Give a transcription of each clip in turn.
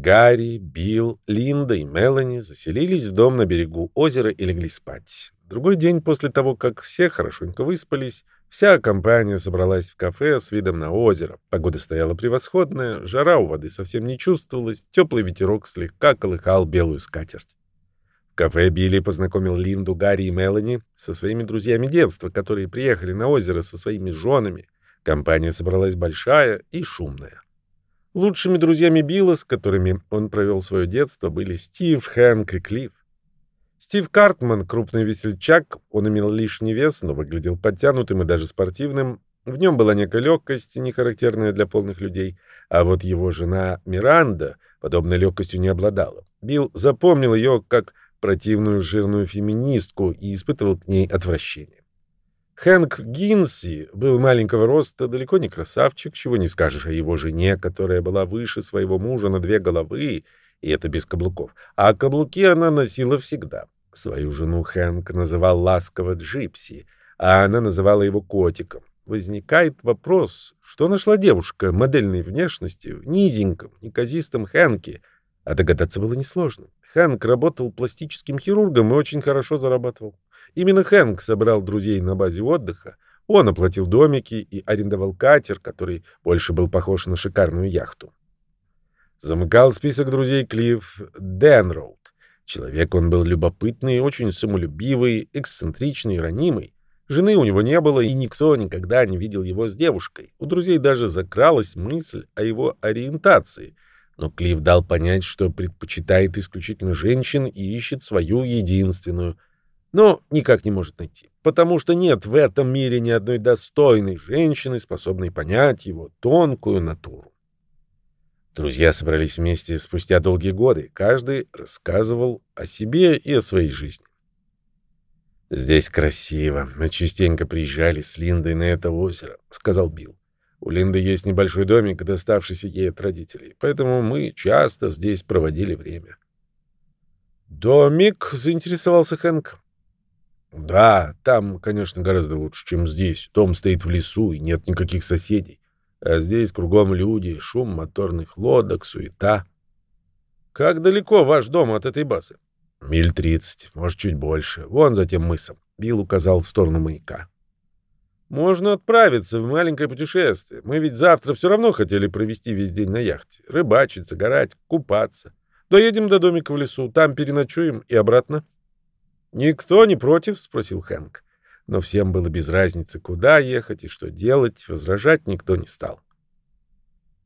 Гарри, Билл, Линда и Мелани заселились в дом на берегу озера и легли спать. Другой день после того, как все хорошенько выспались, вся компания собралась в кафе с видом на озеро. Погода стояла превосходная, жара у воды совсем не чувствовалась, теплый ветерок слегка колыхал белую скатерть. В кафе Билли познакомил Линду, Гарри и Мелани со своими друзьями детства, которые приехали на озеро со своими женами. Компания собралась большая и шумная. Лучшими друзьями Билла, с которыми он провел свое детство, были Стив, Хэнк и Клифф. Стив Картман, крупный весельчак, он имел лишний вес, но выглядел подтянутым и даже спортивным. В нем была некая легкость, не характерная для полных людей. А вот его жена Миранда подобной легкостью не обладала. Билл запомнил ее как противную жирную феминистку и испытывал к ней отвращение. Хэнк Гинси был маленького роста, далеко не красавчик, чего не скажешь о его жене, которая была выше своего мужа на две головы и это без каблуков. А каблуки она носила всегда. Свою жену Хэнк называл ласково Джипси, а она называла его котиком. Возникает вопрос, что нашла девушка модельной внешности в низеньком, неказистом Хэнке, а догадаться было несложно. Хэнк работал пластическим хирургом и очень хорошо зарабатывал. Именно Хэнк собрал друзей на базе отдыха, он оплатил домики и арендовал катер, который больше был похож на шикарную яхту. Замыкал список друзей Клифф Денроуд. Человек он был любопытный, очень самолюбивый, эксцентричный, ранимый. Жены у него не было, и никто никогда не видел его с девушкой. У друзей даже закралась мысль о его ориентации. Но Клифф дал понять, что предпочитает исключительно женщин и ищет свою единственную. Но никак не может найти, потому что нет в этом мире ни одной достойной женщины, способной понять его тонкую натуру. Друзья собрались вместе спустя долгие годы. Каждый рассказывал о себе и о своей жизни. «Здесь красиво. Мы частенько приезжали с Линдой на это озеро», — сказал Билл. «У Линды есть небольшой домик, доставшийся ей от родителей, поэтому мы часто здесь проводили время». «Домик?» — заинтересовался Хэнк. «Да, там, конечно, гораздо лучше, чем здесь. Дом стоит в лесу, и нет никаких соседей. А здесь кругом люди, шум моторных лодок, суета. Как далеко ваш дом от этой базы? Миль тридцать, может, чуть больше. Вон за тем мысом. Билл указал в сторону маяка. Можно отправиться в маленькое путешествие. Мы ведь завтра все равно хотели провести весь день на яхте. Рыбачить, загорать, купаться. Доедем до домика в лесу, там переночуем и обратно. Никто не против? спросил Хэнк но всем было без разницы, куда ехать и что делать, возражать никто не стал.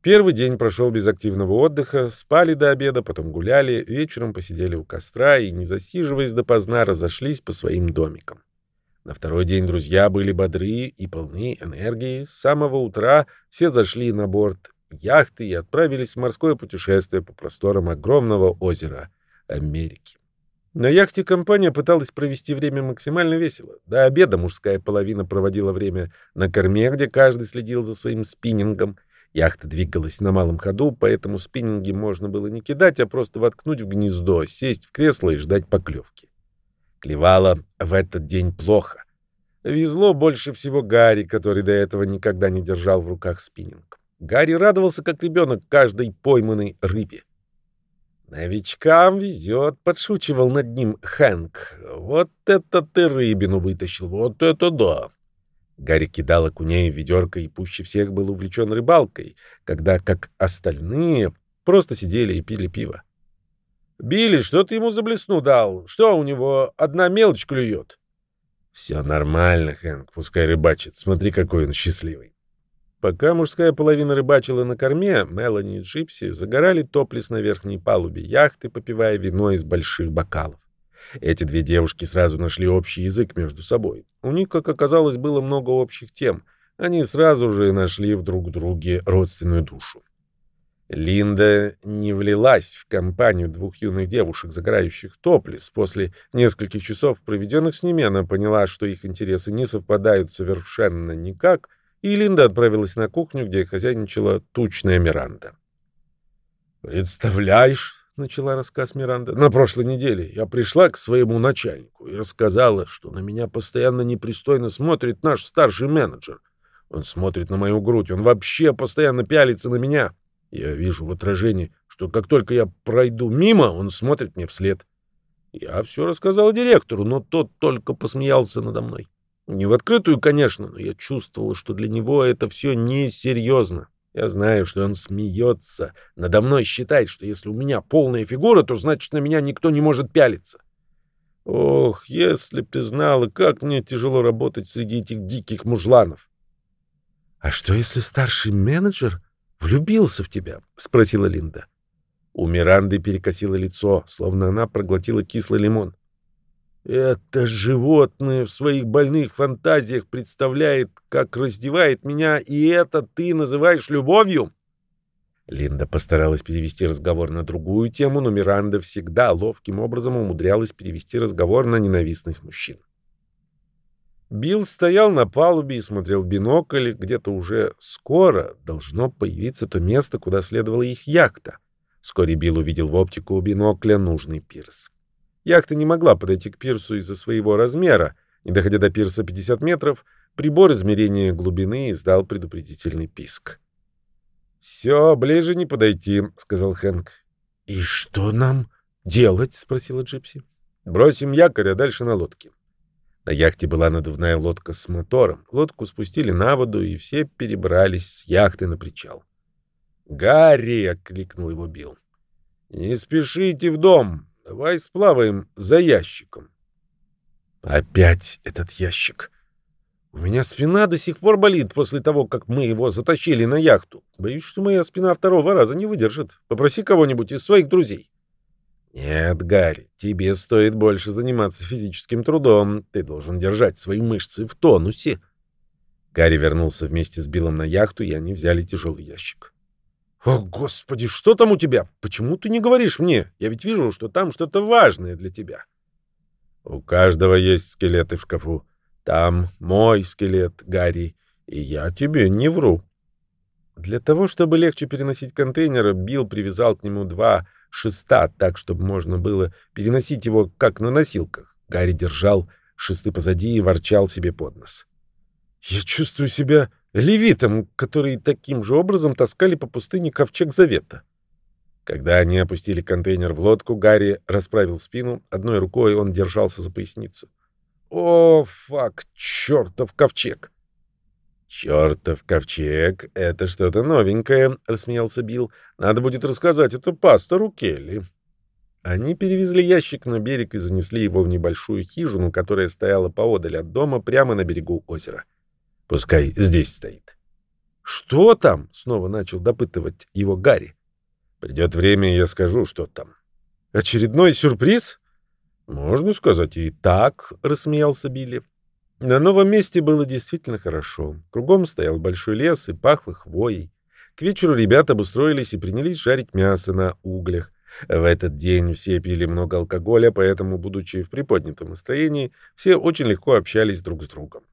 Первый день прошел без активного отдыха, спали до обеда, потом гуляли, вечером посидели у костра и, не засиживаясь допоздна, разошлись по своим домикам. На второй день друзья были бодры и полны энергии. С самого утра все зашли на борт яхты и отправились в морское путешествие по просторам огромного озера Америки. На яхте компания пыталась провести время максимально весело. До обеда мужская половина проводила время на корме, где каждый следил за своим спиннингом. Яхта двигалась на малом ходу, поэтому спиннинги можно было не кидать, а просто воткнуть в гнездо, сесть в кресло и ждать поклевки. Клевало в этот день плохо. Везло больше всего Гарри, который до этого никогда не держал в руках спиннинг. Гарри радовался, как ребенок, каждой пойманной рыбе. «Новичкам везет», — подшучивал над ним Хэнк. «Вот это ты рыбину вытащил, вот это да!» Гарри кидал окуней в ведерко и пуще всех был увлечен рыбалкой, когда, как остальные, просто сидели и пили пиво. «Билли, что ты ему за блесну дал? Что у него, одна мелочь клюет?» «Все нормально, Хэнк, пускай рыбачит. Смотри, какой он счастливый». Пока мужская половина рыбачила на корме, Мелани и Джипси загорали топлес на верхней палубе яхты, попивая вино из больших бокалов. Эти две девушки сразу нашли общий язык между собой. У них, как оказалось, было много общих тем. Они сразу же нашли в друг друге родственную душу. Линда не влилась в компанию двух юных девушек, загорающих топлес. После нескольких часов, проведенных с ними, она поняла, что их интересы не совпадают совершенно никак — и Линда отправилась на кухню, где хозяйничала тучная Миранда. «Представляешь», — начала рассказ Миранда, — «на прошлой неделе я пришла к своему начальнику и рассказала, что на меня постоянно непристойно смотрит наш старший менеджер. Он смотрит на мою грудь, он вообще постоянно пялится на меня. Я вижу в отражении, что как только я пройду мимо, он смотрит мне вслед. Я все рассказал директору, но тот только посмеялся надо мной. Не в открытую, конечно, но я чувствовал, что для него это все несерьезно. Я знаю, что он смеется, надо мной считает, что если у меня полная фигура, то значит на меня никто не может пялиться. Ох, если б ты знала, как мне тяжело работать среди этих диких мужланов. — А что, если старший менеджер влюбился в тебя? — спросила Линда. У Миранды перекосило лицо, словно она проглотила кислый лимон. Это животное в своих больных фантазиях представляет, как раздевает меня, и это ты называешь любовью? Линда постаралась перевести разговор на другую тему, но Миранда всегда ловким образом умудрялась перевести разговор на ненавистных мужчин. Билл стоял на палубе и смотрел в бинокль, где-то уже скоро должно появиться то место, куда следовала их яхта. Вскоре Билл увидел в оптику бинокля нужный пирс. Яхта не могла подойти к пирсу из-за своего размера. Не доходя до пирса 50 метров, прибор измерения глубины издал предупредительный писк. «Все, ближе не подойти», — сказал Хэнк. «И что нам делать?» — спросила Джипси. «Бросим якорь, а дальше на лодке». На яхте была надувная лодка с мотором. Лодку спустили на воду, и все перебрались с яхты на причал. «Гарри!» — окликнул его Билл. «Не спешите в дом. Давай сплаваем за ящиком. Опять этот ящик. У меня спина до сих пор болит после того, как мы его затащили на яхту. Боюсь, что моя спина второго раза не выдержит. Попроси кого-нибудь из своих друзей. Нет, Гарри, тебе стоит больше заниматься физическим трудом. Ты должен держать свои мышцы в тонусе. Гарри вернулся вместе с Биллом на яхту, и они взяли тяжелый ящик. «О, Господи, что там у тебя? Почему ты не говоришь мне? Я ведь вижу, что там что-то важное для тебя». «У каждого есть скелеты в шкафу. Там мой скелет, Гарри, и я тебе не вру». Для того, чтобы легче переносить контейнер, Билл привязал к нему два шеста, так, чтобы можно было переносить его, как на носилках. Гарри держал шесты позади и ворчал себе под нос. «Я чувствую себя левитам, которые таким же образом таскали по пустыне ковчег завета. Когда они опустили контейнер в лодку, Гарри расправил спину, одной рукой он держался за поясницу. «О, фак, чертов ковчег!» «Чертов ковчег — это что-то новенькое», — рассмеялся Билл. «Надо будет рассказать это пастору Келли». Они перевезли ящик на берег и занесли его в небольшую хижину, которая стояла поодаль от дома прямо на берегу озера. Пускай здесь стоит. Что там? Снова начал допытывать его Гарри. Придет время, я скажу, что там. Очередной сюрприз? Можно сказать и так, рассмеялся Билли. На новом месте было действительно хорошо. Кругом стоял большой лес и пахло хвоей. К вечеру ребята обустроились и принялись жарить мясо на углях. В этот день все пили много алкоголя, поэтому, будучи в приподнятом настроении, все очень легко общались друг с другом.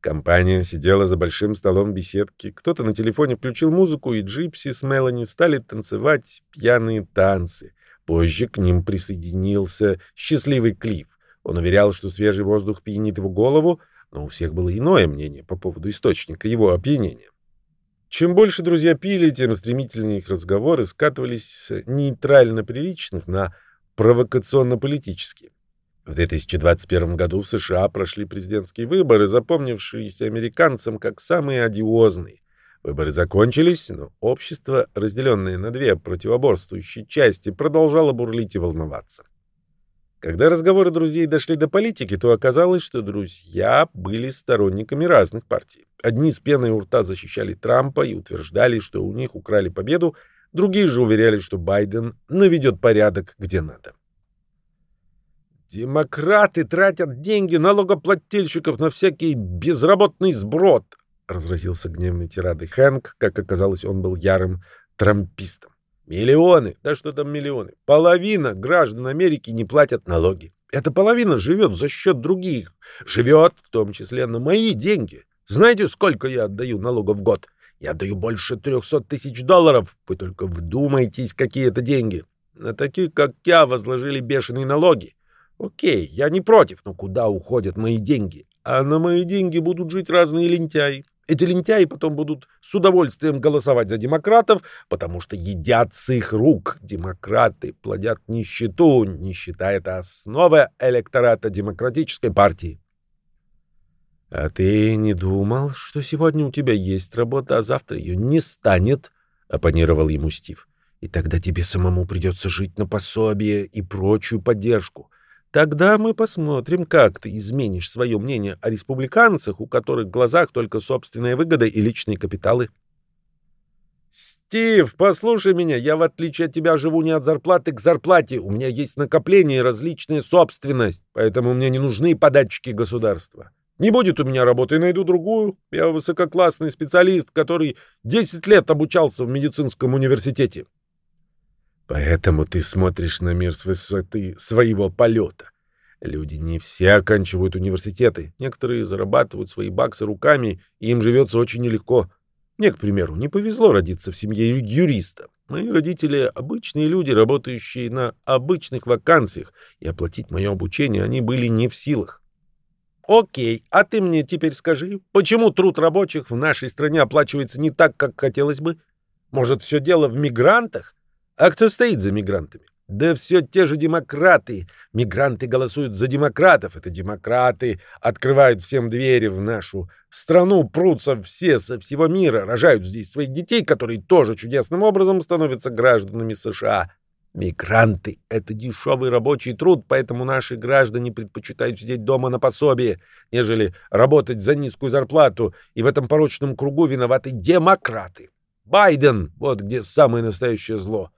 Компания сидела за большим столом беседки. Кто-то на телефоне включил музыку, и Джипси с Мелани стали танцевать пьяные танцы. Позже к ним присоединился счастливый Клифф. Он уверял, что свежий воздух пьянит его голову, но у всех было иное мнение по поводу источника его опьянения. Чем больше друзья пили, тем стремительнее их разговоры скатывались с нейтрально-приличных на провокационно-политические. В 2021 году в США прошли президентские выборы, запомнившиеся американцам как самые одиозные. Выборы закончились, но общество, разделенное на две противоборствующие части, продолжало бурлить и волноваться. Когда разговоры друзей дошли до политики, то оказалось, что друзья были сторонниками разных партий. Одни с пеной у рта защищали Трампа и утверждали, что у них украли победу, другие же уверяли, что Байден наведет порядок где надо. Демократы тратят деньги налогоплательщиков на всякий безработный сброд, разразился гневный тирадой Хэнк, как оказалось, он был ярым трампистом. Миллионы, да что там миллионы, половина граждан Америки не платят налоги. Эта половина живет за счет других, живет в том числе на мои деньги. Знаете, сколько я отдаю налогов в год? Я отдаю больше трехсот тысяч долларов. Вы только вдумайтесь, какие это деньги. На таких, как я, возложили бешеные налоги. Окей, я не против, но куда уходят мои деньги? А на мои деньги будут жить разные лентяи. Эти лентяи потом будут с удовольствием голосовать за демократов, потому что едят с их рук. Демократы плодят нищету. Нищета — это основа электората демократической партии. — А ты не думал, что сегодня у тебя есть работа, а завтра ее не станет? — оппонировал ему Стив. — И тогда тебе самому придется жить на пособие и прочую поддержку. Тогда мы посмотрим, как ты изменишь свое мнение о республиканцах, у которых в глазах только собственная выгода и личные капиталы. «Стив, послушай меня, я, в отличие от тебя, живу не от зарплаты к зарплате. У меня есть накопление и различная собственность, поэтому мне не нужны податчики государства. Не будет у меня работы, найду другую. Я высококлассный специалист, который 10 лет обучался в медицинском университете. Поэтому ты смотришь на мир с высоты своего полета. Люди не все оканчивают университеты. Некоторые зарабатывают свои баксы руками, и им живется очень нелегко. Мне, к примеру, не повезло родиться в семье юриста. Мои родители — обычные люди, работающие на обычных вакансиях, и оплатить мое обучение они были не в силах. Окей, а ты мне теперь скажи, почему труд рабочих в нашей стране оплачивается не так, как хотелось бы? Может, все дело в мигрантах? А кто стоит за мигрантами? Да все те же демократы. Мигранты голосуют за демократов. Это демократы открывают всем двери в нашу страну, прутся все со всего мира, рожают здесь своих детей, которые тоже чудесным образом становятся гражданами США. Мигранты — это дешевый рабочий труд, поэтому наши граждане предпочитают сидеть дома на пособие, нежели работать за низкую зарплату, и в этом порочном кругу виноваты демократы. Байден — вот где самое настоящее зло.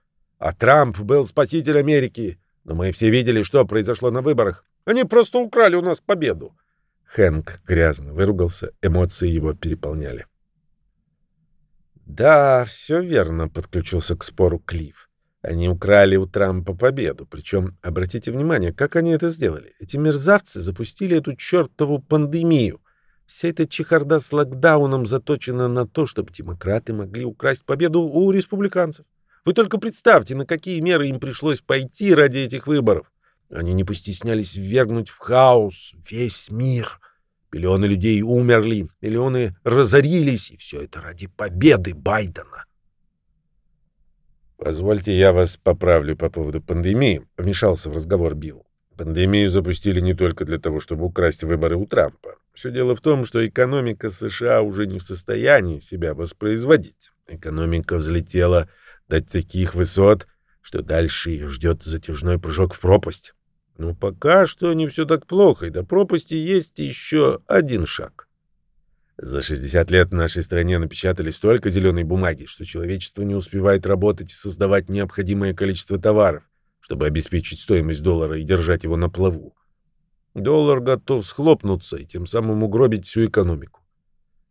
А Трамп был спаситель Америки. Но мы все видели, что произошло на выборах. Они просто украли у нас победу. Хэнк грязно выругался, эмоции его переполняли. «Да, все верно», — подключился к спору Клифф. «Они украли у Трампа победу. Причем, обратите внимание, как они это сделали. Эти мерзавцы запустили эту чертову пандемию. Вся эта чехарда с локдауном заточена на то, чтобы демократы могли украсть победу у республиканцев. Вы только представьте, на какие меры им пришлось пойти ради этих выборов. Они не постеснялись ввергнуть в хаос весь мир. Миллионы людей умерли, миллионы разорились, и все это ради победы Байдена. «Позвольте, я вас поправлю по поводу пандемии», — вмешался в разговор Билл. Пандемию запустили не только для того, чтобы украсть выборы у Трампа. Все дело в том, что экономика США уже не в состоянии себя воспроизводить. Экономика взлетела до таких высот, что дальше ее ждет затяжной прыжок в пропасть. Но пока что не все так плохо, и до пропасти есть еще один шаг. За 60 лет в нашей стране напечатали столько зеленой бумаги, что человечество не успевает работать и создавать необходимое количество товаров, чтобы обеспечить стоимость доллара и держать его на плаву. Доллар готов схлопнуться и тем самым угробить всю экономику.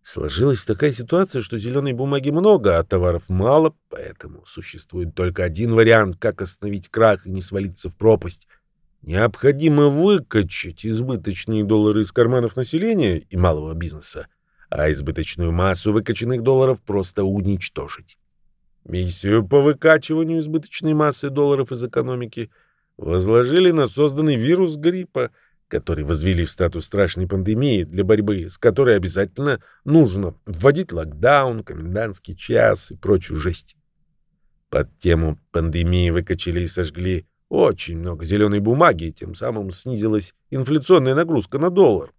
Сложилась такая ситуация, что зеленой бумаги много, а товаров мало, поэтому существует только один вариант, как остановить крах и не свалиться в пропасть. Необходимо выкачать избыточные доллары из карманов населения и малого бизнеса, а избыточную массу выкачанных долларов просто уничтожить. Миссию по выкачиванию избыточной массы долларов из экономики возложили на созданный вирус гриппа — который возвели в статус страшной пандемии, для борьбы с которой обязательно нужно вводить локдаун, комендантский час и прочую жесть. Под тему пандемии выкачали и сожгли очень много зеленой бумаги, и тем самым снизилась инфляционная нагрузка на доллар.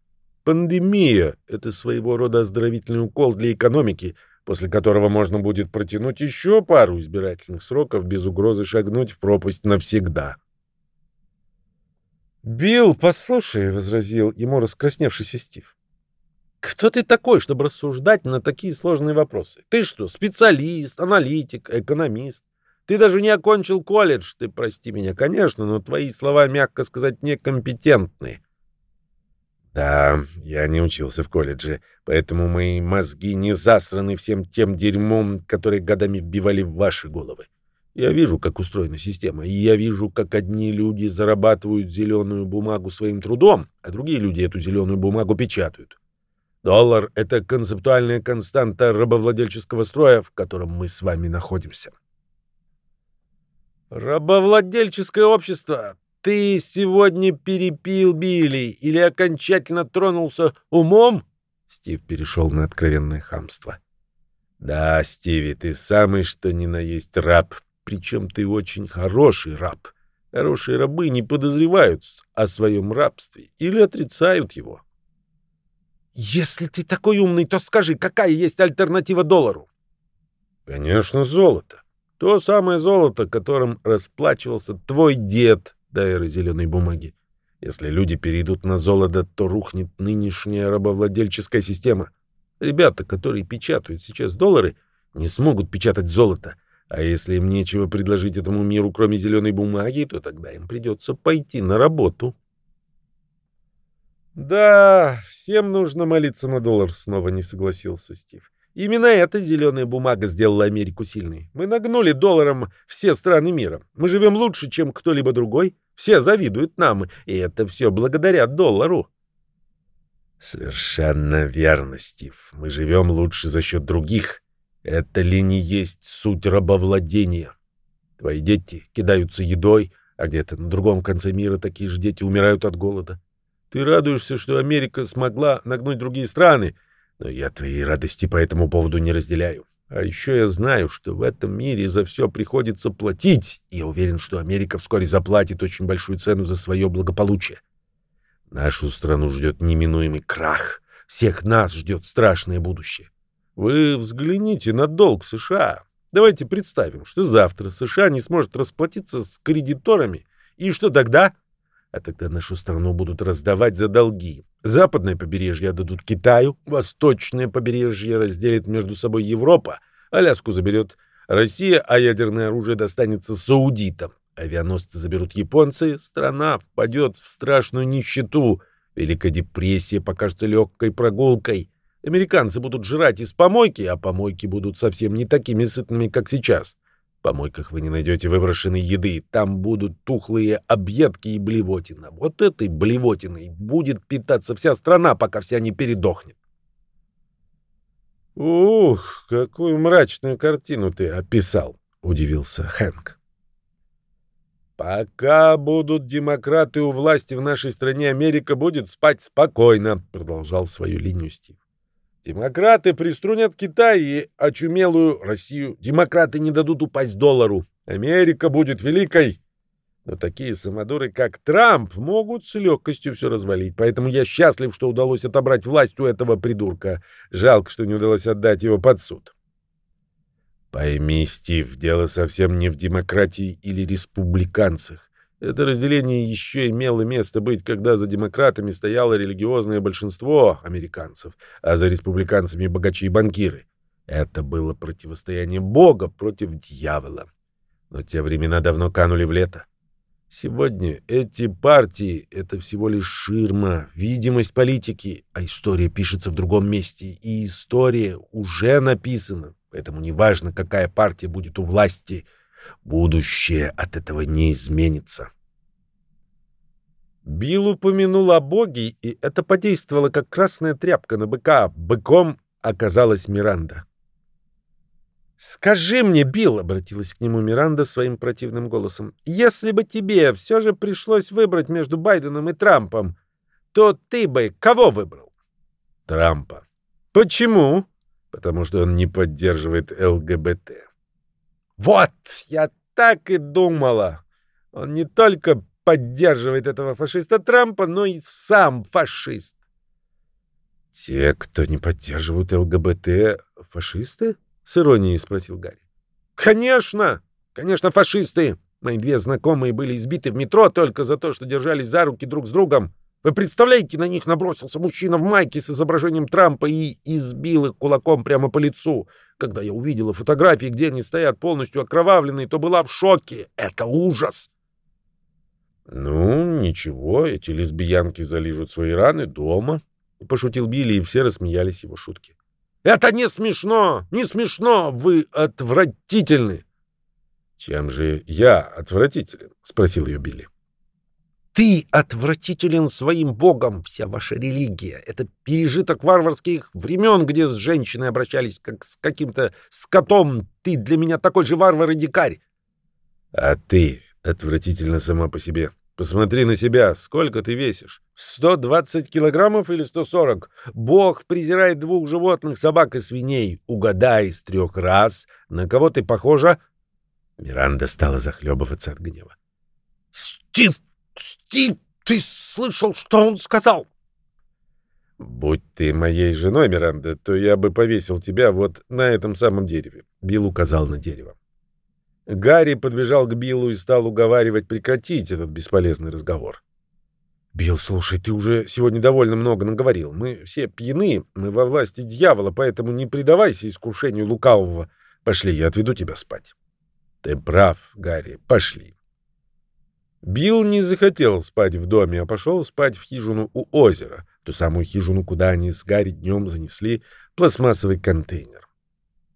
Пандемия — это своего рода оздоровительный укол для экономики, после которого можно будет протянуть еще пару избирательных сроков без угрозы шагнуть в пропасть навсегда. «Билл, послушай», — возразил ему раскрасневшийся Стив. «Кто ты такой, чтобы рассуждать на такие сложные вопросы? Ты что, специалист, аналитик, экономист? Ты даже не окончил колледж, ты прости меня, конечно, но твои слова, мягко сказать, некомпетентны». «Да, я не учился в колледже, поэтому мои мозги не засраны всем тем дерьмом, которое годами вбивали в ваши головы. Я вижу, как устроена система, и я вижу, как одни люди зарабатывают зеленую бумагу своим трудом, а другие люди эту зеленую бумагу печатают. Доллар — это концептуальная константа рабовладельческого строя, в котором мы с вами находимся. Рабовладельческое общество. Ты сегодня перепил Билли или окончательно тронулся умом? Стив перешел на откровенное хамство. Да, Стиви, ты самый что ни на есть раб, причем ты очень хороший раб. Хорошие рабы не подозревают о своем рабстве или отрицают его. Если ты такой умный, то скажи, какая есть альтернатива доллару? Конечно, золото. То самое золото, которым расплачивался твой дед до эры зеленой бумаги. Если люди перейдут на золото, то рухнет нынешняя рабовладельческая система. Ребята, которые печатают сейчас доллары, не смогут печатать золото. А если им нечего предложить этому миру, кроме зеленой бумаги, то тогда им придется пойти на работу. Да, всем нужно молиться на доллар, снова не согласился Стив. Именно эта зеленая бумага сделала Америку сильной. Мы нагнули долларом все страны мира. Мы живем лучше, чем кто-либо другой. Все завидуют нам, и это все благодаря доллару. Совершенно верно, Стив. Мы живем лучше за счет других. Это ли не есть суть рабовладения? Твои дети кидаются едой, а где-то на другом конце мира такие же дети умирают от голода. Ты радуешься, что Америка смогла нагнуть другие страны, но я твоей радости по этому поводу не разделяю. А еще я знаю, что в этом мире за все приходится платить, и я уверен, что Америка вскоре заплатит очень большую цену за свое благополучие. Нашу страну ждет неминуемый крах. Всех нас ждет страшное будущее. Вы взгляните на долг США. Давайте представим, что завтра США не сможет расплатиться с кредиторами. И что тогда? А тогда нашу страну будут раздавать за долги. Западное побережье отдадут Китаю, восточное побережье разделит между собой Европа, Аляску заберет Россия, а ядерное оружие достанется саудитам. Авианосцы заберут японцы, страна впадет в страшную нищету. Великая депрессия покажется легкой прогулкой. Американцы будут жрать из помойки, а помойки будут совсем не такими сытными, как сейчас. В помойках вы не найдете выброшенной еды, там будут тухлые объедки и блевотина. Вот этой блевотиной будет питаться вся страна, пока вся не передохнет. «Ух, какую мрачную картину ты описал!» — удивился Хэнк. «Пока будут демократы у власти в нашей стране, Америка будет спать спокойно», — продолжал свою линию Стив. «Демократы приструнят Китай и очумелую Россию. Демократы не дадут упасть доллару. Америка будет великой. Но такие самодуры, как Трамп, могут с легкостью все развалить. Поэтому я счастлив, что удалось отобрать власть у этого придурка. Жалко, что не удалось отдать его под суд». Пойми, Стив, дело совсем не в демократии или республиканцах. Это разделение еще имело место быть, когда за демократами стояло религиозное большинство американцев, а за республиканцами богачи и банкиры. Это было противостояние Бога против дьявола. Но те времена давно канули в лето. Сегодня эти партии — это всего лишь ширма, видимость политики, а история пишется в другом месте, и история уже написана. Поэтому неважно, какая партия будет у власти, будущее от этого не изменится. Билл упомянул о Боге, и это подействовало, как красная тряпка на быка. Быком оказалась Миранда. «Скажи мне, Билл», — обратилась к нему Миранда своим противным голосом, «если бы тебе все же пришлось выбрать между Байденом и Трампом, то ты бы кого выбрал?» «Трампа». «Почему?» потому что он не поддерживает ЛГБТ. Вот, я так и думала. Он не только поддерживает этого фашиста Трампа, но и сам фашист. Те, кто не поддерживают ЛГБТ, фашисты? С иронией спросил Гарри. Конечно, конечно, фашисты. Мои две знакомые были избиты в метро только за то, что держались за руки друг с другом. Вы представляете, на них набросился мужчина в майке с изображением Трампа и избил их кулаком прямо по лицу. Когда я увидела фотографии, где они стоят полностью окровавленные, то была в шоке. Это ужас. Ну, ничего, эти лесбиянки залижут свои раны дома. Пошутил Билли, и все рассмеялись его шутки. Это не смешно, не смешно, вы отвратительны. Чем же я отвратителен? Спросил ее Билли. Ты отвратителен своим богом, вся ваша религия. Это пережиток варварских времен, где с женщиной обращались как с каким-то скотом. Ты для меня такой же варвар и дикарь. А ты отвратительно сама по себе. Посмотри на себя. Сколько ты весишь? 120 килограммов или 140? Бог презирает двух животных, собак и свиней. Угадай из трех раз, на кого ты похожа?» Миранда стала захлебываться от гнева. «Стив! Стив! Ты слышал, что он сказал?» «Будь ты моей женой, Миранда, то я бы повесил тебя вот на этом самом дереве», — Билл указал на дерево. Гарри подбежал к Биллу и стал уговаривать прекратить этот бесполезный разговор. «Билл, слушай, ты уже сегодня довольно много наговорил. Мы все пьяны, мы во власти дьявола, поэтому не предавайся искушению лукавого. Пошли, я отведу тебя спать». «Ты прав, Гарри, пошли». Билл не захотел спать в доме, а пошел спать в хижину у озера, ту самую хижину, куда они с Гарри днем занесли пластмассовый контейнер.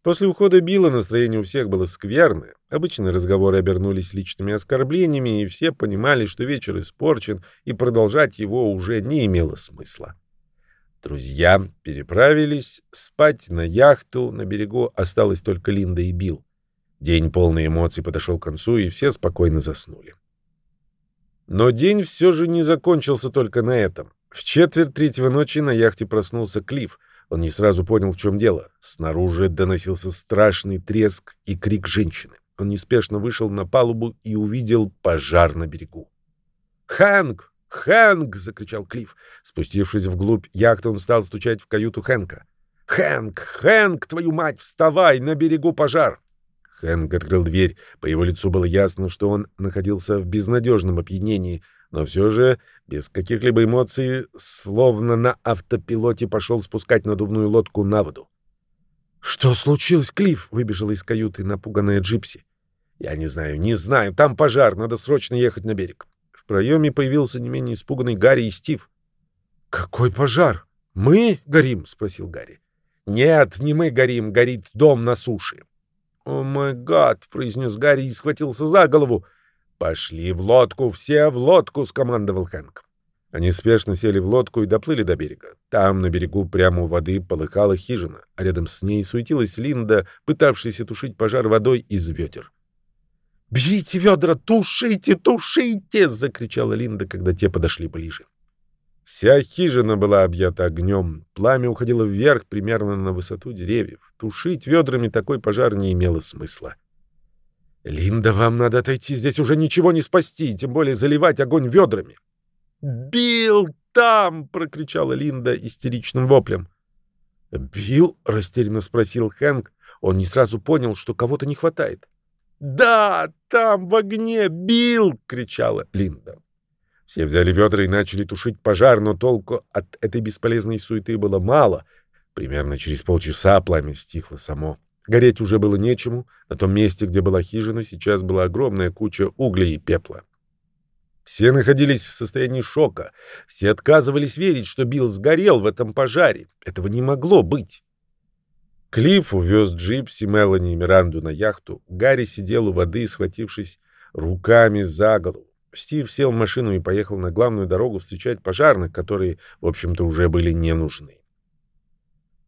После ухода Билла настроение у всех было скверное. Обычные разговоры обернулись личными оскорблениями, и все понимали, что вечер испорчен, и продолжать его уже не имело смысла. Друзья переправились спать на яхту, на берегу осталась только Линда и Билл. День полный эмоций подошел к концу, и все спокойно заснули. Но день все же не закончился только на этом. В четверть третьего ночи на яхте проснулся Клифф, он не сразу понял, в чем дело. Снаружи доносился страшный треск и крик женщины. Он неспешно вышел на палубу и увидел пожар на берегу. «Хэнк! Хэнк!» — закричал Клифф. Спустившись вглубь яхты, он стал стучать в каюту Хэнка. «Хэнк! Хэнк! Твою мать! Вставай! На берегу пожар!» Хэнк открыл дверь. По его лицу было ясно, что он находился в безнадежном опьянении — но все же без каких-либо эмоций, словно на автопилоте пошел спускать надувную лодку на воду. «Что случилось, Клифф?» — выбежала из каюты напуганная Джипси. «Я не знаю, не знаю. Там пожар. Надо срочно ехать на берег». В проеме появился не менее испуганный Гарри и Стив. «Какой пожар? Мы горим?» — спросил Гарри. «Нет, не мы горим. Горит дом на суше». «О май гад!» — произнес Гарри и схватился за голову. «Пошли в лодку, все в лодку!» — скомандовал Хэнк. Они спешно сели в лодку и доплыли до берега. Там, на берегу, прямо у воды, полыхала хижина, а рядом с ней суетилась Линда, пытавшаяся тушить пожар водой из ведер. «Берите ведра! Тушите! Тушите!» — закричала Линда, когда те подошли ближе. Вся хижина была объята огнем. Пламя уходило вверх примерно на высоту деревьев. Тушить ведрами такой пожар не имело смысла. «Линда, вам надо отойти, здесь уже ничего не спасти, тем более заливать огонь ведрами». «Билл там!» — прокричала Линда истеричным воплем. «Билл?» — растерянно спросил Хэнк. Он не сразу понял, что кого-то не хватает. «Да, там в огне! Билл!» — кричала Линда. Все взяли ведра и начали тушить пожар, но толку от этой бесполезной суеты было мало. Примерно через полчаса пламя стихло само. Гореть уже было нечему. На том месте, где была хижина, сейчас была огромная куча углей и пепла. Все находились в состоянии шока. Все отказывались верить, что Билл сгорел в этом пожаре. Этого не могло быть. Клифф увез Джипси, Мелани и Миранду на яхту. Гарри сидел у воды, схватившись руками за голову. Стив сел в машину и поехал на главную дорогу встречать пожарных, которые, в общем-то, уже были не нужны.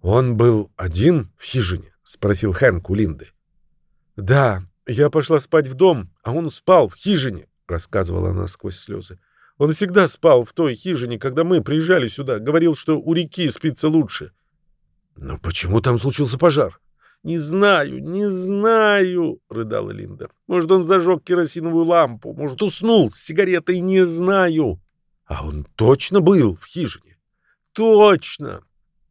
Он был один в хижине. — спросил Хэнк у Линды. «Да, я пошла спать в дом, а он спал в хижине», — рассказывала она сквозь слезы. «Он всегда спал в той хижине, когда мы приезжали сюда. Говорил, что у реки спится лучше». «Но почему там случился пожар?» «Не знаю, не знаю», — рыдала Линда. «Может, он зажег керосиновую лампу, может, уснул с сигаретой, не знаю». «А он точно был в хижине?» «Точно!»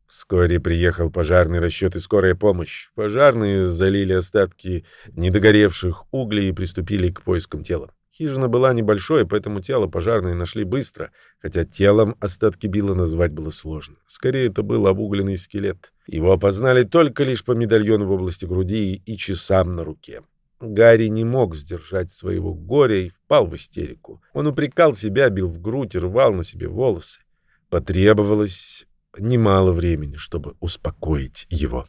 Вскоре приехал пожарный расчет и скорая помощь. Пожарные залили остатки недогоревших углей и приступили к поискам тела. Хижина была небольшой, поэтому тело пожарные нашли быстро, хотя телом остатки Билла назвать было сложно. Скорее, это был обугленный скелет. Его опознали только лишь по медальону в области груди и часам на руке. Гарри не мог сдержать своего горя и впал в истерику. Он упрекал себя, бил в грудь и рвал на себе волосы. Потребовалось немало времени, чтобы успокоить его.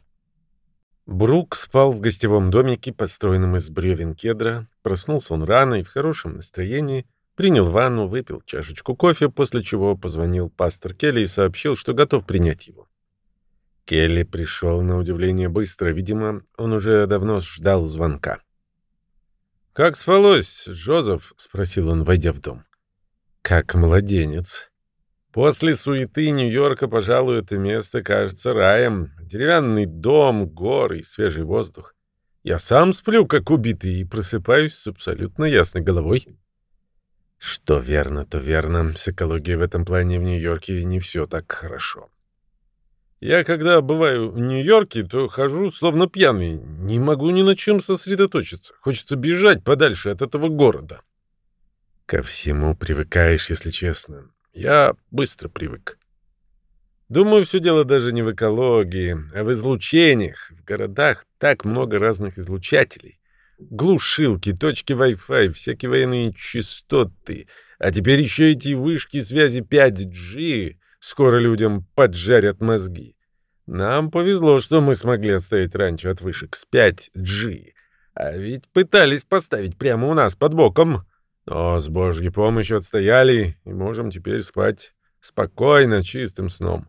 Брук спал в гостевом домике, построенном из бревен кедра. Проснулся он рано и в хорошем настроении. Принял ванну, выпил чашечку кофе, после чего позвонил пастор Келли и сообщил, что готов принять его. Келли пришел на удивление быстро. Видимо, он уже давно ждал звонка. «Как спалось, Джозеф?» — спросил он, войдя в дом. Как младенец. После суеты Нью-Йорка, пожалуй, это место кажется раем. Деревянный дом, горы и свежий воздух. Я сам сплю, как убитый, и просыпаюсь с абсолютно ясной головой. Что верно, то верно. С экологией в этом плане в Нью-Йорке не все так хорошо. Я, когда бываю в Нью-Йорке, то хожу словно пьяный. Не могу ни на чем сосредоточиться. Хочется бежать подальше от этого города. Ко всему привыкаешь, если честно. Я быстро привык. Думаю, все дело даже не в экологии, а в излучениях. В городах так много разных излучателей. Глушилки, точки Wi-Fi, всякие военные частоты. А теперь еще эти вышки связи 5G. Скоро людям поджарят мозги. Нам повезло, что мы смогли отстоять раньше от вышек с 5G. А ведь пытались поставить прямо у нас под боком. Но с Божьей помощью отстояли и можем теперь спать спокойно, чистым сном.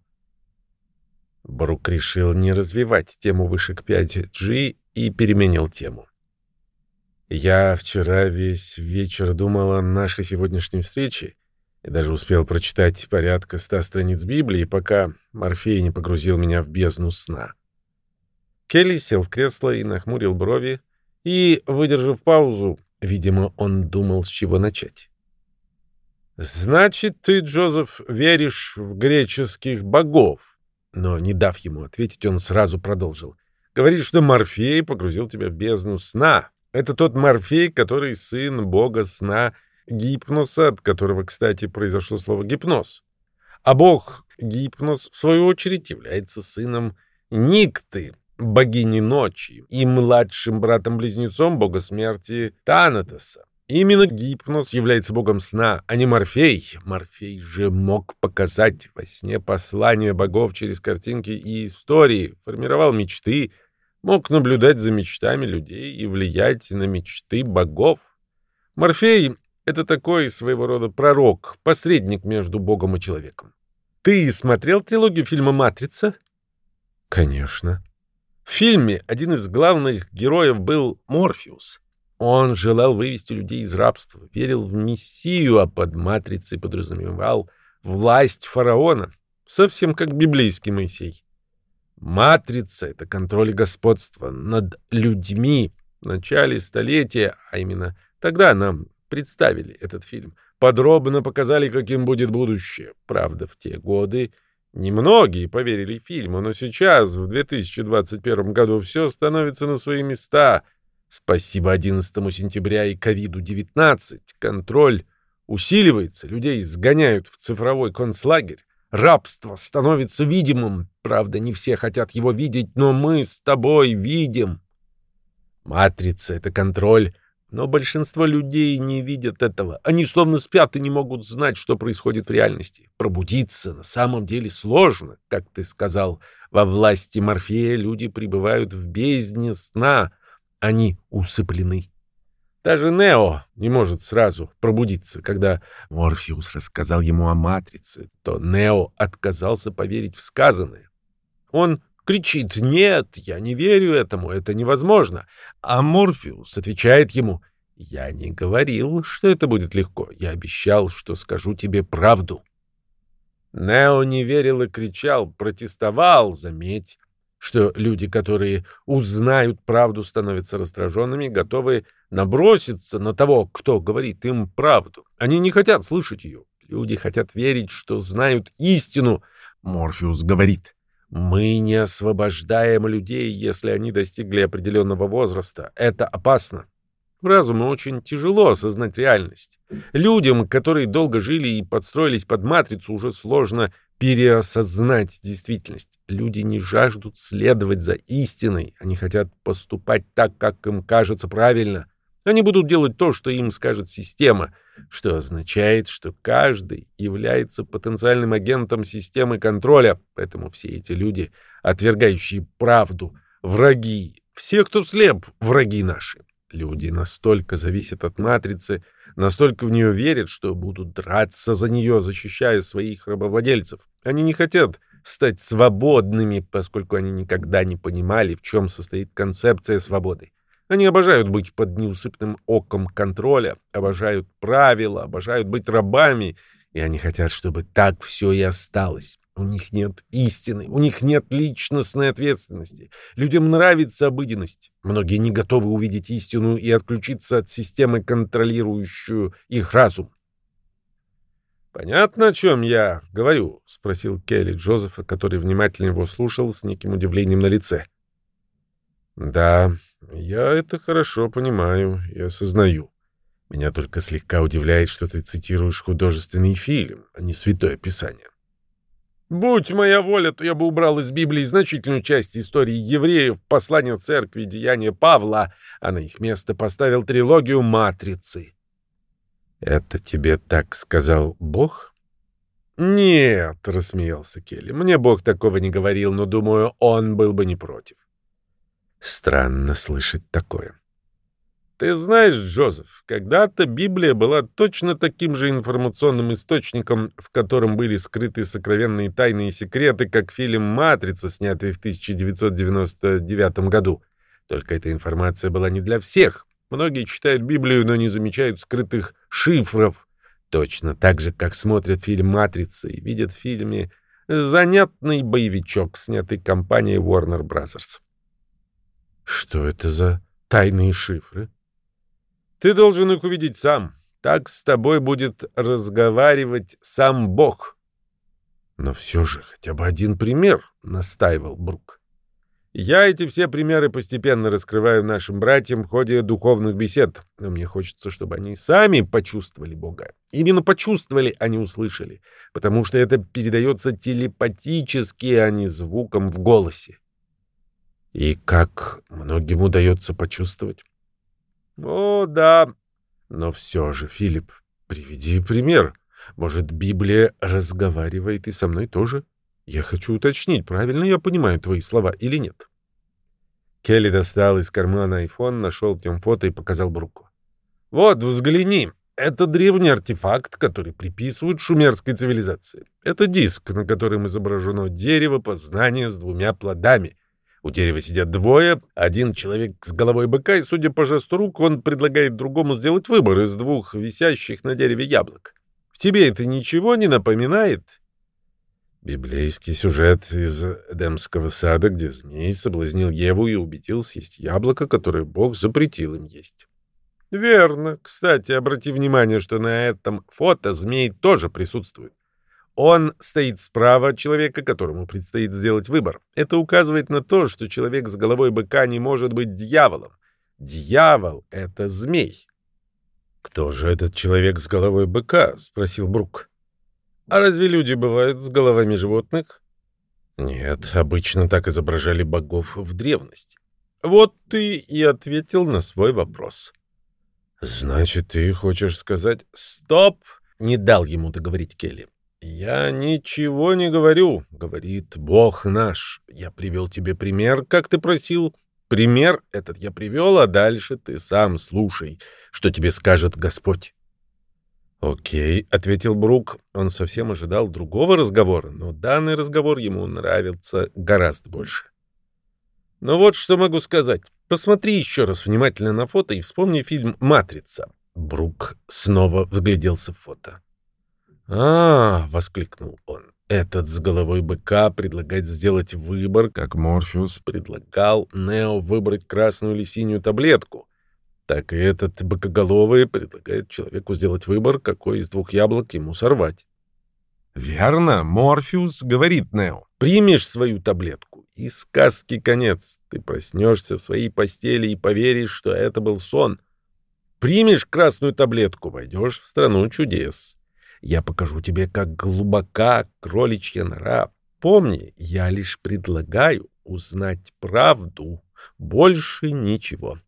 Брук решил не развивать тему вышек 5G и переменил тему. Я вчера весь вечер думал о нашей сегодняшней встрече и даже успел прочитать порядка ста страниц Библии, пока Морфей не погрузил меня в бездну сна. Келли сел в кресло и нахмурил брови, и, выдержав паузу, видимо, он думал, с чего начать. «Значит, ты, Джозеф, веришь в греческих богов?» Но, не дав ему ответить, он сразу продолжил. «Говорит, что Морфей погрузил тебя в бездну сна, это тот Морфей, который сын бога сна Гипноса, от которого, кстати, произошло слово «гипноз». А бог Гипнос, в свою очередь, является сыном Никты, богини ночи, и младшим братом-близнецом бога смерти Танатоса. Именно Гипнос является богом сна, а не Морфей. Морфей же мог показать во сне послания богов через картинки и истории, формировал мечты, мог наблюдать за мечтами людей и влиять на мечты богов. Морфей — это такой своего рода пророк, посредник между богом и человеком. Ты смотрел трилогию фильма «Матрица»? Конечно. В фильме один из главных героев был Морфеус. Он желал вывести людей из рабства, верил в мессию, а под матрицей подразумевал власть фараона, совсем как библейский Моисей. Матрица — это контроль и господство над людьми в начале столетия, а именно тогда нам представили этот фильм. Подробно показали, каким будет будущее. Правда, в те годы немногие поверили фильму, но сейчас, в 2021 году, все становится на свои места. Спасибо 11 сентября и ковиду-19. Контроль усиливается, людей сгоняют в цифровой концлагерь. Рабство становится видимым. Правда, не все хотят его видеть, но мы с тобой видим. Матрица — это контроль, но большинство людей не видят этого. Они словно спят и не могут знать, что происходит в реальности. Пробудиться на самом деле сложно, как ты сказал. Во власти Морфея люди пребывают в бездне сна. Они усыплены. Даже Нео не может сразу пробудиться. Когда Морфеус рассказал ему о Матрице, то Нео отказался поверить в сказанное. Он кричит «Нет, я не верю этому, это невозможно». А Морфеус отвечает ему «Я не говорил, что это будет легко. Я обещал, что скажу тебе правду». Нео не верил и кричал, протестовал, заметь, что люди, которые узнают правду, становятся раздраженными, готовы наброситься на того, кто говорит им правду. Они не хотят слышать ее. Люди хотят верить, что знают истину. Морфеус говорит, мы не освобождаем людей, если они достигли определенного возраста. Это опасно. Разуму очень тяжело осознать реальность. Людям, которые долго жили и подстроились под матрицу, уже сложно переосознать действительность. Люди не жаждут следовать за истиной, они хотят поступать так, как им кажется правильно. Они будут делать то, что им скажет система, что означает, что каждый является потенциальным агентом системы контроля, поэтому все эти люди, отвергающие правду, враги, все, кто слеп, враги наши. Люди настолько зависят от матрицы, настолько в нее верят, что будут драться за нее, защищая своих рабовладельцев. Они не хотят стать свободными, поскольку они никогда не понимали, в чем состоит концепция свободы. Они обожают быть под неусыпным оком контроля, обожают правила, обожают быть рабами, и они хотят, чтобы так все и осталось. У них нет истины, у них нет личностной ответственности. Людям нравится обыденность. Многие не готовы увидеть истину и отключиться от системы, контролирующую их разум. «Понятно, о чем я говорю?» — спросил Келли Джозефа, который внимательно его слушал с неким удивлением на лице. «Да, я это хорошо понимаю и осознаю. Меня только слегка удивляет, что ты цитируешь художественный фильм, а не Святое Писание. Будь моя воля, то я бы убрал из Библии значительную часть истории евреев, послания церкви, деяния Павла, а на их место поставил трилогию «Матрицы». «Это тебе так сказал Бог?» «Нет», — рассмеялся Келли, — «мне Бог такого не говорил, но, думаю, он был бы не против». Странно слышать такое. Ты знаешь, Джозеф, когда-то Библия была точно таким же информационным источником, в котором были скрыты сокровенные тайные секреты, как фильм «Матрица», снятый в 1999 году. Только эта информация была не для всех. Многие читают Библию, но не замечают скрытых шифров. Точно так же, как смотрят фильм «Матрица» и видят в фильме занятный боевичок, снятый компанией Warner Bros. Что это за тайные шифры? Ты должен их увидеть сам. Так с тобой будет разговаривать сам Бог. Но все же хотя бы один пример, — настаивал Брук. Я эти все примеры постепенно раскрываю нашим братьям в ходе духовных бесед, но мне хочется, чтобы они сами почувствовали Бога. Именно почувствовали, а не услышали, потому что это передается телепатически, а не звуком в голосе. И как многим удается почувствовать? О, да. Но все же, Филипп, приведи пример. Может, Библия разговаривает и со мной тоже? Я хочу уточнить, правильно я понимаю твои слова или нет. Келли достал из кармана iPhone, нашел в нем фото и показал Бруку. Вот, взгляни. Это древний артефакт, который приписывают шумерской цивилизации. Это диск, на котором изображено дерево познания с двумя плодами. У дерева сидят двое, один человек с головой быка, и, судя по жесту рук, он предлагает другому сделать выбор из двух висящих на дереве яблок. В тебе это ничего не напоминает? Библейский сюжет из Эдемского сада, где змей соблазнил Еву и убедил съесть яблоко, которое Бог запретил им есть. Верно. Кстати, обрати внимание, что на этом фото змей тоже присутствует. Он стоит справа от человека, которому предстоит сделать выбор. Это указывает на то, что человек с головой быка не может быть дьяволом. Дьявол — это змей. «Кто же этот человек с головой быка?» — спросил Брук. «А разве люди бывают с головами животных?» «Нет, обычно так изображали богов в древности». «Вот ты и ответил на свой вопрос». «Значит, ты хочешь сказать...» «Стоп!» — не дал ему договорить Келли. «Я ничего не говорю», — говорит Бог наш. «Я привел тебе пример, как ты просил. Пример этот я привел, а дальше ты сам слушай, что тебе скажет Господь». «Окей», — ответил Брук. Он совсем ожидал другого разговора, но данный разговор ему нравится гораздо больше. «Ну вот что могу сказать. Посмотри еще раз внимательно на фото и вспомни фильм «Матрица». Брук снова вгляделся в фото. «А, — воскликнул он, — этот с головой быка предлагает сделать выбор, как Морфеус предлагал Нео выбрать красную или синюю таблетку. Так и этот быкоголовый предлагает человеку сделать выбор, какой из двух яблок ему сорвать. «Верно, Морфеус, — говорит Нео, — примешь свою таблетку, и сказки конец. Ты проснешься в своей постели и поверишь, что это был сон. Примешь красную таблетку, войдешь в страну чудес». Я покажу тебе, как глубока кроличья нора. Помни, я лишь предлагаю узнать правду, больше ничего.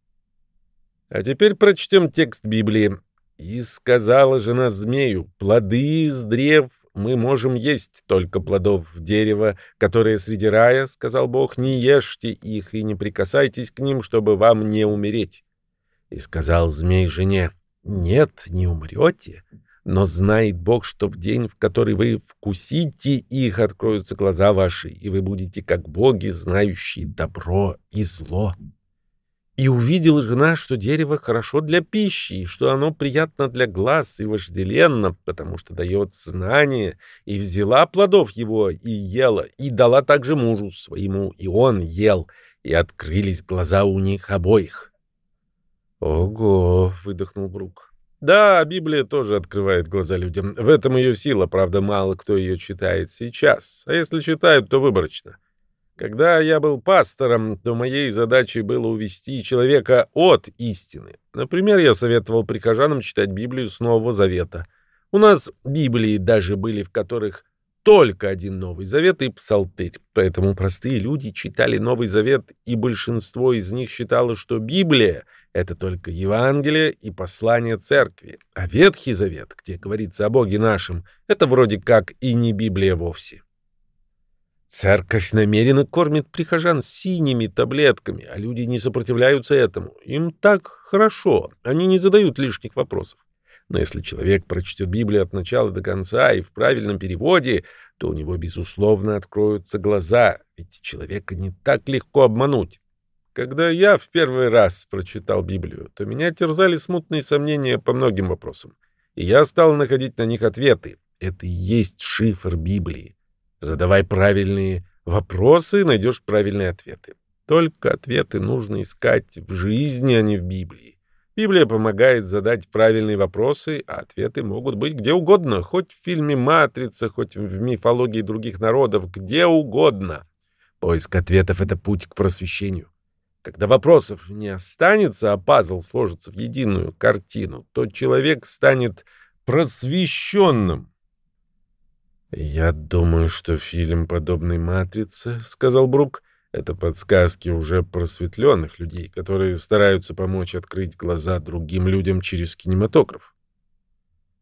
А теперь прочтем текст Библии. «И сказала жена змею, плоды из древ мы можем есть, только плодов дерева, которые среди рая, — сказал Бог, — не ешьте их и не прикасайтесь к ним, чтобы вам не умереть. И сказал змей жене, нет, не умрете, но знает Бог, что в день, в который вы вкусите их, откроются глаза ваши, и вы будете как боги, знающие добро и зло. И увидела жена, что дерево хорошо для пищи, и что оно приятно для глаз и вожделенно, потому что дает знание, и взяла плодов его и ела, и дала также мужу своему, и он ел, и открылись глаза у них обоих. «Ого!» — выдохнул Брук. Да, Библия тоже открывает глаза людям. В этом ее сила, правда, мало кто ее читает сейчас. А если читают, то выборочно. Когда я был пастором, то моей задачей было увести человека от истины. Например, я советовал прихожанам читать Библию с Нового Завета. У нас Библии даже были, в которых только один Новый Завет и Псалтырь. Поэтому простые люди читали Новый Завет, и большинство из них считало, что Библия — это только Евангелие и послание церкви. А Ветхий Завет, где говорится о Боге нашем, это вроде как и не Библия вовсе. Церковь намеренно кормит прихожан синими таблетками, а люди не сопротивляются этому. Им так хорошо, они не задают лишних вопросов. Но если человек прочтет Библию от начала до конца и в правильном переводе, то у него, безусловно, откроются глаза, ведь человека не так легко обмануть. Когда я в первый раз прочитал Библию, то меня терзали смутные сомнения по многим вопросам. И я стал находить на них ответы. Это и есть шифр Библии. Задавай правильные вопросы, найдешь правильные ответы. Только ответы нужно искать в жизни, а не в Библии. Библия помогает задать правильные вопросы, а ответы могут быть где угодно, хоть в фильме «Матрица», хоть в мифологии других народов, где угодно. Поиск ответов — это путь к просвещению. Когда вопросов не останется, а пазл сложится в единую картину, то человек станет просвещенным. «Я думаю, что фильм, подобный «Матрице», — сказал Брук, — это подсказки уже просветленных людей, которые стараются помочь открыть глаза другим людям через кинематограф.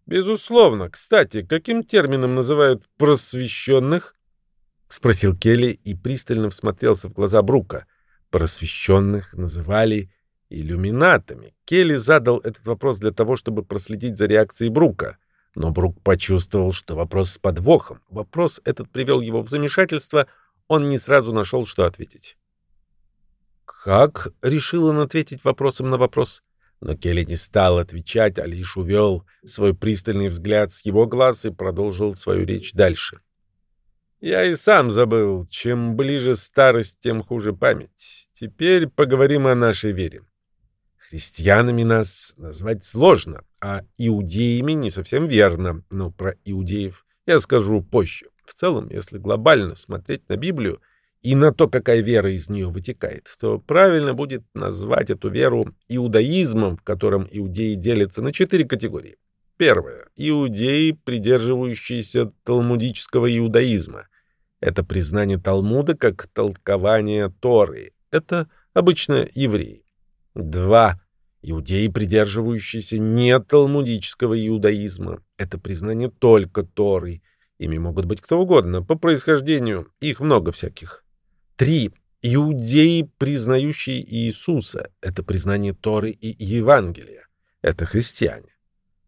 «Безусловно. Кстати, каким термином называют просвещенных?» — спросил Келли и пристально всмотрелся в глаза Брука. Просвещенных называли иллюминатами. Келли задал этот вопрос для того, чтобы проследить за реакцией Брука. Но Брук почувствовал, что вопрос с подвохом. Вопрос этот привел его в замешательство. Он не сразу нашел, что ответить. «Как?» — решил он ответить вопросом на вопрос. Но Келли не стал отвечать, а лишь увел свой пристальный взгляд с его глаз и продолжил свою речь дальше. — я и сам забыл, чем ближе старость, тем хуже память. Теперь поговорим о нашей вере. Христианами нас назвать сложно, а иудеями не совсем верно, но про иудеев я скажу позже. В целом, если глобально смотреть на Библию и на то, какая вера из нее вытекает, то правильно будет назвать эту веру иудаизмом, в котором иудеи делятся на четыре категории. Первое. Иудеи, придерживающиеся талмудического иудаизма. Это признание Талмуда как толкование Торы. Это обычно евреи. Два. Иудеи, придерживающиеся не талмудического иудаизма. Это признание только Торы. Ими могут быть кто угодно. По происхождению их много всяких. Три. Иудеи, признающие Иисуса. Это признание Торы и Евангелия. Это христиане.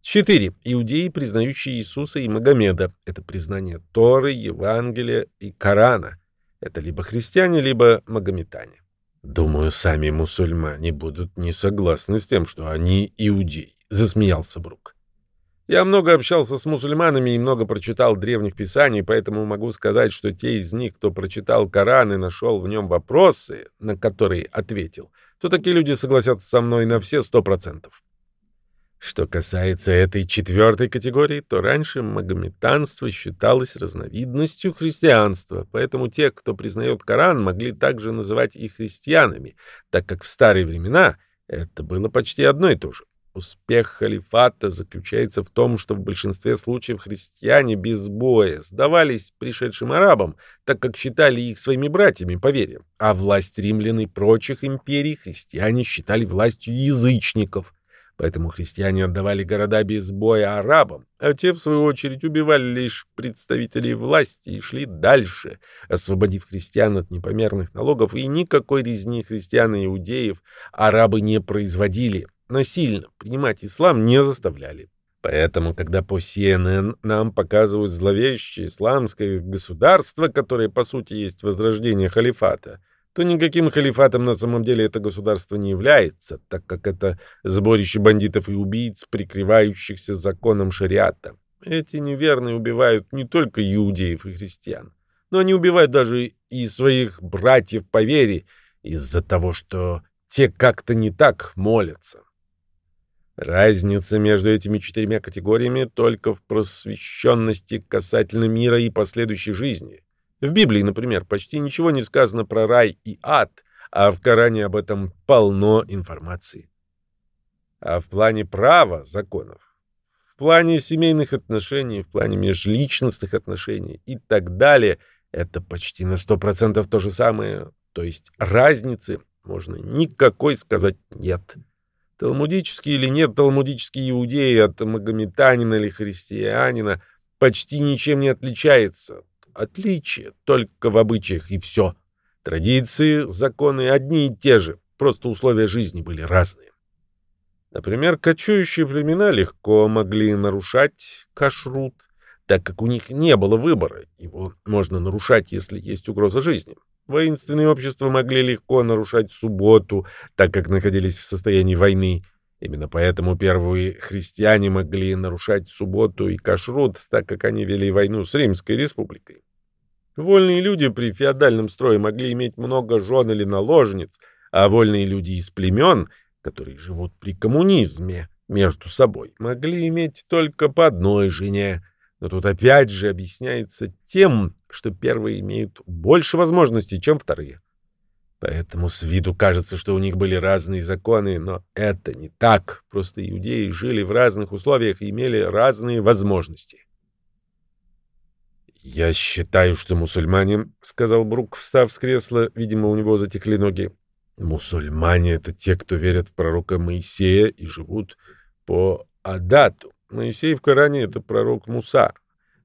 Четыре. Иудеи, признающие Иисуса и Магомеда. Это признание Торы, Евангелия и Корана. Это либо христиане, либо магометане. Думаю, сами мусульмане будут не согласны с тем, что они иудеи, засмеялся Брук. Я много общался с мусульманами и много прочитал древних писаний, поэтому могу сказать, что те из них, кто прочитал Коран и нашел в нем вопросы, на которые ответил, то такие люди согласятся со мной на все сто процентов. Что касается этой четвертой категории, то раньше магометанство считалось разновидностью христианства, поэтому те, кто признает Коран, могли также называть и христианами, так как в старые времена это было почти одно и то же. Успех халифата заключается в том, что в большинстве случаев христиане без боя сдавались пришедшим арабам, так как считали их своими братьями по вере, а власть римлян и прочих империй христиане считали властью язычников – Поэтому христиане отдавали города без боя арабам, а те, в свою очередь, убивали лишь представителей власти и шли дальше, освободив христиан от непомерных налогов, и никакой резни христиан и иудеев арабы не производили, насильно принимать ислам не заставляли. Поэтому, когда по CNN нам показывают зловещее исламское государство, которое, по сути, есть возрождение халифата, то никаким халифатом на самом деле это государство не является, так как это сборище бандитов и убийц, прикрывающихся законом шариата. Эти неверные убивают не только иудеев и христиан, но они убивают даже и своих братьев по вере из-за того, что те как-то не так молятся. Разница между этими четырьмя категориями только в просвещенности касательно мира и последующей жизни. В Библии, например, почти ничего не сказано про рай и ад, а в Коране об этом полно информации. А в плане права, законов, в плане семейных отношений, в плане межличностных отношений и так далее, это почти на 100% то же самое, то есть разницы можно никакой сказать нет. Талмудический или нет талмудический иудеи от магометанина или христианина почти ничем не отличается, Отличие только в обычаях и все. Традиции, законы одни и те же, просто условия жизни были разные. Например, кочующие племена легко могли нарушать кашрут, так как у них не было выбора, его можно нарушать, если есть угроза жизни. Воинственные общества могли легко нарушать субботу, так как находились в состоянии войны, Именно поэтому первые христиане могли нарушать субботу и кашрут, так как они вели войну с Римской республикой. Вольные люди при феодальном строе могли иметь много жен или наложниц, а вольные люди из племен, которые живут при коммунизме между собой, могли иметь только по одной жене. Но тут опять же объясняется тем, что первые имеют больше возможностей, чем вторые. Поэтому с виду кажется, что у них были разные законы, но это не так. Просто иудеи жили в разных условиях и имели разные возможности. «Я считаю, что мусульмане, — сказал Брук, встав с кресла, видимо, у него затекли ноги, — мусульмане — это те, кто верят в пророка Моисея и живут по Адату. Моисей в Коране — это пророк Муса.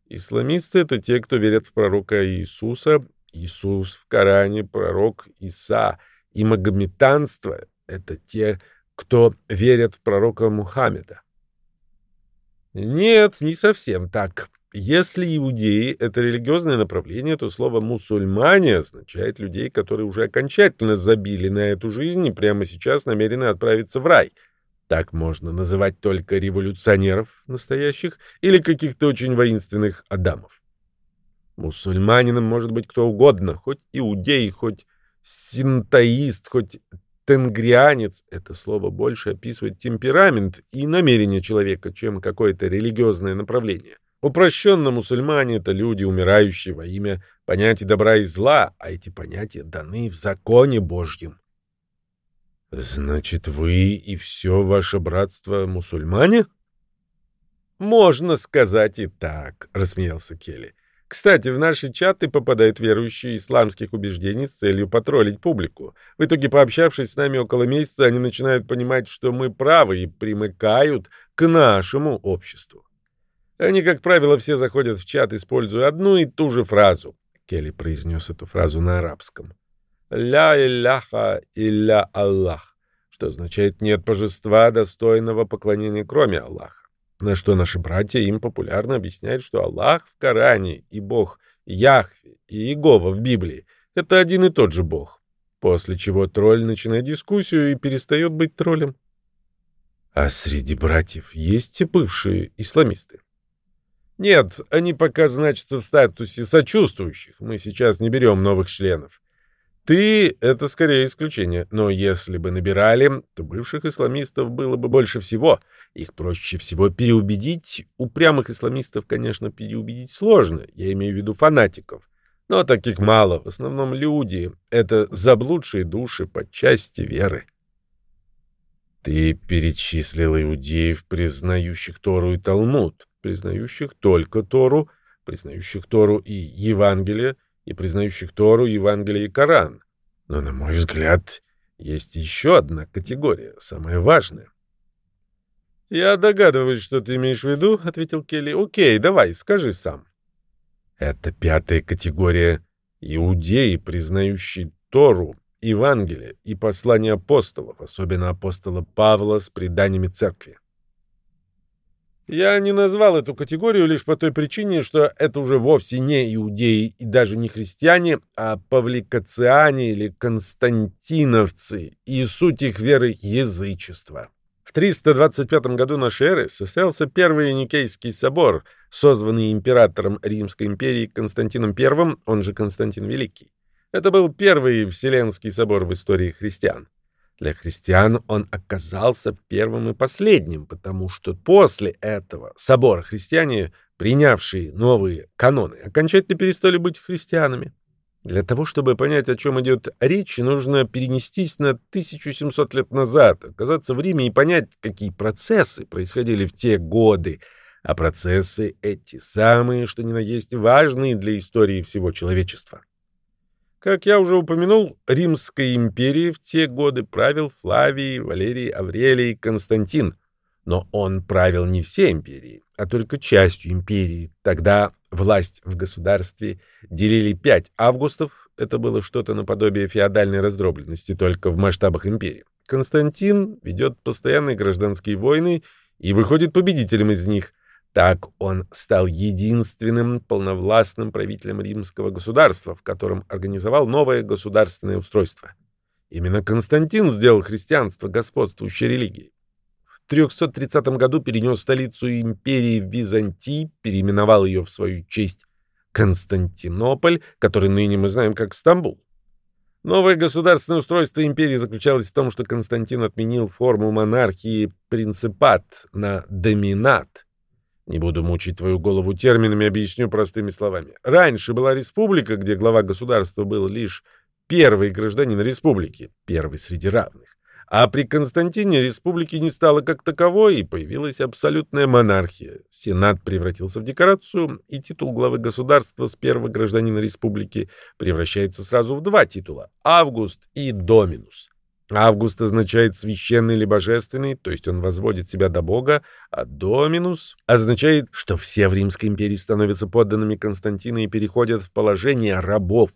Исламисты — это те, кто верят в пророка Иисуса Иисус в Коране, пророк Иса, и магометанство — это те, кто верят в пророка Мухаммеда. Нет, не совсем так. Если иудеи — это религиозное направление, то слово «мусульмане» означает людей, которые уже окончательно забили на эту жизнь и прямо сейчас намерены отправиться в рай. Так можно называть только революционеров настоящих или каких-то очень воинственных адамов. Мусульманином может быть кто угодно, хоть иудей, хоть синтоист, хоть тенгрианец. Это слово больше описывает темперамент и намерение человека, чем какое-то религиозное направление. Упрощенно мусульмане — это люди, умирающие во имя понятий добра и зла, а эти понятия даны в законе Божьем. — Значит, вы и все ваше братство мусульмане? — Можно сказать и так, — рассмеялся Келли. Кстати, в наши чаты попадают верующие исламских убеждений с целью потроллить публику. В итоге, пообщавшись с нами около месяца, они начинают понимать, что мы правы и примыкают к нашему обществу. Они, как правило, все заходят в чат, используя одну и ту же фразу. Келли произнес эту фразу на арабском. «Ля илляха илля Аллах», что означает «нет божества, достойного поклонения, кроме Аллаха». На что наши братья им популярно объясняют, что Аллах в Коране и Бог Яхве и Иегова в Библии — это один и тот же Бог. После чего тролль начинает дискуссию и перестает быть троллем. А среди братьев есть и бывшие исламисты? Нет, они пока значатся в статусе сочувствующих. Мы сейчас не берем новых членов. Ты — это скорее исключение. Но если бы набирали, то бывших исламистов было бы больше всего. Их проще всего переубедить. Упрямых исламистов, конечно, переубедить сложно. Я имею в виду фанатиков. Но таких мало. В основном люди — это заблудшие души по части веры. Ты перечислил иудеев, признающих Тору и Талмуд, признающих только Тору, признающих Тору и Евангелие, и признающих Тору, Евангелие и Коран. Но, на мой взгляд, есть еще одна категория, самая важная. «Я догадываюсь, что ты имеешь в виду», — ответил Келли. «Окей, давай, скажи сам». Это пятая категория — иудеи, признающие Тору, Евангелие и послания апостолов, особенно апостола Павла с преданиями церкви. Я не назвал эту категорию лишь по той причине, что это уже вовсе не иудеи и даже не христиане, а павликациане или константиновцы, и суть их веры — язычество. В 325 году нашей эры состоялся Первый Никейский собор, созванный императором Римской империи Константином I, он же Константин Великий. Это был первый Вселенский собор в истории христиан. Для христиан он оказался первым и последним, потому что после этого собора христиане, принявшие новые каноны, окончательно перестали быть христианами. Для того, чтобы понять, о чем идет речь, нужно перенестись на 1700 лет назад, оказаться в Риме и понять, какие процессы происходили в те годы. А процессы эти самые, что ни на есть, важные для истории всего человечества. Как я уже упомянул, Римской империей в те годы правил Флавий, Валерий, Аврелий, Константин. Но он правил не всей империей, а только частью империи. Тогда власть в государстве делили пять августов, это было что-то наподобие феодальной раздробленности, только в масштабах империи. Константин ведет постоянные гражданские войны и выходит победителем из них. Так он стал единственным полновластным правителем римского государства, в котором организовал новое государственное устройство. Именно Константин сделал христианство господствующей религией. В 330 году перенес столицу империи в Византий, переименовал ее в свою честь Константинополь, который ныне мы знаем как Стамбул. Новое государственное устройство империи заключалось в том, что Константин отменил форму монархии принципат на доминат – не буду мучить твою голову терминами, объясню простыми словами. Раньше была республика, где глава государства был лишь первый гражданин республики, первый среди равных. А при Константине республики не стало как таковой, и появилась абсолютная монархия. Сенат превратился в декорацию, и титул главы государства с первого гражданина республики превращается сразу в два титула — Август и Доминус. Август означает священный или божественный, то есть он возводит себя до Бога, а Доминус означает, что все в Римской империи становятся подданными Константина и переходят в положение рабов.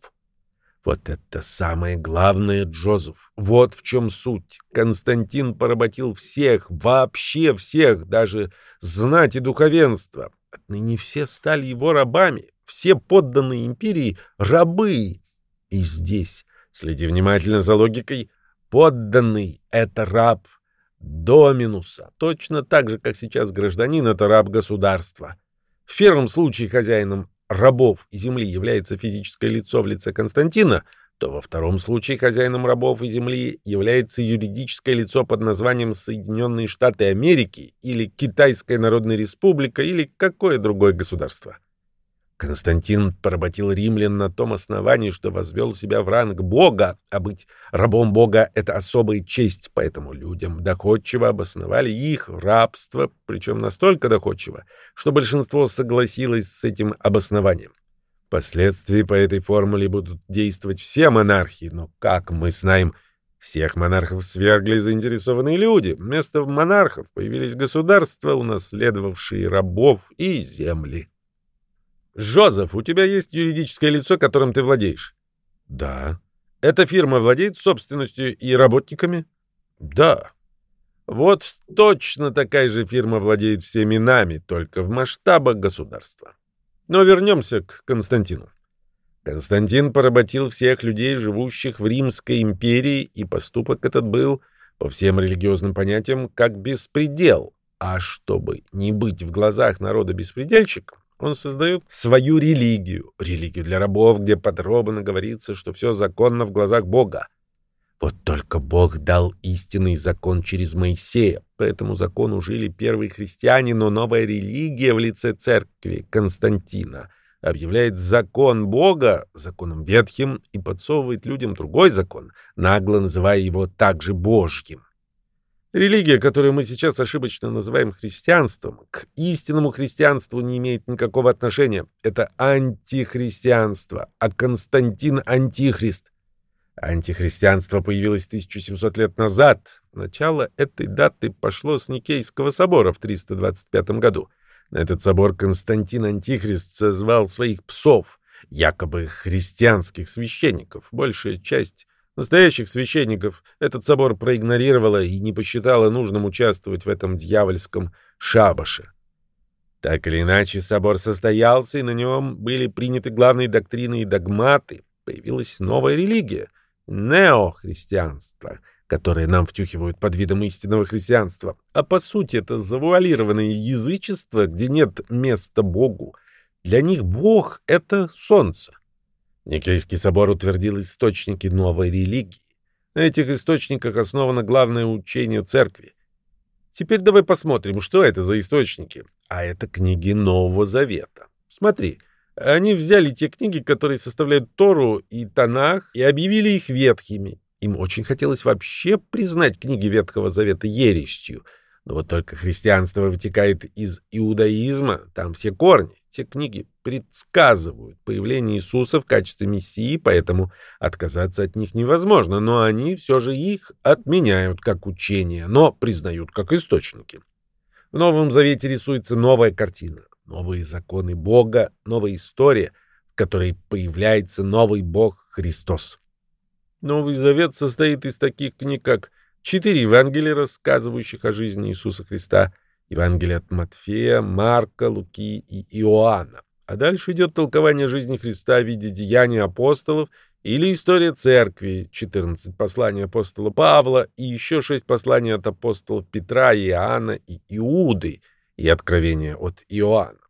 Вот это самое главное, Джозеф. Вот в чем суть. Константин поработил всех, вообще всех, даже знать и духовенство. Отныне все стали его рабами. Все подданные империи — рабы. И здесь, следи внимательно за логикой, Подданный — это раб доминуса, точно так же, как сейчас гражданин — это раб государства. В первом случае хозяином рабов и земли является физическое лицо в лице Константина, то во втором случае хозяином рабов и земли является юридическое лицо под названием Соединенные Штаты Америки или Китайская Народная Республика или какое другое государство. Константин поработил римлян на том основании, что возвел себя в ранг бога, а быть рабом бога — это особая честь, поэтому людям доходчиво обосновали их рабство, причем настолько доходчиво, что большинство согласилось с этим обоснованием. Впоследствии по этой формуле будут действовать все монархии, но, как мы знаем, всех монархов свергли заинтересованные люди. Вместо монархов появились государства, унаследовавшие рабов и земли. Жозеф, у тебя есть юридическое лицо, которым ты владеешь? Да. Эта фирма владеет собственностью и работниками? Да. Вот точно такая же фирма владеет всеми нами, только в масштабах государства. Но вернемся к Константину. Константин поработил всех людей, живущих в Римской империи, и поступок этот был, по всем религиозным понятиям, как беспредел. А чтобы не быть в глазах народа беспредельщиком, он создает свою религию, религию для рабов, где подробно говорится, что все законно в глазах Бога. Вот только Бог дал истинный закон через Моисея. По этому закону жили первые христиане, но новая религия в лице церкви Константина объявляет закон Бога законом ветхим и подсовывает людям другой закон, нагло называя его также Божьим. Религия, которую мы сейчас ошибочно называем христианством, к истинному христианству не имеет никакого отношения. Это антихристианство, а Константин — антихрист. Антихристианство появилось 1700 лет назад. Начало этой даты пошло с Никейского собора в 325 году. На этот собор Константин Антихрист созвал своих псов, якобы христианских священников. Большая часть Настоящих священников этот собор проигнорировала и не посчитала нужным участвовать в этом дьявольском шабаше. Так или иначе, собор состоялся, и на нем были приняты главные доктрины и догматы. Появилась новая религия — неохристианство — которое нам втюхивают под видом истинного христианства, а по сути это завуалированное язычество, где нет места Богу. Для них Бог — это солнце. Никейский собор утвердил источники новой религии. На этих источниках основано главное учение церкви. Теперь давай посмотрим, что это за источники. А это книги Нового Завета. Смотри, они взяли те книги, которые составляют Тору и Танах, и объявили их ветхими. Им очень хотелось вообще признать книги Ветхого Завета ересью. Но вот только христианство вытекает из иудаизма, там все корни. Те книги предсказывают появление Иисуса в качестве Мессии, поэтому отказаться от них невозможно, но они все же их отменяют как учение, но признают как источники. В Новом Завете рисуется новая картина, новые законы Бога, новая история, в которой появляется новый Бог Христос. Новый Завет состоит из таких книг, как четыре Евангелия, рассказывающих о жизни Иисуса Христа, Евангелие от Матфея, Марка, Луки и Иоанна. А дальше идет толкование жизни Христа в виде деяний апостолов или история церкви, 14 посланий апостола Павла и еще 6 посланий от апостолов Петра, Иоанна и Иуды и откровения от Иоанна.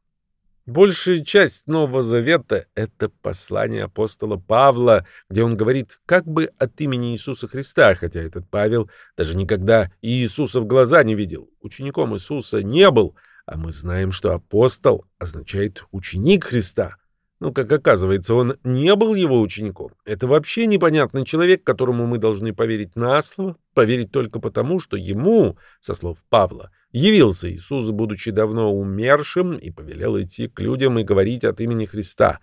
Большая часть Нового Завета — это послание апостола Павла, где он говорит как бы от имени Иисуса Христа, хотя этот Павел даже никогда Иисуса в глаза не видел, учеником Иисуса не был, а мы знаем, что апостол означает «ученик Христа». Ну, как оказывается, он не был его учеником. Это вообще непонятный человек, которому мы должны поверить на слово, поверить только потому, что ему, со слов Павла, явился Иисус, будучи давно умершим, и повелел идти к людям и говорить от имени Христа.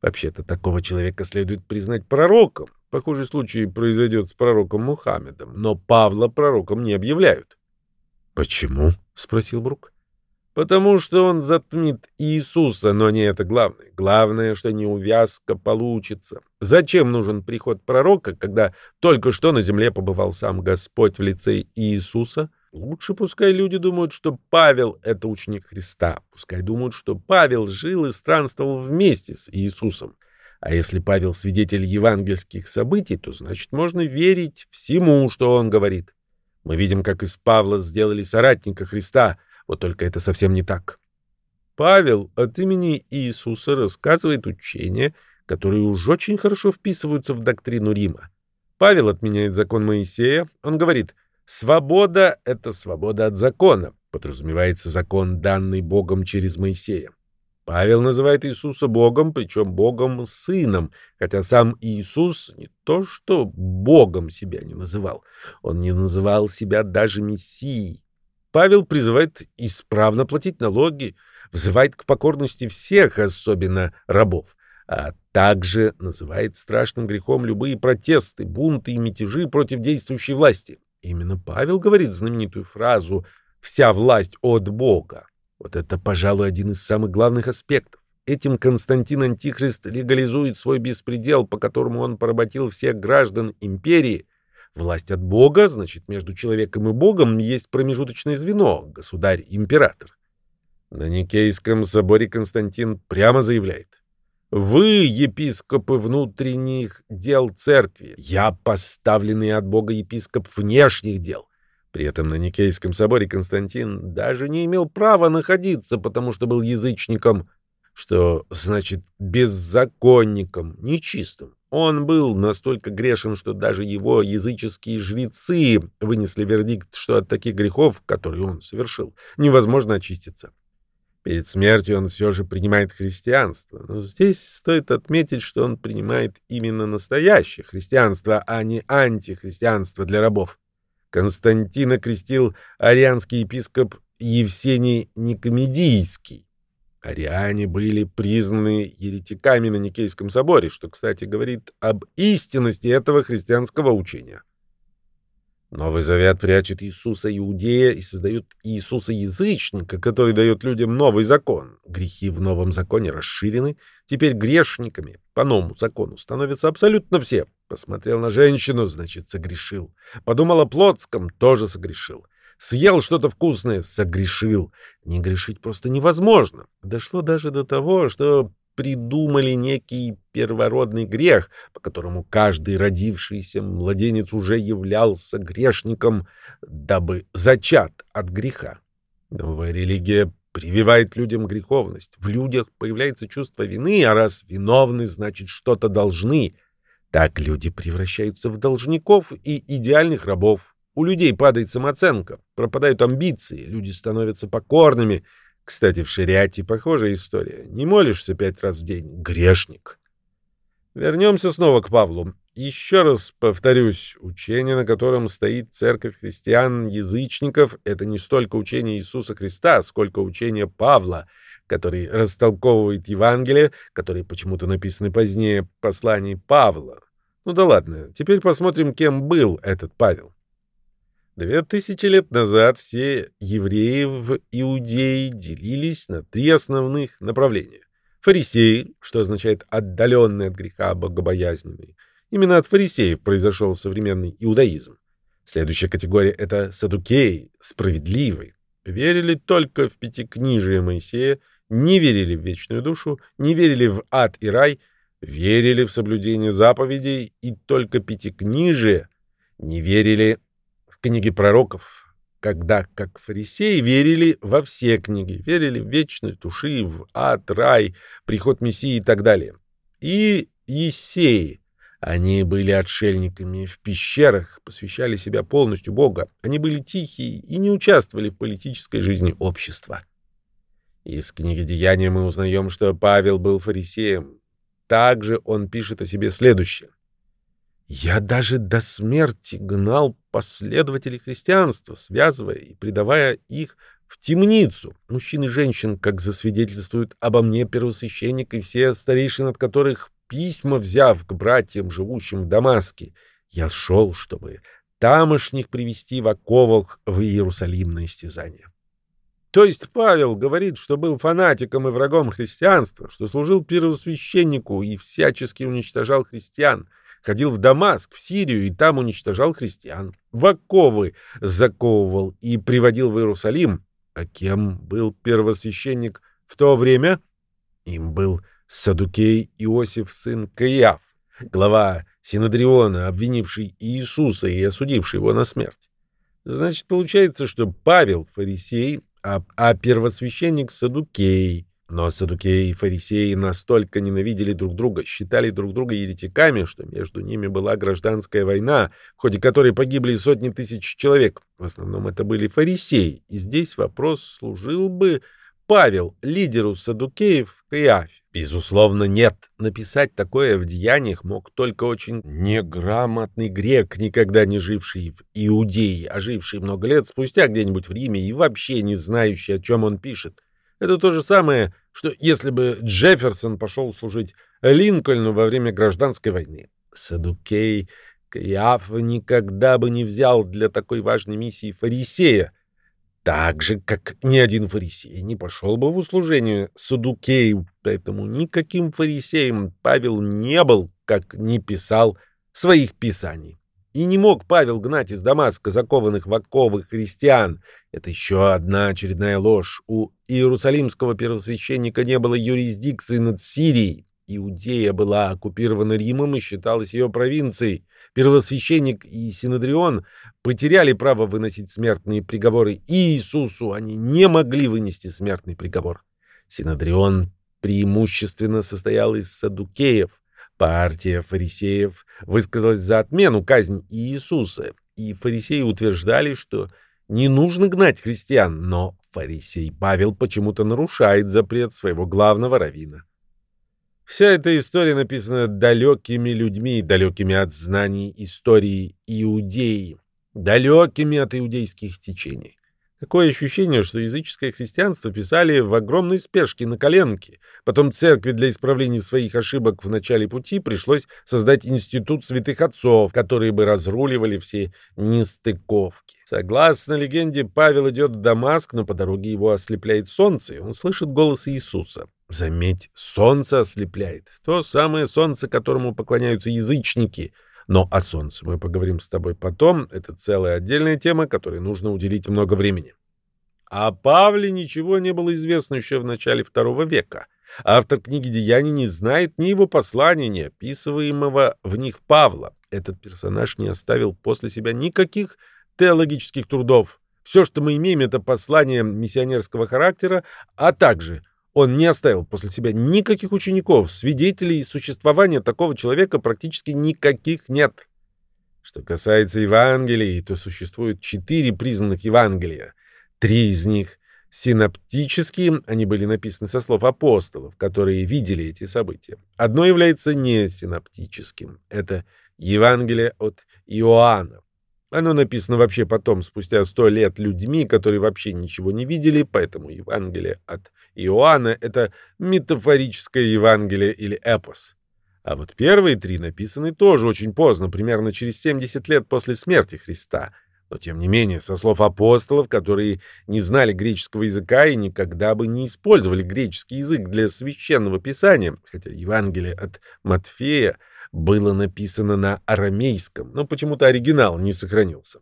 Вообще-то такого человека следует признать пророком. Похожий случай произойдет с пророком Мухаммедом, но Павла пророком не объявляют. «Почему?» — спросил Брук. Потому что он затмит Иисуса, но не это главное. Главное, что неувязка получится. Зачем нужен приход пророка, когда только что на земле побывал сам Господь в лице Иисуса? Лучше пускай люди думают, что Павел — это ученик Христа. Пускай думают, что Павел жил и странствовал вместе с Иисусом. А если Павел свидетель евангельских событий, то значит можно верить всему, что он говорит. Мы видим, как из Павла сделали соратника Христа — вот только это совсем не так. Павел от имени Иисуса рассказывает учения, которые уж очень хорошо вписываются в доктрину Рима. Павел отменяет закон Моисея. Он говорит, свобода — это свобода от закона. Подразумевается закон, данный Богом через Моисея. Павел называет Иисуса Богом, причем Богом Сыном, хотя сам Иисус не то что Богом себя не называл, он не называл себя даже Мессией. Павел призывает исправно платить налоги, взывает к покорности всех, особенно рабов, а также называет страшным грехом любые протесты, бунты и мятежи против действующей власти. Именно Павел говорит знаменитую фразу «вся власть от Бога». Вот это, пожалуй, один из самых главных аспектов. Этим Константин Антихрист легализует свой беспредел, по которому он поработил всех граждан империи – Власть от Бога, значит, между человеком и Богом есть промежуточное звено, государь-император. На Никейском соборе Константин прямо заявляет. «Вы, епископы внутренних дел церкви, я поставленный от Бога епископ внешних дел». При этом на Никейском соборе Константин даже не имел права находиться, потому что был язычником, что значит беззаконником, нечистым. Он был настолько грешен, что даже его языческие жрецы вынесли вердикт, что от таких грехов, которые он совершил, невозможно очиститься. Перед смертью он все же принимает христианство, но здесь стоит отметить, что он принимает именно настоящее христианство, а не антихристианство для рабов. Константина крестил арианский епископ Евсений Никомедийский. Ариане были признаны еретиками на Никейском соборе, что, кстати, говорит об истинности этого христианского учения. Новый Завет прячет Иисуса Иудея и создает Иисуса Язычника, который дает людям новый закон. Грехи в новом законе расширены. Теперь грешниками по новому закону становятся абсолютно все. Посмотрел на женщину, значит, согрешил. Подумал о Плотском, тоже согрешил. съел что-то вкусное, согрешил. Не грешить просто невозможно. Дошло даже до того, что придумали некий первородный грех, по которому каждый родившийся младенец уже являлся грешником, дабы зачат от греха. Новая религия прививает людям греховность. В людях появляется чувство вины, а раз виновны, значит, что-то должны. Так люди превращаются в должников и идеальных рабов. У людей падает самооценка, пропадают амбиции, люди становятся покорными. Кстати, в шариате похожая история. Не молишься пять раз в день — грешник. Вернемся снова к Павлу. Еще раз повторюсь, учение, на котором стоит церковь христиан-язычников, это не столько учение Иисуса Христа, сколько учение Павла, который растолковывает Евангелие, которые почему-то написаны позднее посланий Павла. Ну да ладно, теперь посмотрим, кем был этот Павел. Две тысячи лет назад все евреи в Иудее делились на три основных направления. Фарисеи, что означает «отдаленные от греха богобоязненные», Именно от фарисеев произошел современный иудаизм. Следующая категория — это садукеи, справедливые. Верили только в пятикнижие Моисея, не верили в вечную душу, не верили в ад и рай, верили в соблюдение заповедей и только пятикнижие, не верили в книги пророков, когда, как фарисеи, верили во все книги, верили в вечность души, в ад, рай, приход Мессии и так далее. И Есеи, они были отшельниками в пещерах, посвящали себя полностью Бога. Они были тихие и не участвовали в политической жизни общества. Из книги «Деяния» мы узнаем, что Павел был фарисеем. Также он пишет о себе следующее. «Я даже до смерти гнал последователей христианства, связывая и предавая их в темницу, мужчин и женщин, как засвидетельствуют обо мне первосвященник и все старейшины, от которых письма взяв к братьям, живущим в Дамаске, я шел, чтобы тамошних привести в оковах в Иерусалим на истязание. То есть Павел говорит, что был фанатиком и врагом христианства, что служил первосвященнику и всячески уничтожал христиан, ходил в Дамаск, в Сирию и там уничтожал христиан, в оковы заковывал и приводил в Иерусалим. А кем был первосвященник в то время? Им был Садукей Иосиф сын Каиаф, глава Синодриона, обвинивший Иисуса и осудивший его на смерть. Значит, получается, что Павел — фарисей, а, а первосвященник — Садукей. Но Садукеи и фарисеи настолько ненавидели друг друга, считали друг друга еретиками, что между ними была гражданская война, в ходе которой погибли сотни тысяч человек. В основном это были фарисеи, и здесь вопрос служил бы Павел лидеру Садукеев Каиафе. Безусловно, нет. Написать такое в деяниях мог только очень неграмотный грек, никогда не живший в Иудее, а живший много лет спустя где-нибудь в Риме и вообще не знающий, о чем он пишет. Это то же самое, что если бы Джефферсон пошел служить Линкольну во время гражданской войны. Садукей Каиаф никогда бы не взял для такой важной миссии фарисея, так же, как ни один фарисей не пошел бы в услужение Садукею, поэтому никаким фарисеем Павел не был, как не писал своих писаний. И не мог Павел гнать из Дамаска закованных в оковы христиан. Это еще одна очередная ложь. У иерусалимского первосвященника не было юрисдикции над Сирией. Иудея была оккупирована Римом и считалась ее провинцией. Первосвященник и Синодрион потеряли право выносить смертные приговоры Иисусу, они не могли вынести смертный приговор. Синодрион преимущественно состоял из садукеев. Партия фарисеев высказалась за отмену казни Иисуса, и фарисеи утверждали, что не нужно гнать христиан, но фарисей Павел почему-то нарушает запрет своего главного раввина. Вся эта история написана далекими людьми, далекими от знаний истории Иудеи, далекими от иудейских течений. Такое ощущение, что языческое христианство писали в огромной спешке на коленке. Потом церкви для исправления своих ошибок в начале пути пришлось создать институт святых отцов, которые бы разруливали все нестыковки. Согласно легенде, Павел идет в Дамаск, но по дороге его ослепляет солнце, и он слышит голос Иисуса. Заметь, солнце ослепляет. То самое солнце, которому поклоняются язычники. Но о солнце мы поговорим с тобой потом. Это целая отдельная тема, которой нужно уделить много времени. О Павле ничего не было известно еще в начале второго века. Автор книги «Деяний» не знает ни его послания, ни описываемого в них Павла. Этот персонаж не оставил после себя никаких теологических трудов. Все, что мы имеем, это послание миссионерского характера, а также он не оставил после себя никаких учеников, свидетелей существования такого человека практически никаких нет. Что касается Евангелий, то существует четыре признанных Евангелия. Три из них синоптические, они были написаны со слов апостолов, которые видели эти события. Одно является не синоптическим. Это Евангелие от Иоанна. Оно написано вообще потом, спустя сто лет, людьми, которые вообще ничего не видели, поэтому Евангелие от Иоанна — это метафорическое Евангелие или эпос. А вот первые три написаны тоже очень поздно, примерно через 70 лет после смерти Христа. Но тем не менее, со слов апостолов, которые не знали греческого языка и никогда бы не использовали греческий язык для священного писания, хотя Евангелие от Матфея было написано на арамейском, но почему-то оригинал не сохранился.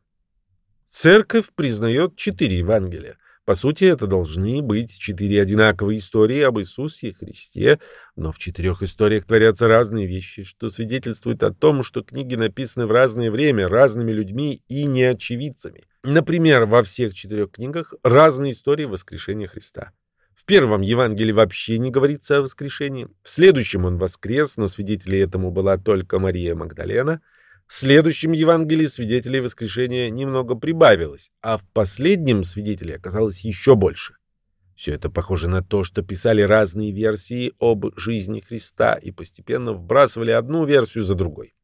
Церковь признает четыре Евангелия. По сути, это должны быть четыре одинаковые истории об Иисусе Христе, но в четырех историях творятся разные вещи, что свидетельствует о том, что книги написаны в разное время, разными людьми и неочевидцами. Например, во всех четырех книгах разные истории воскрешения Христа. Первом Евангелии вообще не говорится о воскрешении. В следующем он воскрес, но свидетелей этому была только Мария Магдалена – в следующем Евангелии свидетелей воскрешения немного прибавилось, а в последнем свидетелей оказалось еще больше. Все это похоже на то, что писали разные версии об жизни Христа и постепенно вбрасывали одну версию за другой.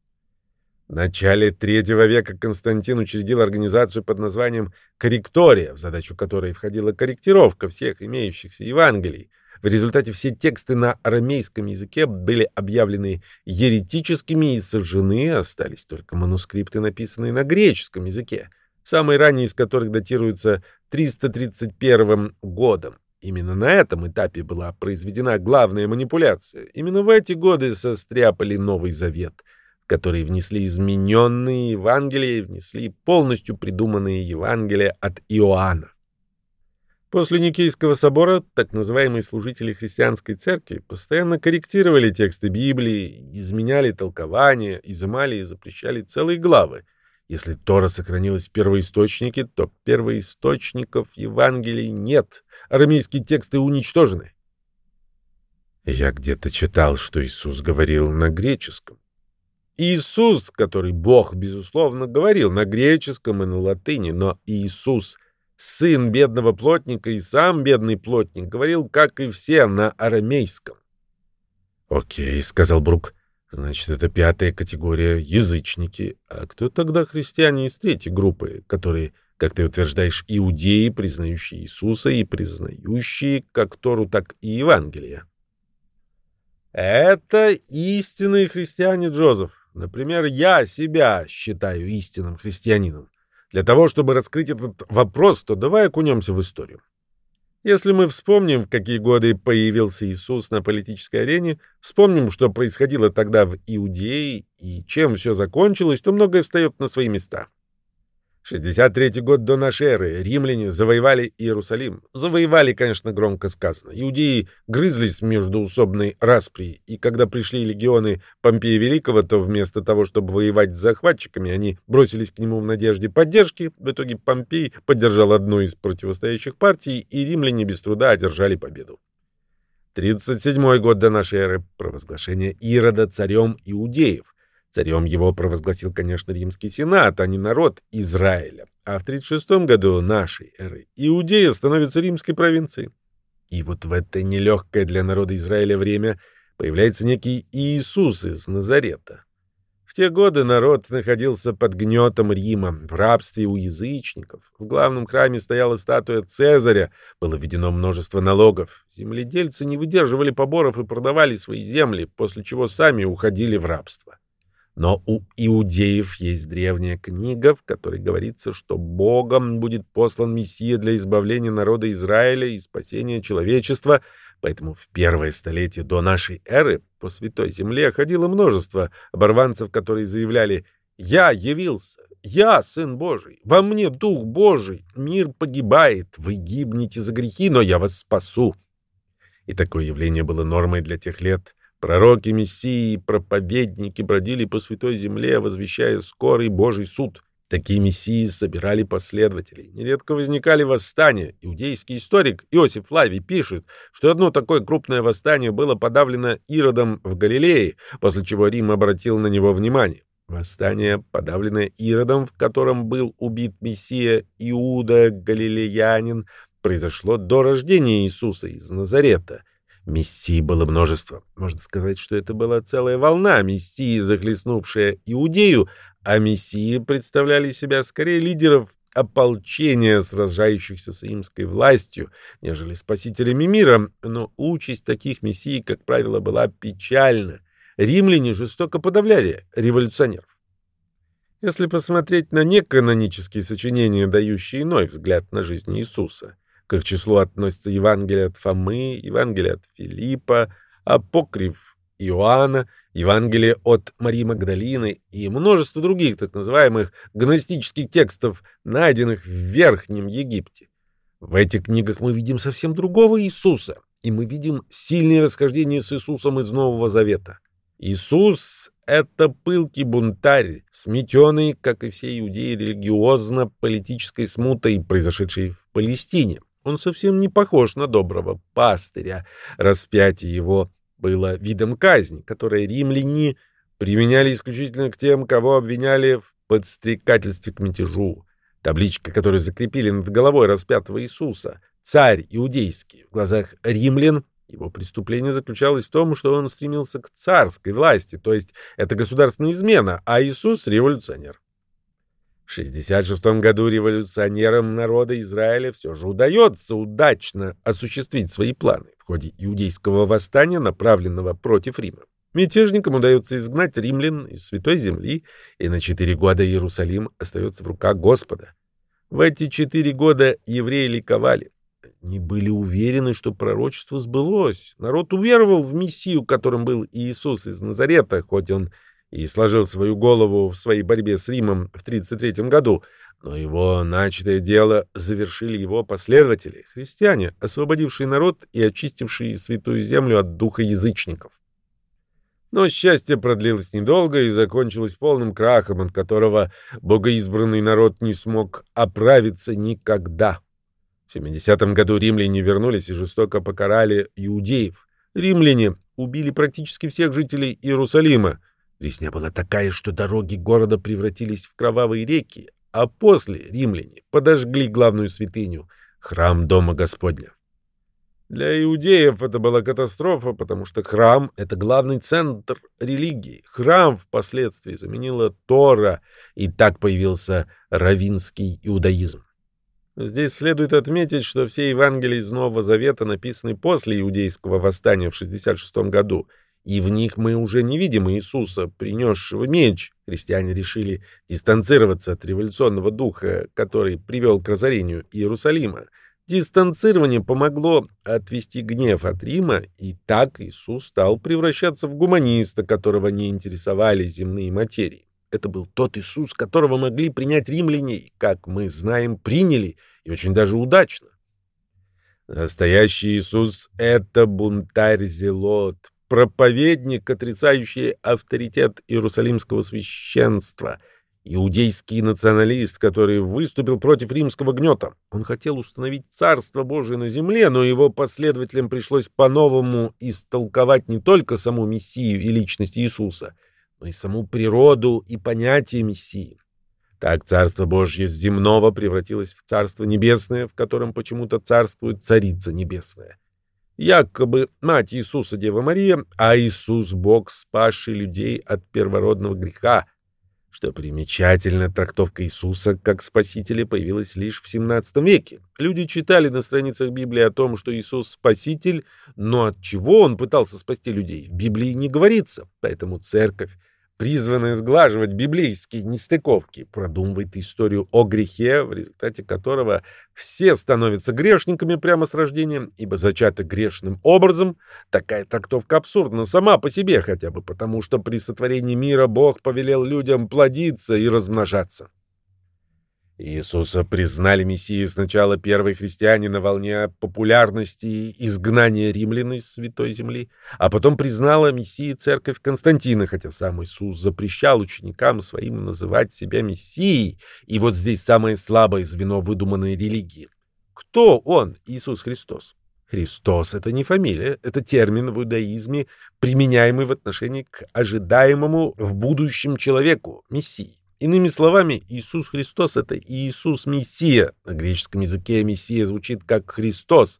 В начале третьего века Константин учредил организацию под названием «Корректория», в задачу которой входила корректировка всех имеющихся Евангелий – в результате все тексты на арамейском языке были объявлены еретическими и сожжены, остались только манускрипты, написанные на греческом языке, самые ранние из которых датируются 331 годом. Именно на этом этапе была произведена главная манипуляция. Именно в эти годы состряпали Новый Завет, в который внесли измененные Евангелия и внесли полностью придуманные Евангелия от Иоанна. После Никейского собора так называемые служители христианской церкви постоянно корректировали тексты Библии, изменяли толкования, изымали и запрещали целые главы. Если Тора сохранилась в первоисточнике, то первоисточников Евангелий нет, арамейские тексты уничтожены. Я где-то читал, что Иисус говорил на греческом. Иисус, который Бог, безусловно, говорил на греческом и на латыни, но Иисус сын бедного плотника и сам бедный плотник, говорил, как и все, на арамейском. «Окей», — сказал Брук, — «значит, это пятая категория — язычники. А кто тогда христиане из третьей группы, которые, как ты утверждаешь, иудеи, признающие Иисуса и признающие как Тору, так и Евангелие?» «Это истинные христиане, Джозеф. Например, я себя считаю истинным христианином. Для того, чтобы раскрыть этот вопрос, то давай окунемся в историю. Если мы вспомним, в какие годы появился Иисус на политической арене, вспомним, что происходило тогда в Иудее и чем все закончилось, то многое встает на свои места. 63 год до нашей эры. Римляне завоевали Иерусалим. Завоевали, конечно, громко сказано. Иудеи грызлись между усобной распри, и когда пришли легионы Помпея Великого, то вместо того, чтобы воевать с захватчиками, они бросились к нему в надежде поддержки. В итоге Помпей поддержал одну из противостоящих партий, и римляне без труда одержали победу. 37 год до нашей эры. Провозглашение Ирода царем иудеев. Царем его провозгласил, конечно, римский сенат, а не народ Израиля. А в 36 году нашей эры Иудея становится римской провинцией. И вот в это нелегкое для народа Израиля время появляется некий Иисус из Назарета. В те годы народ находился под гнетом Рима, в рабстве у язычников. В главном храме стояла статуя Цезаря, было введено множество налогов. Земледельцы не выдерживали поборов и продавали свои земли, после чего сами уходили в рабство. Но у иудеев есть древняя книга, в которой говорится, что Богом будет послан Мессия для избавления народа Израиля и спасения человечества. Поэтому в первое столетие до нашей эры по Святой Земле ходило множество оборванцев, которые заявляли «Я явился, я Сын Божий, во мне Дух Божий, мир погибает, вы гибнете за грехи, но я вас спасу». И такое явление было нормой для тех лет. Пророки, мессии, проповедники бродили по Святой Земле, возвещая скорый Божий суд. Такие мессии собирали последователей. Нередко возникали восстания. Иудейский историк Иосиф Флавий пишет, что одно такое крупное восстание было подавлено Иродом в Галилее, после чего Рим обратил на него внимание. Восстание, подавленное Иродом, в котором был убит Мессия Иуда Галилеянин, произошло до рождения Иисуса из Назарета. Мессий было множество. Можно сказать, что это была целая волна мессии, захлестнувшая Иудею, а мессии представляли себя скорее лидеров ополчения, сражающихся с римской властью, нежели спасителями мира, но участь таких мессий, как правило, была печальна. Римляне жестоко подавляли революционеров. Если посмотреть на неканонические сочинения, дающие иной взгляд на жизнь Иисуса, к их числу относятся Евангелие от Фомы, Евангелие от Филиппа, Апокриф Иоанна, Евангелие от Марии Магдалины и множество других так называемых гностических текстов, найденных в Верхнем Египте. В этих книгах мы видим совсем другого Иисуса, и мы видим сильное расхождение с Иисусом из Нового Завета. Иисус — это пылкий бунтарь, сметенный, как и все иудеи, религиозно-политической смутой, произошедшей в Палестине. Он совсем не похож на доброго пастыря. Распятие его было видом казни, которое римляне применяли исключительно к тем, кого обвиняли в подстрекательстве к мятежу. Табличка, которую закрепили над головой распятого Иисуса, царь иудейский, в глазах римлян его преступление заключалось в том, что он стремился к царской власти, то есть это государственная измена, а Иисус — революционер. В 66 году революционерам народа Израиля все же удается удачно осуществить свои планы в ходе иудейского восстания, направленного против Рима. Мятежникам удается изгнать римлян из Святой Земли, и на четыре года Иерусалим остается в руках Господа. В эти четыре года евреи ликовали. Они были уверены, что пророчество сбылось. Народ уверовал в Мессию, которым был Иисус из Назарета, хоть он и сложил свою голову в своей борьбе с Римом в 33 году, но его начатое дело завершили его последователи, христиане, освободившие народ и очистившие святую землю от духа язычников. Но счастье продлилось недолго и закончилось полным крахом, от которого богоизбранный народ не смог оправиться никогда. В 70 году римляне вернулись и жестоко покарали иудеев. Римляне убили практически всех жителей Иерусалима, Резня была такая, что дороги города превратились в кровавые реки, а после римляне подожгли главную святыню — храм Дома Господня. Для иудеев это была катастрофа, потому что храм — это главный центр религии. Храм впоследствии заменила Тора, и так появился равинский иудаизм. Здесь следует отметить, что все Евангелия из Нового Завета написаны после иудейского восстания в 66 году — и в них мы уже не видим Иисуса, принесшего меч. Христиане решили дистанцироваться от революционного духа, который привел к разорению Иерусалима. Дистанцирование помогло отвести гнев от Рима, и так Иисус стал превращаться в гуманиста, которого не интересовали земные материи. Это был тот Иисус, которого могли принять римляне, как мы знаем, приняли, и очень даже удачно. Настоящий Иисус — это бунтарь-зелот, проповедник, отрицающий авторитет Иерусалимского священства, иудейский националист, который выступил против римского гнета. Он хотел установить Царство Божие на земле, но его последователям пришлось по-новому истолковать не только саму Мессию и личность Иисуса, но и саму природу и понятие Мессии. Так Царство Божье с земного превратилось в Царство Небесное, в котором почему-то царствует Царица Небесная якобы мать Иисуса Дева Мария, а Иисус Бог, спасший людей от первородного греха. Что примечательно, трактовка Иисуса как Спасителя появилась лишь в XVII веке. Люди читали на страницах Библии о том, что Иисус Спаситель, но от чего Он пытался спасти людей, в Библии не говорится, поэтому церковь призванное сглаживать библейские нестыковки, продумывает историю о грехе, в результате которого все становятся грешниками прямо с рождения, ибо зачаты грешным образом. Такая трактовка абсурдна сама по себе, хотя бы потому, что при сотворении мира Бог повелел людям плодиться и размножаться. Иисуса признали Мессией сначала первые христиане на волне популярности изгнания римлян из Святой Земли, а потом признала Мессией церковь Константина, хотя сам Иисус запрещал ученикам своим называть себя Мессией, и вот здесь самое слабое звено выдуманной религии. Кто он, Иисус Христос? Христос — это не фамилия, это термин в иудаизме, применяемый в отношении к ожидаемому в будущем человеку, Мессии. Иными словами, Иисус Христос — это Иисус Мессия. На греческом языке Мессия звучит как Христос,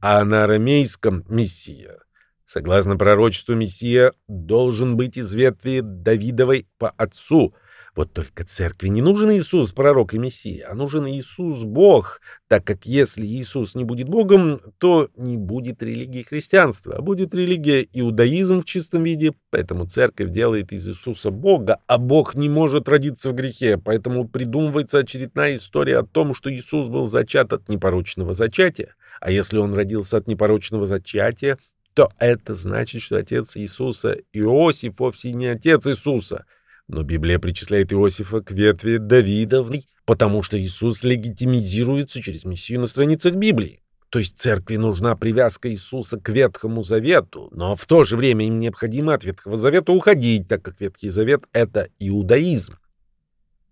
а на арамейском — Мессия. Согласно пророчеству, Мессия должен быть из ветви Давидовой по отцу — вот только церкви не нужен Иисус, пророк и Мессия, а нужен Иисус Бог, так как если Иисус не будет Богом, то не будет религии христианства, а будет религия иудаизм в чистом виде, поэтому церковь делает из Иисуса Бога, а Бог не может родиться в грехе, поэтому придумывается очередная история о том, что Иисус был зачат от непорочного зачатия, а если он родился от непорочного зачатия, то это значит, что отец Иисуса Иосиф вовсе не отец Иисуса — но Библия причисляет Иосифа к ветви Давидовной, потому что Иисус легитимизируется через Мессию на страницах Библии. То есть церкви нужна привязка Иисуса к Ветхому Завету, но в то же время им необходимо от Ветхого Завета уходить, так как Ветхий Завет — это иудаизм.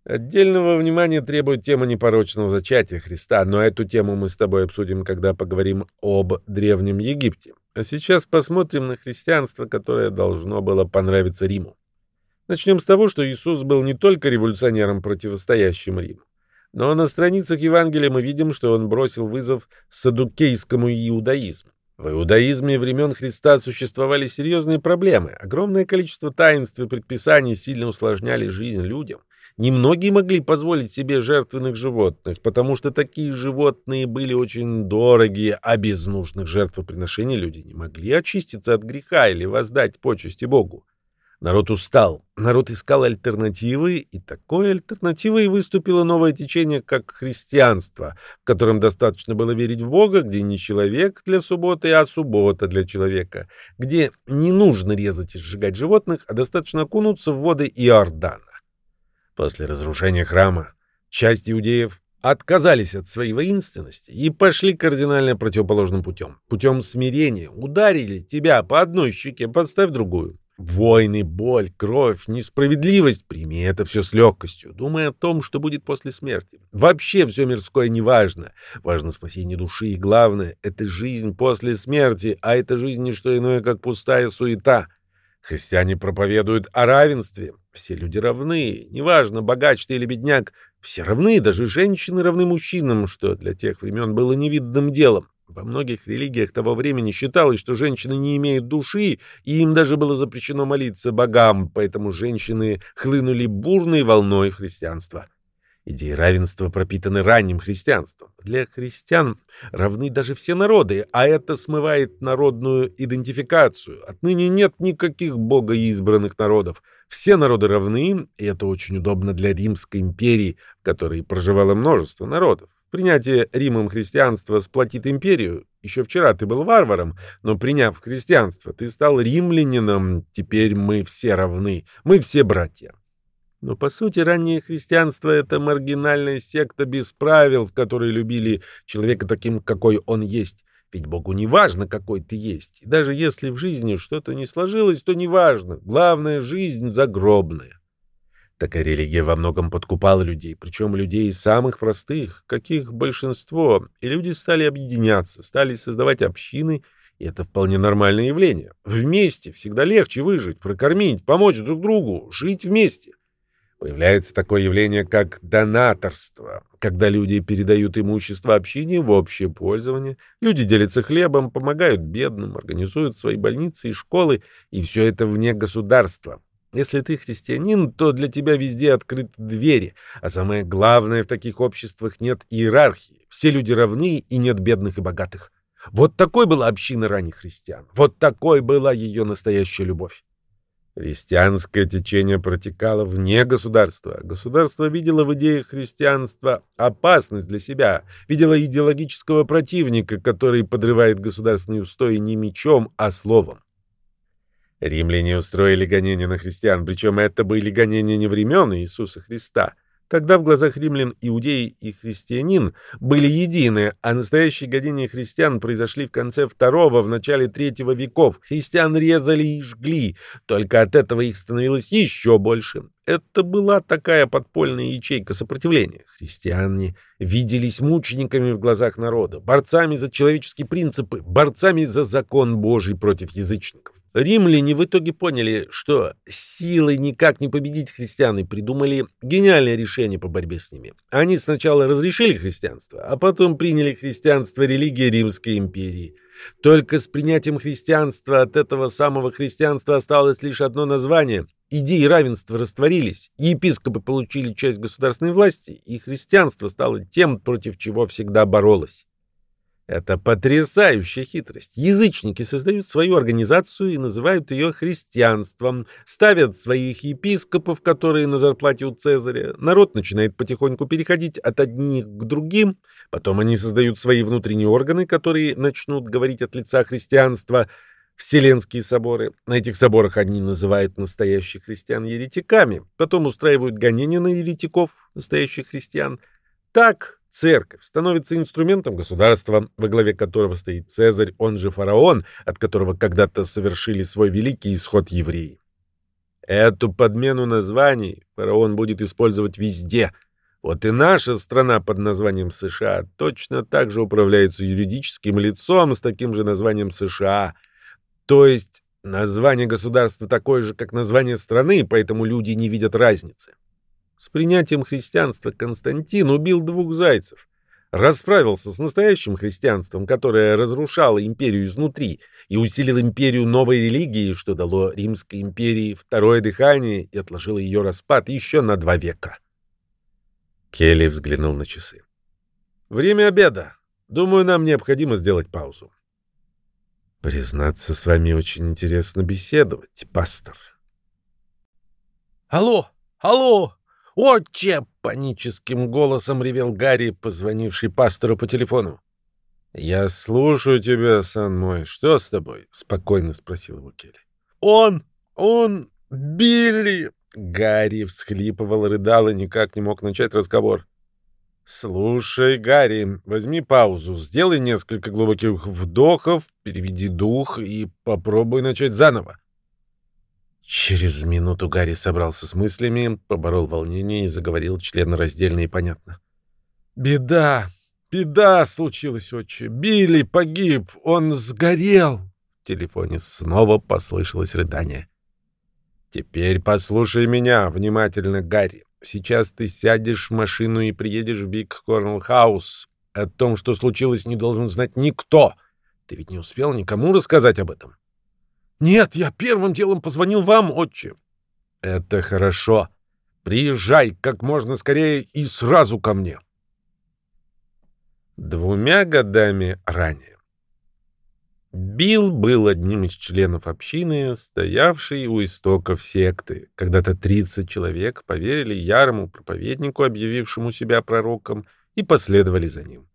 Отдельного внимания требует тема непорочного зачатия Христа, но эту тему мы с тобой обсудим, когда поговорим об Древнем Египте. А сейчас посмотрим на христианство, которое должно было понравиться Риму. Начнем с того, что Иисус был не только революционером, противостоящим Риму. Но на страницах Евангелия мы видим, что он бросил вызов садукейскому иудаизму. В иудаизме времен Христа существовали серьезные проблемы. Огромное количество таинств и предписаний сильно усложняли жизнь людям. Немногие могли позволить себе жертвенных животных, потому что такие животные были очень дорогие, а без нужных жертвоприношений люди не могли очиститься от греха или воздать почести Богу. Народ устал, народ искал альтернативы, и такой альтернативой выступило новое течение, как христианство, в котором достаточно было верить в Бога, где не человек для субботы, а суббота для человека, где не нужно резать и сжигать животных, а достаточно окунуться в воды Иордана. После разрушения храма часть иудеев отказались от своей воинственности и пошли кардинально противоположным путем. Путем смирения ударили тебя по одной щеке, подставь другую. Войны, боль, кровь, несправедливость. Прими это все с легкостью, думая о том, что будет после смерти. Вообще все мирское не важно. Важно спасение души, и главное — это жизнь после смерти, а эта жизнь не что иное, как пустая суета. Христиане проповедуют о равенстве. Все люди равны, неважно, богач ты или бедняк. Все равны, даже женщины равны мужчинам, что для тех времен было невидным делом. Во многих религиях того времени считалось, что женщины не имеют души, и им даже было запрещено молиться богам, поэтому женщины хлынули бурной волной в христианство. Идеи равенства пропитаны ранним христианством. Для христиан равны даже все народы, а это смывает народную идентификацию. Отныне нет никаких богоизбранных народов. Все народы равны, и это очень удобно для Римской империи, в которой проживало множество народов. Принятие Римом христианства сплотит империю. Еще вчера ты был варваром, но приняв христианство, ты стал римлянином. Теперь мы все равны, мы все братья. Но, по сути, раннее христианство — это маргинальная секта без правил, в которой любили человека таким, какой он есть. Ведь Богу не важно, какой ты есть. И даже если в жизни что-то не сложилось, то не важно. Главное — жизнь загробная. Такая религия во многом подкупала людей, причем людей самых простых, каких большинство, и люди стали объединяться, стали создавать общины, и это вполне нормальное явление. Вместе всегда легче выжить, прокормить, помочь друг другу, жить вместе. Появляется такое явление, как донаторство, когда люди передают имущество общине в общее пользование, люди делятся хлебом, помогают бедным, организуют свои больницы и школы, и все это вне государства. Если ты христианин, то для тебя везде открыты двери, а самое главное, в таких обществах нет иерархии. Все люди равны, и нет бедных и богатых. Вот такой была община ранних христиан. Вот такой была ее настоящая любовь. Христианское течение протекало вне государства. Государство видело в идее христианства опасность для себя, видело идеологического противника, который подрывает государственные устои не мечом, а словом. Римляне устроили гонения на христиан, причем это были гонения не времен Иисуса Христа, Тогда в глазах римлян иудеи и христианин были едины, а настоящие гонения христиан произошли в конце второго, в начале третьего веков. Христиан резали и жгли, только от этого их становилось еще больше. Это была такая подпольная ячейка сопротивления. Христиане виделись мучениками в глазах народа, борцами за человеческие принципы, борцами за закон Божий против язычников. Римляне в итоге поняли, что силой никак не победить христиан и придумали гениальное решение по борьбе с ними. Они сначала разрешили христианство, а потом приняли христианство религии Римской империи. Только с принятием христианства от этого самого христианства осталось лишь одно название. Идеи равенства растворились, епископы получили часть государственной власти, и христианство стало тем, против чего всегда боролось. Это потрясающая хитрость. Язычники создают свою организацию и называют ее христианством, ставят своих епископов, которые на зарплате у Цезаря. Народ начинает потихоньку переходить от одних к другим. Потом они создают свои внутренние органы, которые начнут говорить от лица христианства. Вселенские соборы. На этих соборах они называют настоящих христиан еретиками. Потом устраивают гонения на еретиков, настоящих христиан. Так Церковь становится инструментом государства, во главе которого стоит Цезарь, он же фараон, от которого когда-то совершили свой великий исход евреи. Эту подмену названий фараон будет использовать везде. Вот и наша страна под названием США точно так же управляется юридическим лицом с таким же названием США. То есть название государства такое же, как название страны, поэтому люди не видят разницы. С принятием христианства Константин убил двух зайцев. Расправился с настоящим христианством, которое разрушало империю изнутри, и усилил империю новой религии, что дало Римской империи второе дыхание и отложило ее распад еще на два века. Келли взглянул на часы. «Время обеда. Думаю, нам необходимо сделать паузу». «Признаться, с вами очень интересно беседовать, пастор». «Алло! Алло!» «Отче!» — паническим голосом ревел Гарри, позвонивший пастору по телефону. «Я слушаю тебя, сан мой. Что с тобой?» — спокойно спросил его Келли. «Он! Он! Билли!» Гарри всхлипывал, рыдал и никак не мог начать разговор. «Слушай, Гарри, возьми паузу, сделай несколько глубоких вдохов, переведи дух и попробуй начать заново. Через минуту Гарри собрался с мыслями, поборол волнение и заговорил членораздельно и понятно. «Беда! Беда случилась, отче! Билли погиб! Он сгорел!» В телефоне снова послышалось рыдание. «Теперь послушай меня внимательно, Гарри. Сейчас ты сядешь в машину и приедешь в Биг Корнелл Хаус. О том, что случилось, не должен знать никто. Ты ведь не успел никому рассказать об этом?» «Нет, я первым делом позвонил вам, отче». «Это хорошо. Приезжай как можно скорее и сразу ко мне». Двумя годами ранее. Билл был одним из членов общины, стоявшей у истоков секты. Когда-то 30 человек поверили ярому проповеднику, объявившему себя пророком, и последовали за ним.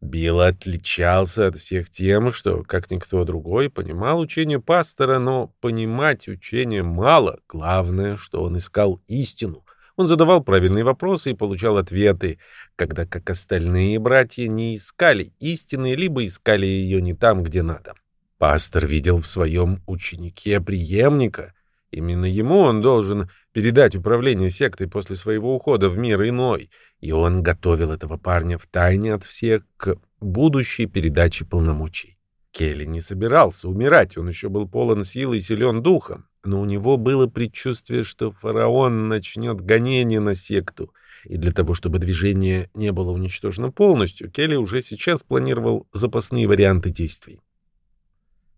Билл отличался от всех тем, что, как никто другой, понимал учение пастора, но понимать учение мало. Главное, что он искал истину. Он задавал правильные вопросы и получал ответы, когда, как остальные братья, не искали истины, либо искали ее не там, где надо. Пастор видел в своем ученике преемника. Именно ему он должен передать управление сектой после своего ухода в мир иной — и он готовил этого парня в тайне от всех к будущей передаче полномочий. Келли не собирался умирать, он еще был полон сил и силен духом, но у него было предчувствие, что фараон начнет гонение на секту, и для того, чтобы движение не было уничтожено полностью, Келли уже сейчас планировал запасные варианты действий.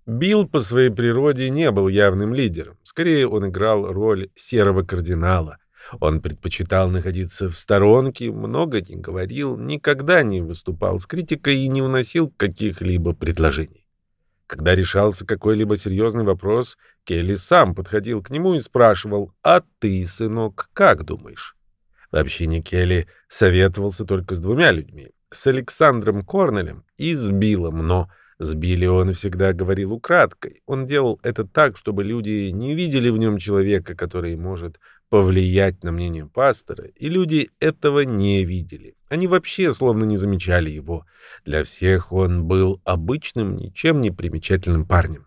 Билл по своей природе не был явным лидером, скорее он играл роль серого кардинала — он предпочитал находиться в сторонке, много не говорил, никогда не выступал с критикой и не вносил каких-либо предложений. Когда решался какой-либо серьезный вопрос, Келли сам подходил к нему и спрашивал, «А ты, сынок, как думаешь?» В общении Келли советовался только с двумя людьми, с Александром Корнелем и с Биллом, но с Билли он всегда говорил украдкой. Он делал это так, чтобы люди не видели в нем человека, который может повлиять на мнение пастора, и люди этого не видели. Они вообще словно не замечали его. Для всех он был обычным, ничем не примечательным парнем.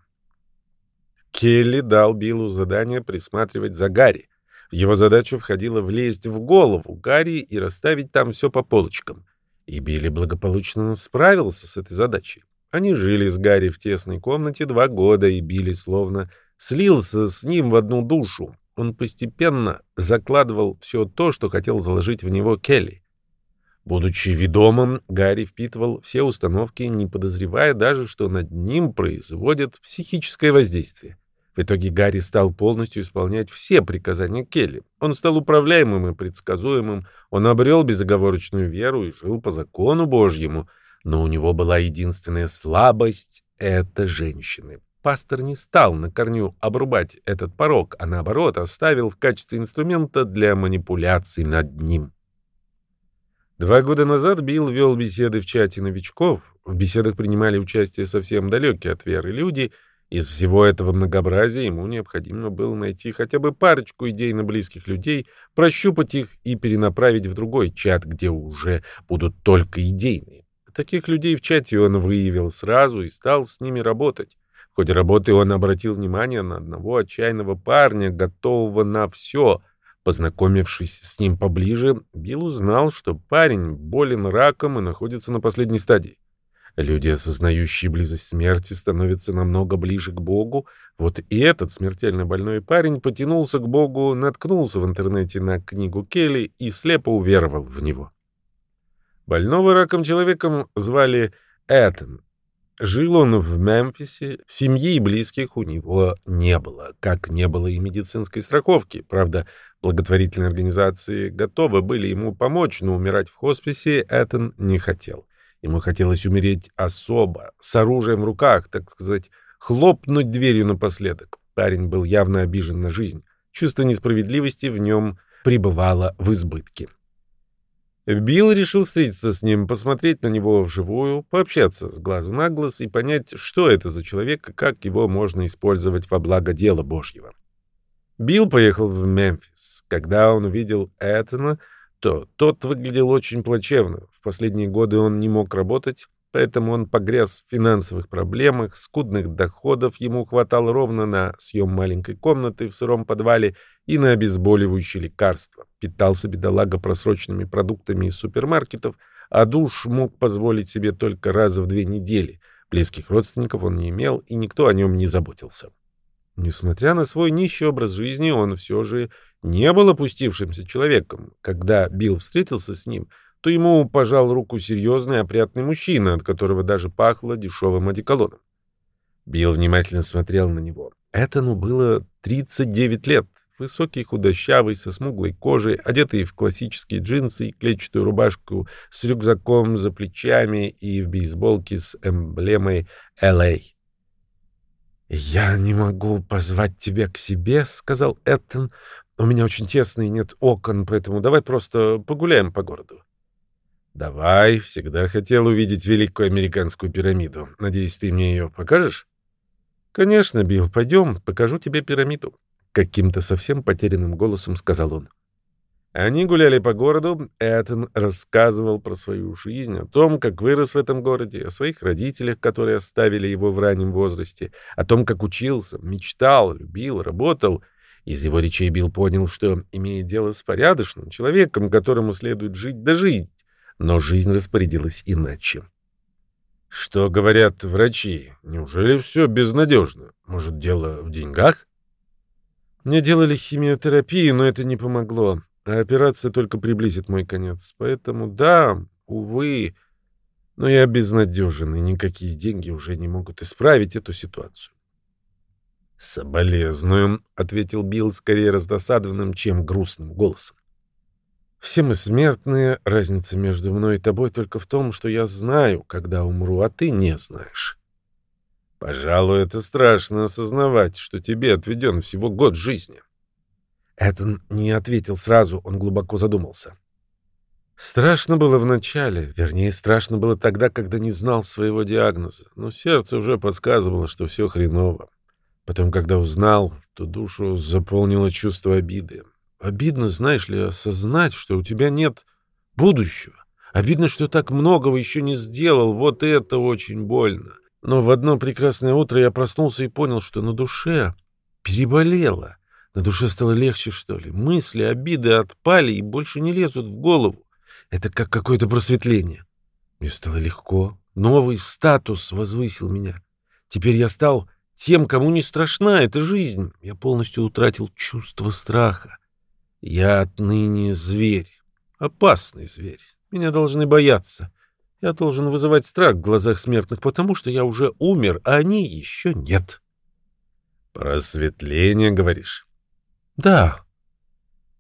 Келли дал Биллу задание присматривать за Гарри. В его задачу входило влезть в голову Гарри и расставить там все по полочкам. И Билли благополучно справился с этой задачей. Они жили с Гарри в тесной комнате два года, и Билли словно слился с ним в одну душу. Он постепенно закладывал все то, что хотел заложить в него Келли. Будучи ведомым, Гарри впитывал все установки, не подозревая даже, что над ним производят психическое воздействие. В итоге Гарри стал полностью исполнять все приказания Келли. Он стал управляемым и предсказуемым, он обрел безоговорочную веру и жил по закону Божьему, но у него была единственная слабость — это женщины. Пастор не стал на корню обрубать этот порог, а наоборот оставил в качестве инструмента для манипуляций над ним. Два года назад Билл вел беседы в чате новичков. В беседах принимали участие совсем далекие от веры люди — из всего этого многообразия ему необходимо было найти хотя бы парочку идейно близких людей, прощупать их и перенаправить в другой чат, где уже будут только идейные. Таких людей в чате он выявил сразу и стал с ними работать. В ходе работы он обратил внимание на одного отчаянного парня, готового на все. Познакомившись с ним поближе, Билл узнал, что парень болен раком и находится на последней стадии. Люди, осознающие близость смерти, становятся намного ближе к Богу. Вот и этот смертельно больной парень потянулся к Богу, наткнулся в интернете на книгу Келли и слепо уверовал в него. Больного раком человеком звали Этон. Жил он в Мемфисе, семьи и близких у него не было, как не было и медицинской страховки. Правда, благотворительные организации готовы были ему помочь, но умирать в хосписе Этон не хотел. Ему хотелось умереть особо, с оружием в руках, так сказать, хлопнуть дверью напоследок. Парень был явно обижен на жизнь. Чувство несправедливости в нем пребывало в избытке. Билл решил встретиться с ним, посмотреть на него вживую, пообщаться с глазу на глаз и понять, что это за человек и как его можно использовать во благо дела Божьего. Билл поехал в Мемфис. Когда он увидел Этана, то тот выглядел очень плачевно. В последние годы он не мог работать, поэтому он погряз в финансовых проблемах, скудных доходов ему хватало ровно на съем маленькой комнаты в сыром подвале и на обезболивающие лекарства. Питался бедолага просроченными продуктами из супермаркетов, а душ мог позволить себе только раза в две недели. Близких родственников он не имел, и никто о нем не заботился. Несмотря на свой нищий образ жизни, он все же не был опустившимся человеком. Когда Билл встретился с ним, то ему пожал руку серьезный опрятный мужчина, от которого даже пахло дешевым одеколоном. Билл внимательно смотрел на него. Этому было 39 лет. Высокий, худощавый, со смуглой кожей, одетый в классические джинсы и клетчатую рубашку с рюкзаком за плечами и в бейсболке с эмблемой LA. «Я не могу позвать тебя к себе», — сказал Эттон. «У меня очень тесно и нет окон, поэтому давай просто погуляем по городу». «Давай, всегда хотел увидеть Великую Американскую пирамиду. Надеюсь, ты мне ее покажешь?» «Конечно, Билл, пойдем, покажу тебе пирамиду», — каким-то совсем потерянным голосом сказал он. Они гуляли по городу, Эттон рассказывал про свою жизнь, о том, как вырос в этом городе, о своих родителях, которые оставили его в раннем возрасте, о том, как учился, мечтал, любил, работал. Из его речей Билл понял, что имеет дело с порядочным человеком, которому следует жить да жить, но жизнь распорядилась иначе. Что говорят врачи? Неужели все безнадежно? Может, дело в деньгах? Мне делали химиотерапию, но это не помогло. А операция только приблизит мой конец. Поэтому да, увы, но я безнадежен, и никакие деньги уже не могут исправить эту ситуацию. «Соболезную», — ответил Билл скорее раздосадованным, чем грустным голосом. «Все мы смертные, разница между мной и тобой только в том, что я знаю, когда умру, а ты не знаешь». Пожалуй, это страшно осознавать, что тебе отведен всего год жизни. Этон не ответил сразу, он глубоко задумался. Страшно было вначале, вернее, страшно было тогда, когда не знал своего диагноза, но сердце уже подсказывало, что все хреново. Потом, когда узнал, то душу заполнило чувство обиды. Обидно, знаешь ли, осознать, что у тебя нет будущего. Обидно, что так многого еще не сделал, вот это очень больно. Но в одно прекрасное утро я проснулся и понял, что на душе переболело. На душе стало легче, что ли. Мысли, обиды отпали и больше не лезут в голову. Это как какое-то просветление. Мне стало легко. Новый статус возвысил меня. Теперь я стал тем, кому не страшна эта жизнь. Я полностью утратил чувство страха. Я отныне зверь. Опасный зверь. Меня должны бояться. Я должен вызывать страх в глазах смертных, потому что я уже умер, а они еще нет. Просветление, говоришь? Да.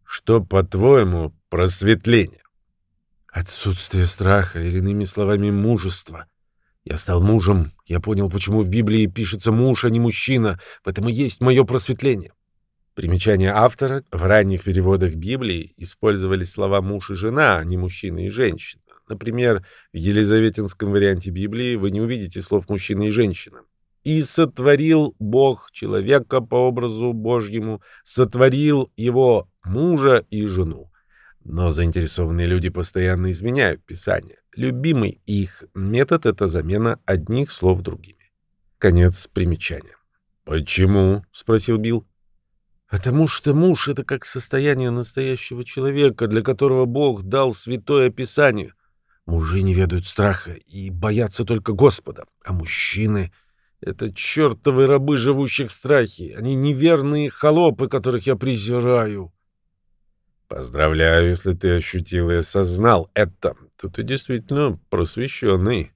Что, по-твоему, просветление? Отсутствие страха, или иными словами, мужество. Я стал мужем, я понял, почему в Библии пишется муж, а не мужчина, в этом и есть мое просветление. Примечание автора. В ранних переводах Библии использовались слова «муж» и «жена», а не «мужчина» и «женщина». Например, в Елизаветинском варианте Библии вы не увидите слов «мужчина» и «женщина». «И сотворил Бог человека по образу Божьему, сотворил его мужа и жену». Но заинтересованные люди постоянно изменяют Писание. Любимый их метод — это замена одних слов другими. Конец примечания. «Почему?» — спросил Билл. Потому что муж — это как состояние настоящего человека, для которого Бог дал святое Писание. Мужи не ведают страха и боятся только Господа, а мужчины — это чертовы рабы, живущих в страхе. Они неверные холопы, которых я презираю. Поздравляю, если ты ощутил и осознал это. То ты действительно просвещенный.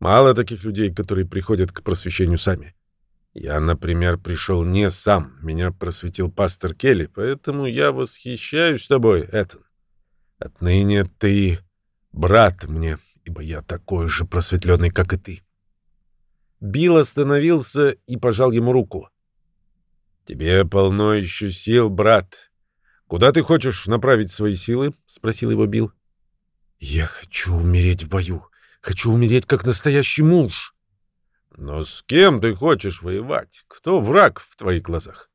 Мало таких людей, которые приходят к просвещению сами. Я, например, пришел не сам. Меня просветил пастор Келли, поэтому я восхищаюсь тобой, Этан. Отныне ты брат мне, ибо я такой же просветленный, как и ты. Билл остановился и пожал ему руку. «Тебе полно еще сил, брат. «Куда ты хочешь направить свои силы?» — спросил его Билл. «Я хочу умереть в бою. Хочу умереть как настоящий муж». «Но с кем ты хочешь воевать? Кто враг в твоих глазах?»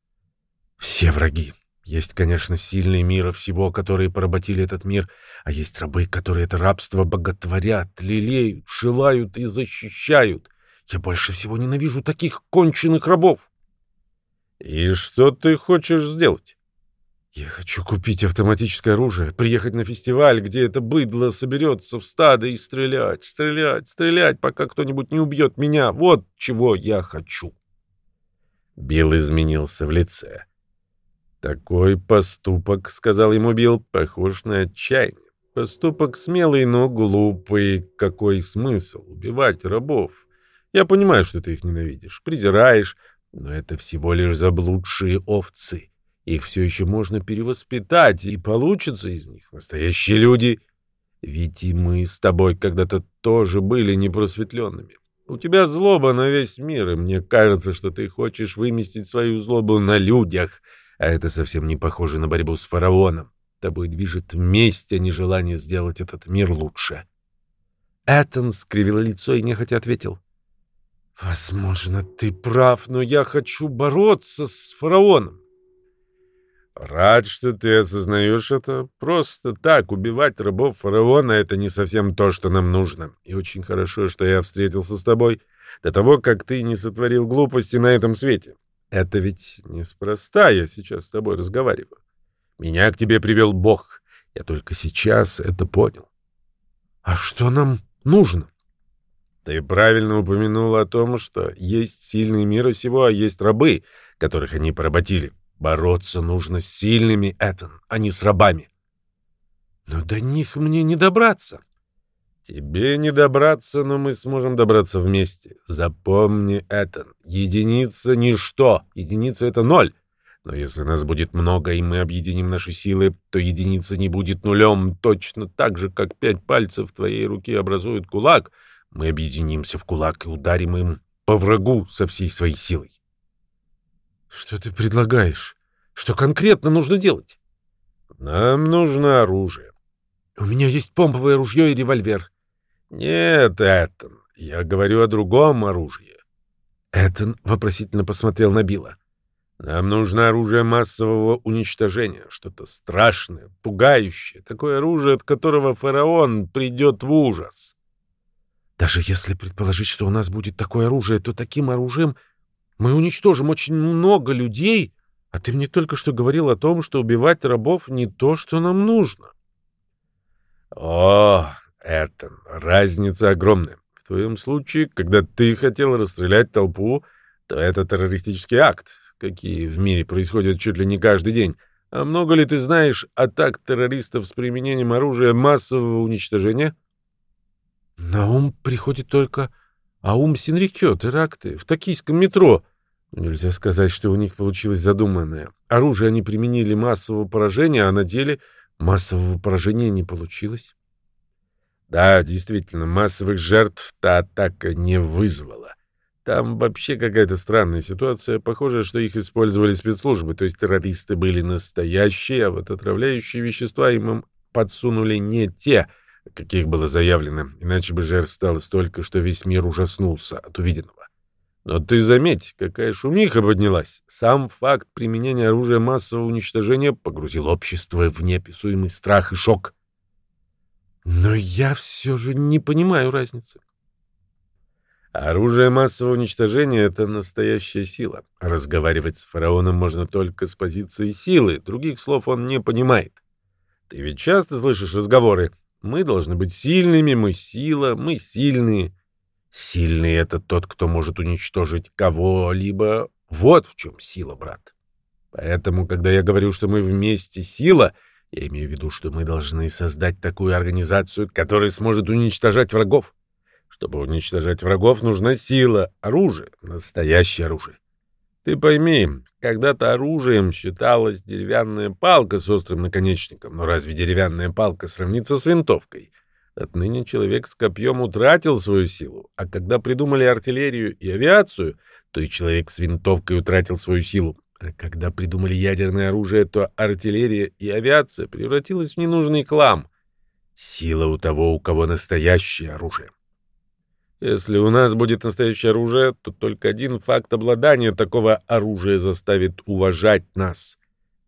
«Все враги. Есть, конечно, сильные мира всего, которые поработили этот мир, а есть рабы, которые это рабство боготворят, лелеют, шилают и защищают. Я больше всего ненавижу таких конченых рабов». «И что ты хочешь сделать?» Я хочу купить автоматическое оружие, приехать на фестиваль, где это быдло соберется в стадо и стрелять, стрелять, стрелять, пока кто-нибудь не убьет меня. Вот чего я хочу. Билл изменился в лице. Такой поступок, сказал ему Билл, похож на отчаяние. Поступок смелый, но глупый. Какой смысл убивать рабов? Я понимаю, что ты их ненавидишь, презираешь, но это всего лишь заблудшие овцы. Их все еще можно перевоспитать, и получится из них настоящие люди. Ведь и мы с тобой когда-то тоже были непросветленными. У тебя злоба на весь мир, и мне кажется, что ты хочешь выместить свою злобу на людях, а это совсем не похоже на борьбу с фараоном. Тобой движет месть, а не желание сделать этот мир лучше. Эттон скривил лицо и нехотя ответил. «Возможно, ты прав, но я хочу бороться с фараоном. Рад, что ты осознаешь это. Просто так убивать рабов фараона — это не совсем то, что нам нужно. И очень хорошо, что я встретился с тобой до того, как ты не сотворил глупости на этом свете. Это ведь неспроста я сейчас с тобой разговариваю. Меня к тебе привел Бог. Я только сейчас это понял. А что нам нужно? Ты правильно упомянул о том, что есть сильные мира сего, а есть рабы, которых они поработили. Бороться нужно с сильными, Этан, а не с рабами. Но до них мне не добраться. Тебе не добраться, но мы сможем добраться вместе. Запомни, Этан, единица — ничто, единица — это ноль. Но если нас будет много, и мы объединим наши силы, то единица не будет нулем, точно так же, как пять пальцев твоей руке образуют кулак. Мы объединимся в кулак и ударим им по врагу со всей своей силой. Что ты предлагаешь? Что конкретно нужно делать? Нам нужно оружие. У меня есть помповое ружье и револьвер. Нет, Эттон, я говорю о другом оружии. Эттон вопросительно посмотрел на Билла. Нам нужно оружие массового уничтожения, что-то страшное, пугающее, такое оружие, от которого фараон придет в ужас. Даже если предположить, что у нас будет такое оружие, то таким оружием мы уничтожим очень много людей, а ты мне только что говорил о том, что убивать рабов не то, что нам нужно. О, это разница огромная. В твоем случае, когда ты хотел расстрелять толпу, то это террористический акт, какие в мире происходят чуть ли не каждый день. А много ли ты знаешь атак террористов с применением оружия массового уничтожения? На ум приходит только Аум Синрикё, теракты в токийском метро. Нельзя сказать, что у них получилось задуманное. Оружие они применили массового поражения, а на деле массового поражения не получилось. Да, действительно, массовых жертв та атака не вызвала. Там вообще какая-то странная ситуация. Похоже, что их использовали спецслужбы, то есть террористы были настоящие, а вот отравляющие вещества им подсунули не те, каких было заявлено, иначе бы жертв стало столько, что весь мир ужаснулся от увиденного. Но ты заметь, какая шумиха поднялась. Сам факт применения оружия массового уничтожения погрузил общество в неописуемый страх и шок. Но я все же не понимаю разницы. Оружие массового уничтожения — это настоящая сила. Разговаривать с фараоном можно только с позиции силы, других слов он не понимает. Ты ведь часто слышишь разговоры «мы должны быть сильными, мы сила, мы сильные». Сильный — это тот, кто может уничтожить кого-либо. Вот в чем сила, брат. Поэтому, когда я говорю, что мы вместе сила, я имею в виду, что мы должны создать такую организацию, которая сможет уничтожать врагов. Чтобы уничтожать врагов, нужна сила, оружие, настоящее оружие. Ты пойми, когда-то оружием считалась деревянная палка с острым наконечником, но разве деревянная палка сравнится с винтовкой? Отныне человек с копьем утратил свою силу, а когда придумали артиллерию и авиацию, то и человек с винтовкой утратил свою силу. А когда придумали ядерное оружие, то артиллерия и авиация превратилась в ненужный хлам. Сила у того, у кого настоящее оружие. Если у нас будет настоящее оружие, то только один факт обладания такого оружия заставит уважать нас.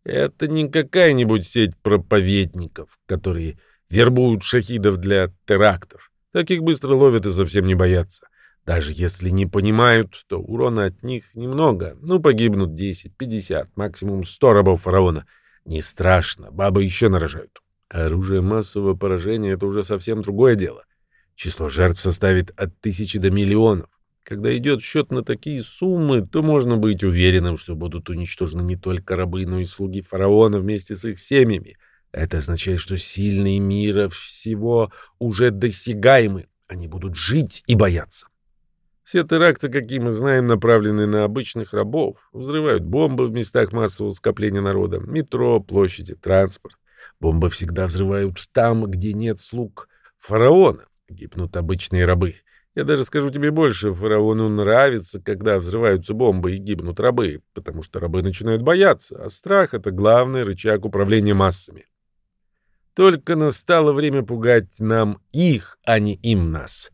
Это не какая-нибудь сеть проповедников, которые вербуют шахидов для терактов. Таких быстро ловят и совсем не боятся. Даже если не понимают, то урона от них немного. Ну, погибнут 10, 50, максимум 100 рабов фараона. Не страшно, бабы еще нарожают. Оружие массового поражения — это уже совсем другое дело. Число жертв составит от тысячи до миллионов. Когда идет счет на такие суммы, то можно быть уверенным, что будут уничтожены не только рабы, но и слуги фараона вместе с их семьями. Это означает, что сильные мира всего уже досягаемы. Они будут жить и бояться. Все теракты, какие мы знаем, направлены на обычных рабов. Взрывают бомбы в местах массового скопления народа. Метро, площади, транспорт. Бомбы всегда взрывают там, где нет слуг фараона. Гибнут обычные рабы. Я даже скажу тебе больше, фараону нравится, когда взрываются бомбы и гибнут рабы, потому что рабы начинают бояться, а страх — это главный рычаг управления массами. Только настало время пугать нам их, а не им нас.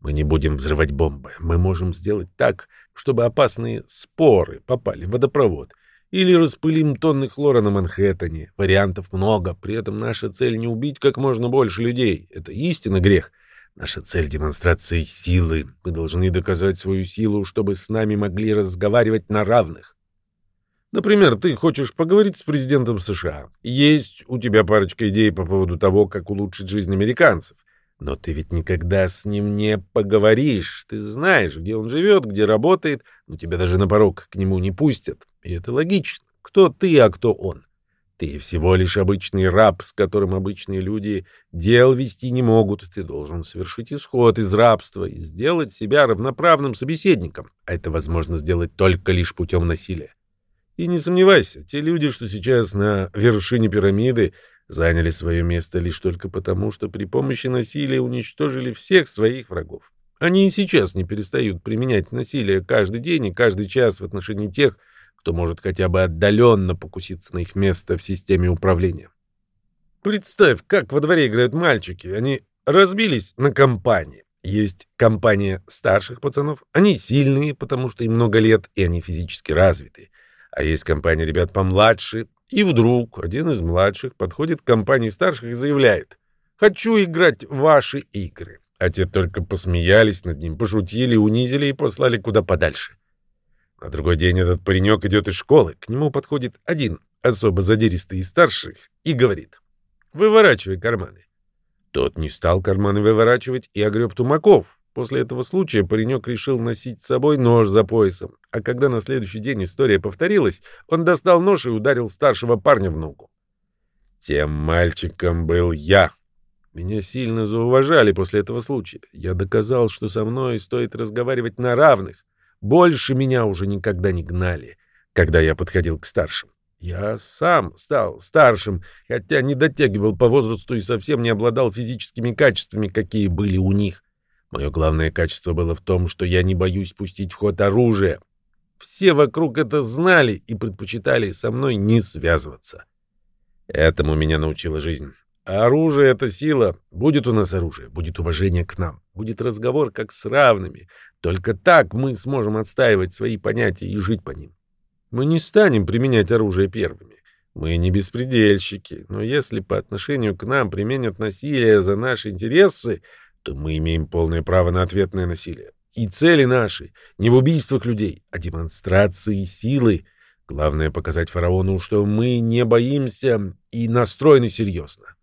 Мы не будем взрывать бомбы. Мы можем сделать так, чтобы опасные споры попали в водопровод. Или распылим тонны хлора на Манхэттене. Вариантов много. При этом наша цель не убить как можно больше людей. Это истинно грех. Наша цель — демонстрации силы. Мы должны доказать свою силу, чтобы с нами могли разговаривать на равных. Например, ты хочешь поговорить с президентом США. Есть у тебя парочка идей по поводу того, как улучшить жизнь американцев. Но ты ведь никогда с ним не поговоришь. Ты знаешь, где он живет, где работает, но тебя даже на порог к нему не пустят. И это логично. Кто ты, а кто он? Ты всего лишь обычный раб, с которым обычные люди дел вести не могут. Ты должен совершить исход из рабства и сделать себя равноправным собеседником. А это возможно сделать только лишь путем насилия. И не сомневайся, те люди, что сейчас на вершине пирамиды, заняли свое место лишь только потому, что при помощи насилия уничтожили всех своих врагов. Они и сейчас не перестают применять насилие каждый день и каждый час в отношении тех, кто может хотя бы отдаленно покуситься на их место в системе управления. Представь, как во дворе играют мальчики. Они разбились на компании. Есть компания старших пацанов. Они сильные, потому что им много лет, и они физически развиты. А есть компания ребят помладше. И вдруг один из младших подходит к компании старших и заявляет «Хочу играть в ваши игры». А те только посмеялись над ним, пошутили, унизили и послали куда подальше. На другой день этот паренек идет из школы. К нему подходит один, особо задиристый из старших, и говорит «Выворачивай карманы». Тот не стал карманы выворачивать и огреб тумаков. После этого случая паренек решил носить с собой нож за поясом, а когда на следующий день история повторилась, он достал нож и ударил старшего парня в ногу. Тем мальчиком был я. Меня сильно зауважали после этого случая. Я доказал, что со мной стоит разговаривать на равных. Больше меня уже никогда не гнали, когда я подходил к старшим. Я сам стал старшим, хотя не дотягивал по возрасту и совсем не обладал физическими качествами, какие были у них. Мое главное качество было в том, что я не боюсь пустить в ход оружие. Все вокруг это знали и предпочитали со мной не связываться. Этому меня научила жизнь. оружие — это сила. Будет у нас оружие, будет уважение к нам, будет разговор как с равными. Только так мы сможем отстаивать свои понятия и жить по ним. Мы не станем применять оружие первыми. Мы не беспредельщики, но если по отношению к нам применят насилие за наши интересы, то мы имеем полное право на ответное насилие. И цели наши не в убийствах людей, а демонстрации силы. Главное показать фараону, что мы не боимся и настроены серьезно.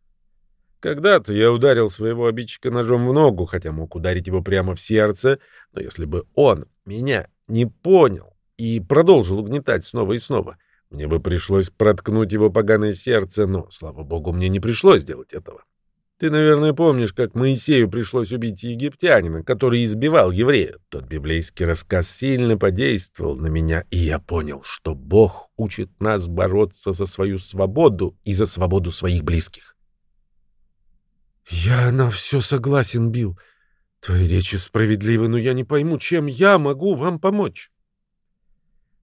Когда-то я ударил своего обидчика ножом в ногу, хотя мог ударить его прямо в сердце, но если бы он меня не понял, и продолжил угнетать снова и снова. Мне бы пришлось проткнуть его поганое сердце, но, слава богу, мне не пришлось делать этого. Ты, наверное, помнишь, как Моисею пришлось убить египтянина, который избивал еврея. Тот библейский рассказ сильно подействовал на меня, и я понял, что Бог учит нас бороться за свою свободу и за свободу своих близких. «Я на все согласен, Билл. Твои речи справедливы, но я не пойму, чем я могу вам помочь».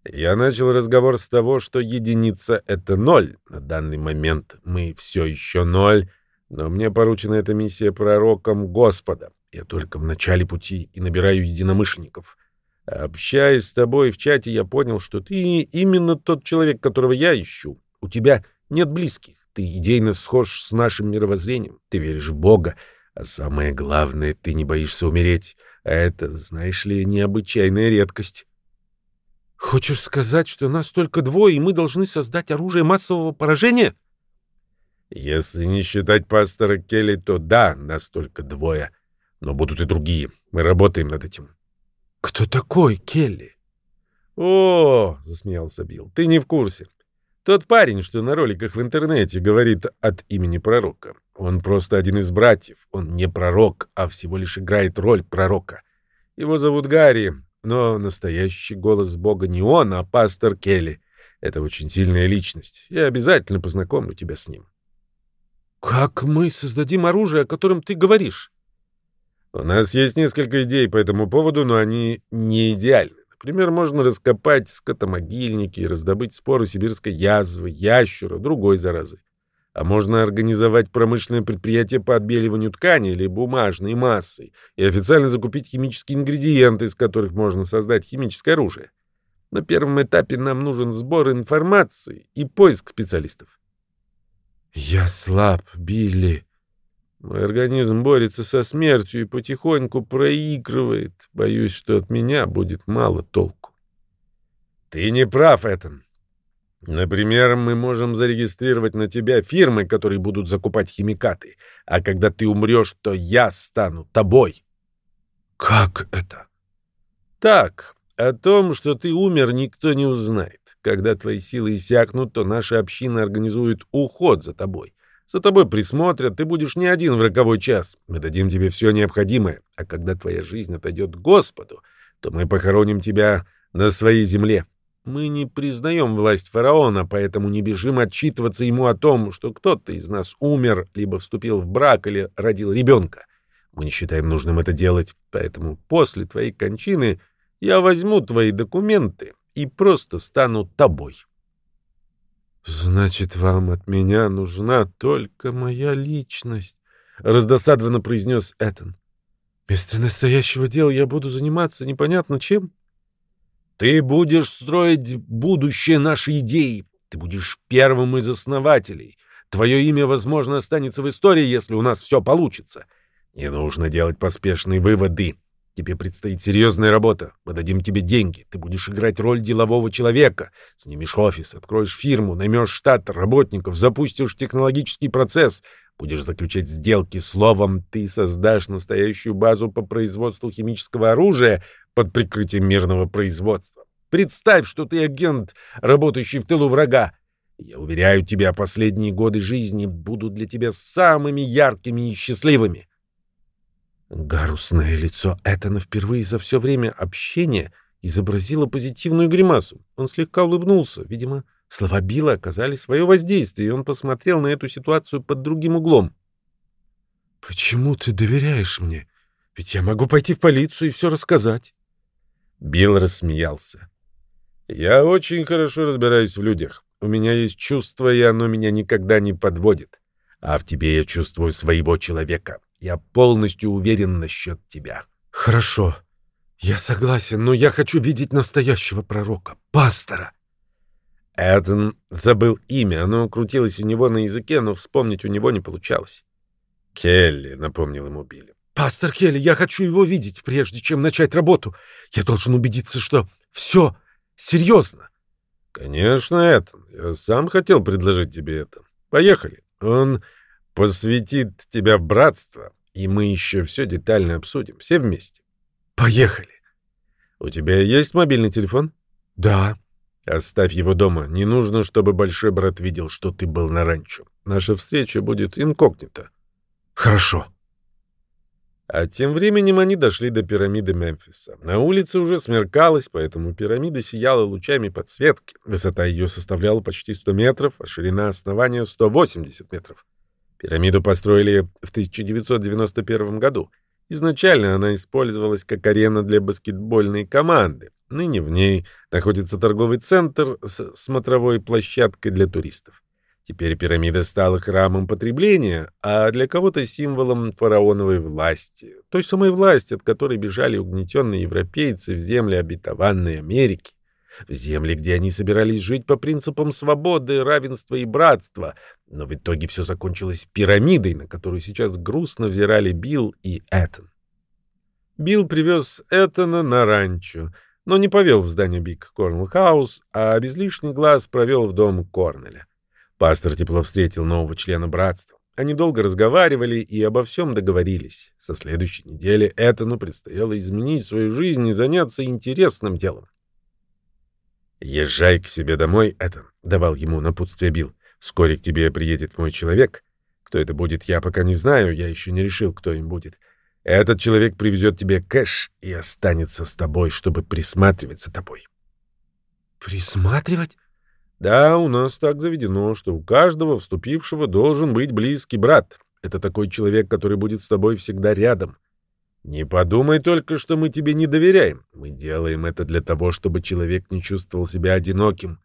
Я начал разговор с того, что единица — это ноль. На данный момент мы все еще ноль, но мне поручена эта миссия пророком Господа. Я только в начале пути и набираю единомышленников. Общаясь с тобой в чате, я понял, что ты именно тот человек, которого я ищу. У тебя нет близких. Ты идейно схож с нашим мировоззрением. Ты веришь в Бога. А самое главное, ты не боишься умереть. А это, знаешь ли, необычайная редкость. Хочешь сказать, что нас только двое, и мы должны создать оружие массового поражения? Если не считать пастора Келли, то да, нас только двое. Но будут и другие. Мы работаем над этим. Кто такой Келли? О, засмеялся Билл, ты не в курсе. Тот парень, что на роликах в интернете говорит от имени пророка. Он просто один из братьев. Он не пророк, а всего лишь играет роль пророка. Его зовут Гарри. Но настоящий голос Бога не он, а пастор Келли. Это очень сильная личность. Я обязательно познакомлю тебя с ним. Как мы создадим оружие, о котором ты говоришь? У нас есть несколько идей по этому поводу, но они не идеальны. Например, можно раскопать скотомогильники и раздобыть споры сибирской язвы, ящура, другой заразы. А можно организовать промышленное предприятие по отбеливанию ткани или бумажной массы и официально закупить химические ингредиенты, из которых можно создать химическое оружие. На первом этапе нам нужен сбор информации и поиск специалистов. Я слаб, Билли. Мой организм борется со смертью и потихоньку проигрывает. Боюсь, что от меня будет мало толку. Ты не прав, Этан. Например, мы можем зарегистрировать на тебя фирмы, которые будут закупать химикаты, а когда ты умрешь, то я стану тобой. Как это? Так, о том, что ты умер, никто не узнает. Когда твои силы иссякнут, то наша община организует уход за тобой. За тобой присмотрят, ты будешь не один в роковой час. Мы дадим тебе все необходимое. А когда твоя жизнь отойдет к Господу, то мы похороним тебя на своей земле. Мы не признаем власть фараона, поэтому не бежим отчитываться ему о том, что кто-то из нас умер, либо вступил в брак или родил ребенка. Мы не считаем нужным это делать, поэтому после твоей кончины я возьму твои документы и просто стану тобой. Значит, вам от меня нужна только моя личность, раздосадованно произнес Этан. Вместо настоящего дела я буду заниматься непонятно чем. Ты будешь строить будущее нашей идеи. Ты будешь первым из основателей. Твое имя, возможно, останется в истории, если у нас все получится. Не нужно делать поспешные выводы. Тебе предстоит серьезная работа. Мы дадим тебе деньги. Ты будешь играть роль делового человека. Снимешь офис, откроешь фирму, наймешь штат работников, запустишь технологический процесс. Будешь заключать сделки. Словом, ты создашь настоящую базу по производству химического оружия под прикрытием мирного производства. Представь, что ты агент, работающий в тылу врага. Я уверяю тебя, последние годы жизни будут для тебя самыми яркими и счастливыми. Гарусное лицо Этана впервые за все время общения изобразило позитивную гримасу. Он слегка улыбнулся. Видимо, слова Билла оказали свое воздействие, и он посмотрел на эту ситуацию под другим углом. «Почему ты доверяешь мне? Ведь я могу пойти в полицию и все рассказать». Билл рассмеялся. «Я очень хорошо разбираюсь в людях. У меня есть чувство, и оно меня никогда не подводит. А в тебе я чувствую своего человека. Я полностью уверен насчет тебя. Хорошо. Я согласен, но я хочу видеть настоящего пророка, пастора. Эден забыл имя, оно крутилось у него на языке, но вспомнить у него не получалось. Келли, напомнил ему Билли. Пастор Келли, я хочу его видеть, прежде чем начать работу. Я должен убедиться, что все серьезно. Конечно, Эден. Я сам хотел предложить тебе это. Поехали. Он посвятит тебя в братство, и мы еще все детально обсудим, все вместе. Поехали. У тебя есть мобильный телефон? Да. Оставь его дома. Не нужно, чтобы большой брат видел, что ты был на ранчо. Наша встреча будет инкогнито. Хорошо. А тем временем они дошли до пирамиды Мемфиса. На улице уже смеркалось, поэтому пирамида сияла лучами подсветки. Высота ее составляла почти 100 метров, а ширина основания 180 метров. Пирамиду построили в 1991 году. Изначально она использовалась как арена для баскетбольной команды. Ныне в ней находится торговый центр с смотровой площадкой для туристов. Теперь пирамида стала храмом потребления, а для кого-то символом фараоновой власти, той самой власти, от которой бежали угнетенные европейцы в земли обетованной Америки в земли, где они собирались жить по принципам свободы, равенства и братства. Но в итоге все закончилось пирамидой, на которую сейчас грустно взирали Билл и Эттон. Билл привез Эттона на ранчо, но не повел в здание Биг Корнелл Хаус, а без лишних глаз провел в дом Корнеля. Пастор тепло встретил нового члена братства. Они долго разговаривали и обо всем договорились. Со следующей недели Этану предстояло изменить свою жизнь и заняться интересным делом. «Езжай к себе домой, это», — давал ему напутствие Билл. «Вскоре к тебе приедет мой человек. Кто это будет, я пока не знаю, я еще не решил, кто им будет. Этот человек привезет тебе кэш и останется с тобой, чтобы присматривать за тобой». «Присматривать?» «Да, у нас так заведено, что у каждого вступившего должен быть близкий брат. Это такой человек, который будет с тобой всегда рядом. Не подумай только, что мы тебе не доверяем. Мы делаем это для того, чтобы человек не чувствовал себя одиноким.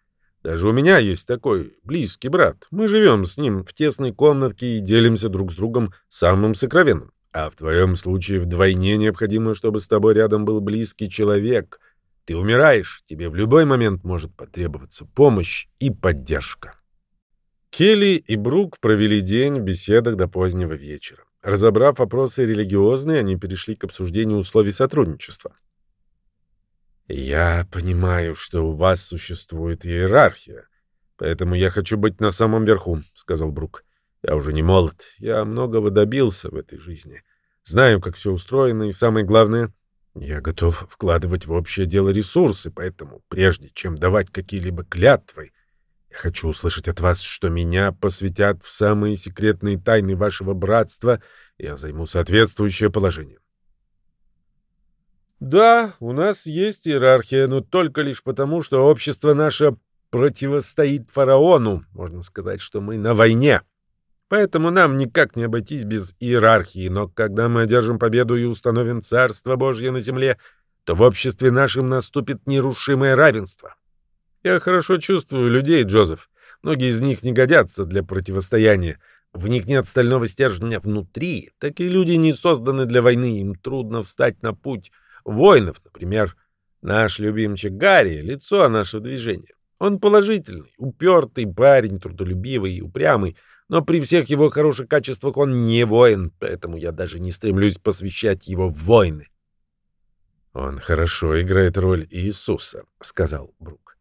Даже у меня есть такой близкий брат. Мы живем с ним в тесной комнатке и делимся друг с другом самым сокровенным. А в твоем случае вдвойне необходимо, чтобы с тобой рядом был близкий человек. Ты умираешь, тебе в любой момент может потребоваться помощь и поддержка. Келли и Брук провели день в беседах до позднего вечера. Разобрав вопросы религиозные, они перешли к обсуждению условий сотрудничества. «Я понимаю, что у вас существует иерархия, поэтому я хочу быть на самом верху», — сказал Брук. «Я уже не молод, я многого добился в этой жизни. Знаю, как все устроено, и самое главное, я готов вкладывать в общее дело ресурсы, поэтому прежде чем давать какие-либо клятвы, я хочу услышать от вас, что меня посвятят в самые секретные тайны вашего братства, я займу соответствующее положение. Да, у нас есть иерархия, но только лишь потому, что общество наше противостоит фараону. Можно сказать, что мы на войне. Поэтому нам никак не обойтись без иерархии, но когда мы одержим победу и установим Царство Божье на земле, то в обществе нашем наступит нерушимое равенство. Я хорошо чувствую людей, Джозеф. Многие из них не годятся для противостояния. В них нет стального стержня внутри. Такие люди не созданы для войны, им трудно встать на путь воинов, например. Наш любимчик Гарри — лицо нашего движения. Он положительный, упертый парень, трудолюбивый и упрямый, но при всех его хороших качествах он не воин, поэтому я даже не стремлюсь посвящать его в войны. «Он хорошо играет роль Иисуса», — сказал Брук.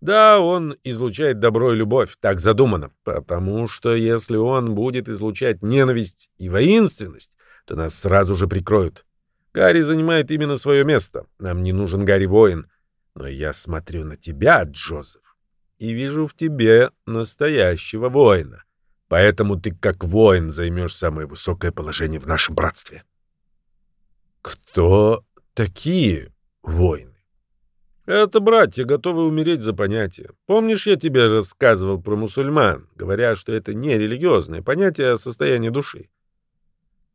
«Да, он излучает добро и любовь, так задумано, потому что если он будет излучать ненависть и воинственность, то нас сразу же прикроют. Гарри занимает именно свое место, нам не нужен Гарри-воин, но я смотрю на тебя, Джозеф, и вижу в тебе настоящего воина». Поэтому ты как воин займешь самое высокое положение в нашем братстве. Кто такие воины? Это братья, готовы умереть за понятие. Помнишь, я тебе рассказывал про мусульман, говоря, что это не религиозное понятие, а состояние души?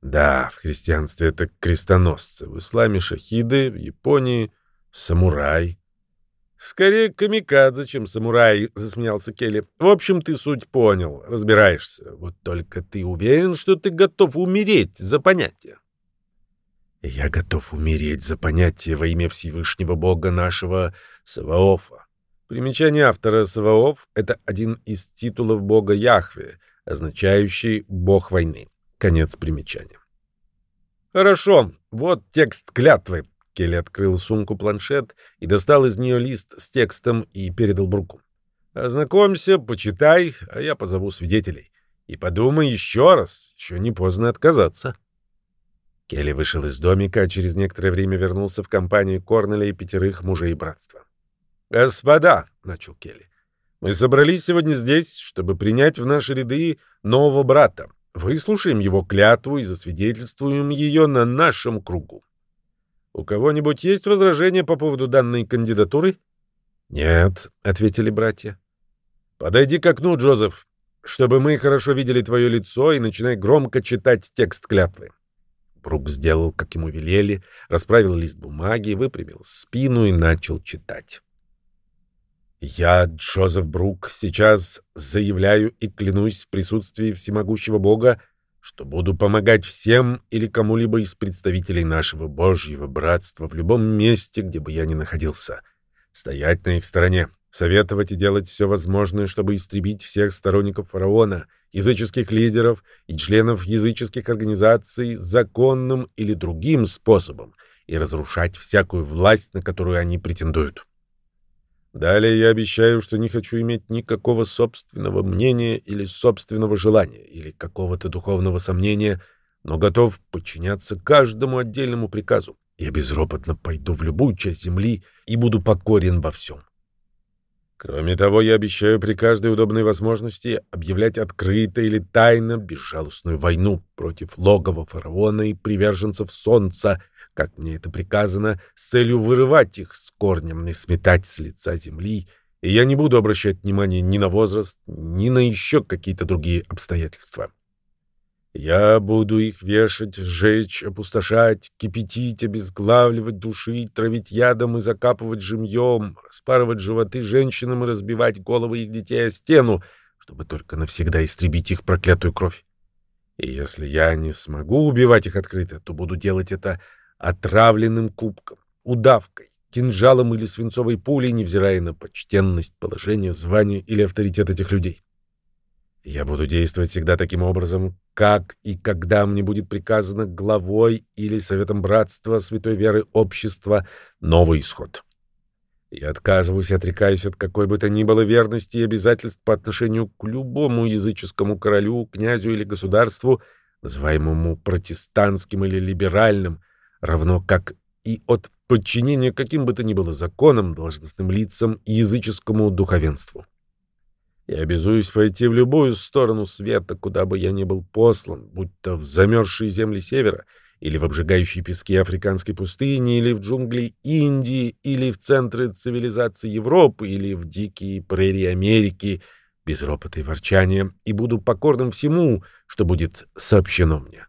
Да, в христианстве это крестоносцы, в исламе шахиды, в Японии самурай. «Скорее камикадзе, чем самурай», — засмеялся Келли. «В общем, ты суть понял, разбираешься. Вот только ты уверен, что ты готов умереть за понятие?» «Я готов умереть за понятие во имя Всевышнего Бога нашего Саваофа». Примечание автора Саваоф — это один из титулов бога Яхве, означающий «бог войны». Конец примечания. «Хорошо, вот текст клятвы», Келли открыл сумку-планшет и достал из нее лист с текстом и передал Бруку. «Ознакомься, почитай, а я позову свидетелей. И подумай еще раз, еще не поздно отказаться». Келли вышел из домика, а через некоторое время вернулся в компанию Корнеля и пятерых мужей братства. «Господа», — начал Келли, — «мы собрались сегодня здесь, чтобы принять в наши ряды нового брата. Выслушаем его клятву и засвидетельствуем ее на нашем кругу. У кого-нибудь есть возражения по поводу данной кандидатуры? Нет, ответили братья. Подойди к окну, Джозеф, чтобы мы хорошо видели твое лицо и начинай громко читать текст клятвы. Брук сделал, как ему велели, расправил лист бумаги, выпрямил спину и начал читать. «Я, Джозеф Брук, сейчас заявляю и клянусь в присутствии всемогущего Бога, что буду помогать всем или кому-либо из представителей нашего Божьего братства в любом месте, где бы я ни находился, стоять на их стороне, советовать и делать все возможное, чтобы истребить всех сторонников фараона, языческих лидеров и членов языческих организаций законным или другим способом и разрушать всякую власть, на которую они претендуют. Далее я обещаю, что не хочу иметь никакого собственного мнения или собственного желания, или какого-то духовного сомнения, но готов подчиняться каждому отдельному приказу. Я безропотно пойду в любую часть земли и буду покорен во всем. Кроме того, я обещаю при каждой удобной возможности объявлять открыто или тайно безжалостную войну против логова фараона и приверженцев солнца — как мне это приказано, с целью вырывать их с корнем и сметать с лица земли, и я не буду обращать внимания ни на возраст, ни на еще какие-то другие обстоятельства. Я буду их вешать, сжечь, опустошать, кипятить, обезглавливать, душить, травить ядом и закапывать живьем, распарывать животы женщинам и разбивать головы их детей о стену, чтобы только навсегда истребить их проклятую кровь. И если я не смогу убивать их открыто, то буду делать это отравленным кубком, удавкой, кинжалом или свинцовой пулей, невзирая на почтенность, положение, звание или авторитет этих людей. Я буду действовать всегда таким образом, как и когда мне будет приказано главой или советом братства святой веры общества новый исход. Я отказываюсь и отрекаюсь от какой бы то ни было верности и обязательств по отношению к любому языческому королю, князю или государству, называемому протестантским или либеральным, равно как и от подчинения каким бы то ни было законам, должностным лицам и языческому духовенству. Я обязуюсь войти в любую сторону света, куда бы я ни был послан, будь то в замерзшие земли севера, или в обжигающие пески африканской пустыни, или в джунгли Индии, или в центры цивилизации Европы, или в дикие прерии Америки, без ропота и ворчания, и буду покорным всему, что будет сообщено мне.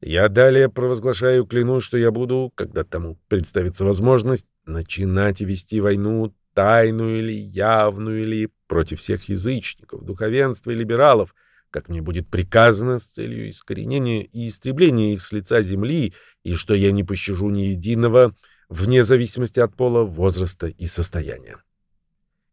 Я далее провозглашаю, клянусь, что я буду, когда тому представится возможность, начинать вести войну, тайную или явную, или против всех язычников, духовенства и либералов, как мне будет приказано с целью искоренения и истребления их с лица земли, и что я не пощажу ни единого, вне зависимости от пола, возраста и состояния.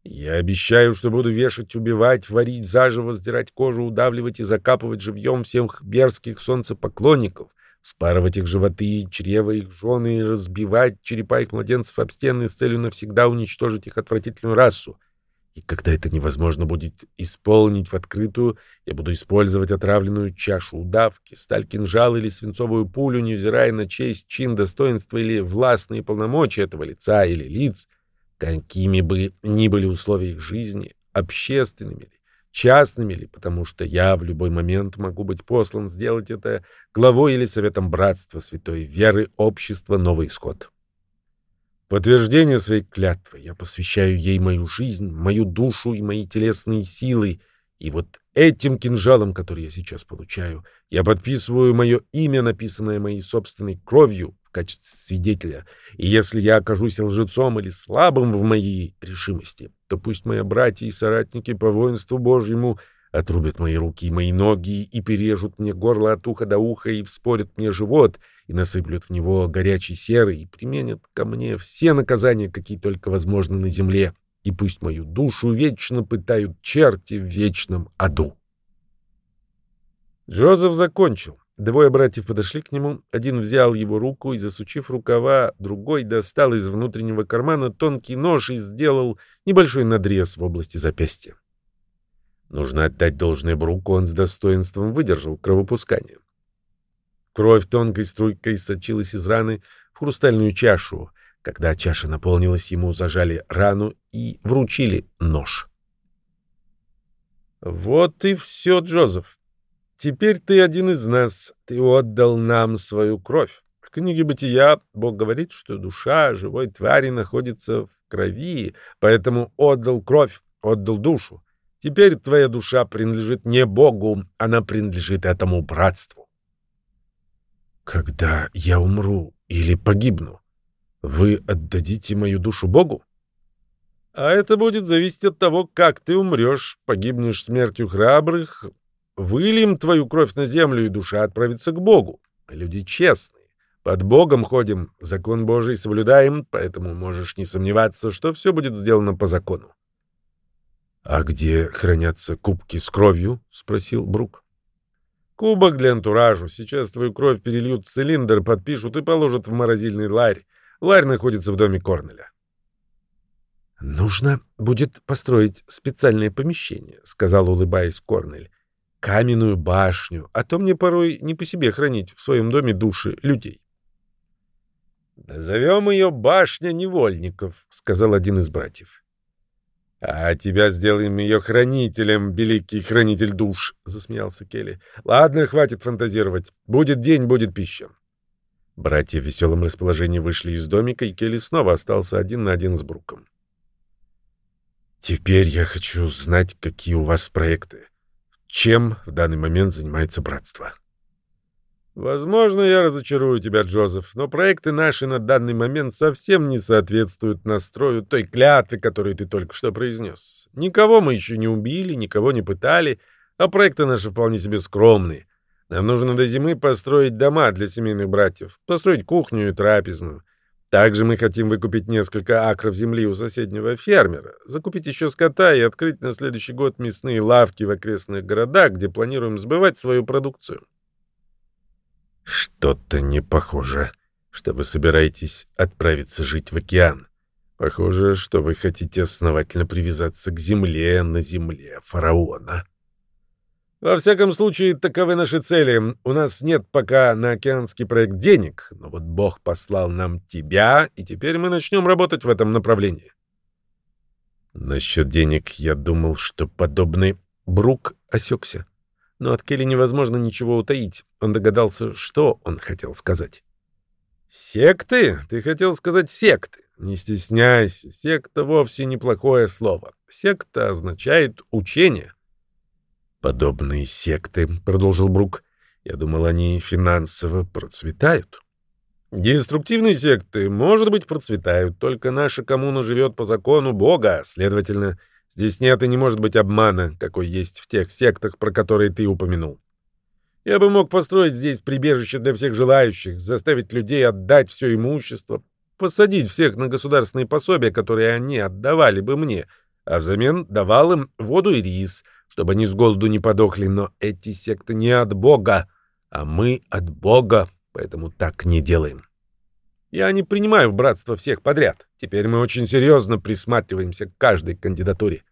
Я обещаю, что буду вешать, убивать, варить, заживо сдирать кожу, удавливать и закапывать живьем всех берских солнцепоклонников, спарывать их животы и чрева их жены и разбивать черепа их младенцев об стены с целью навсегда уничтожить их отвратительную расу. И когда это невозможно будет исполнить в открытую, я буду использовать отравленную чашу удавки, сталь кинжал или свинцовую пулю, невзирая на честь, чин, достоинство или властные полномочия этого лица или лиц — какими бы ни были условия их жизни, общественными ли, частными ли, потому что я в любой момент могу быть послан сделать это главой или советом братства святой веры общества «Новый исход». подтверждение своей клятвы я посвящаю ей мою жизнь, мою душу и мои телесные силы, и вот этим кинжалом, который я сейчас получаю, я подписываю мое имя, написанное моей собственной кровью, качестве свидетеля, и если я окажусь лжецом или слабым в моей решимости, то пусть мои братья и соратники по воинству Божьему отрубят мои руки и мои ноги и пережут мне горло от уха до уха и вспорят мне живот и насыплют в него горячей серы и применят ко мне все наказания, какие только возможны на земле, и пусть мою душу вечно пытают черти в вечном аду. Джозеф закончил. Двое братьев подошли к нему, один взял его руку и, засучив рукава, другой достал из внутреннего кармана тонкий нож и сделал небольшой надрез в области запястья. Нужно отдать должное Бруку, он с достоинством выдержал кровопускание. Кровь тонкой струйкой сочилась из раны в хрустальную чашу. Когда чаша наполнилась, ему зажали рану и вручили нож. «Вот и все, Джозеф. Теперь ты один из нас, ты отдал нам свою кровь. В книге «Бытия» Бог говорит, что душа живой твари находится в крови, поэтому отдал кровь, отдал душу. Теперь твоя душа принадлежит не Богу, она принадлежит этому братству. Когда я умру или погибну, вы отдадите мою душу Богу? А это будет зависеть от того, как ты умрешь. Погибнешь смертью храбрых, Выльем твою кровь на землю, и душа отправится к Богу. Люди честные. Под Богом ходим, закон Божий соблюдаем, поэтому можешь не сомневаться, что все будет сделано по закону. — А где хранятся кубки с кровью? — спросил Брук. — Кубок для антуражу. Сейчас твою кровь перельют в цилиндр, подпишут и положат в морозильный ларь. Ларь находится в доме Корнеля. — Нужно будет построить специальное помещение, — сказал, улыбаясь Корнель каменную башню, а то мне порой не по себе хранить в своем доме души людей. «Назовем ее башня невольников», — сказал один из братьев. «А тебя сделаем ее хранителем, великий хранитель душ», — засмеялся Келли. «Ладно, хватит фантазировать. Будет день, будет пища». Братья в веселом расположении вышли из домика, и Келли снова остался один на один с Бруком. «Теперь я хочу знать, какие у вас проекты чем в данный момент занимается братство. Возможно, я разочарую тебя, Джозеф, но проекты наши на данный момент совсем не соответствуют настрою той клятвы, которую ты только что произнес. Никого мы еще не убили, никого не пытали, а проекты наши вполне себе скромные. Нам нужно до зимы построить дома для семейных братьев, построить кухню и трапезную. Также мы хотим выкупить несколько акров земли у соседнего фермера, закупить еще скота и открыть на следующий год мясные лавки в окрестных городах, где планируем сбывать свою продукцию. Что-то не похоже, что вы собираетесь отправиться жить в океан. Похоже, что вы хотите основательно привязаться к земле на земле фараона. Во всяком случае, таковы наши цели. У нас нет пока на океанский проект денег, но вот Бог послал нам тебя, и теперь мы начнем работать в этом направлении. Насчет денег я думал, что подобный Брук осекся. Но от Келли невозможно ничего утаить. Он догадался, что он хотел сказать. «Секты? Ты хотел сказать секты. Не стесняйся, секта вовсе неплохое слово. Секта означает учение. Подобные секты, продолжил Брук, я думал, они финансово процветают. Деструктивные секты, может быть, процветают, только наша коммуна живет по закону Бога, следовательно, здесь нет и не может быть обмана, какой есть в тех сектах, про которые ты упомянул. Я бы мог построить здесь прибежище для всех желающих, заставить людей отдать все имущество, посадить всех на государственные пособия, которые они отдавали бы мне, а взамен давал им воду и рис, чтобы они с голоду не подохли, но эти секты не от Бога, а мы от Бога, поэтому так не делаем. Я не принимаю в братство всех подряд. Теперь мы очень серьезно присматриваемся к каждой кандидатуре.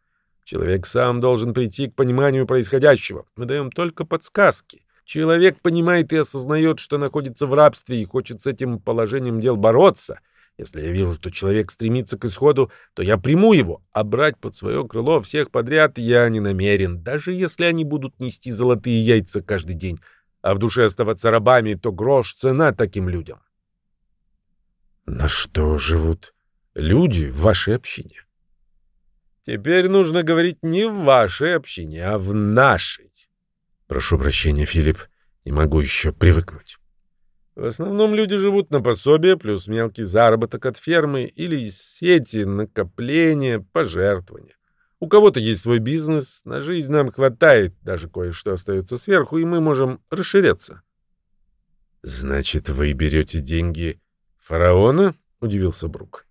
Человек сам должен прийти к пониманию происходящего. Мы даем только подсказки. Человек понимает и осознает, что находится в рабстве и хочет с этим положением дел бороться. Если я вижу, что человек стремится к исходу, то я приму его, а брать под свое крыло всех подряд я не намерен, даже если они будут нести золотые яйца каждый день. А в душе оставаться рабами, то грош цена таким людям. На что живут люди в вашей общине? Теперь нужно говорить не в вашей общине, а в нашей. Прошу прощения, Филипп, не могу еще привыкнуть. В основном люди живут на пособие плюс мелкий заработок от фермы или из сети, накопления, пожертвования. У кого-то есть свой бизнес, на жизнь нам хватает, даже кое-что остается сверху, и мы можем расширяться. Значит, вы берете деньги фараона? Удивился Брук.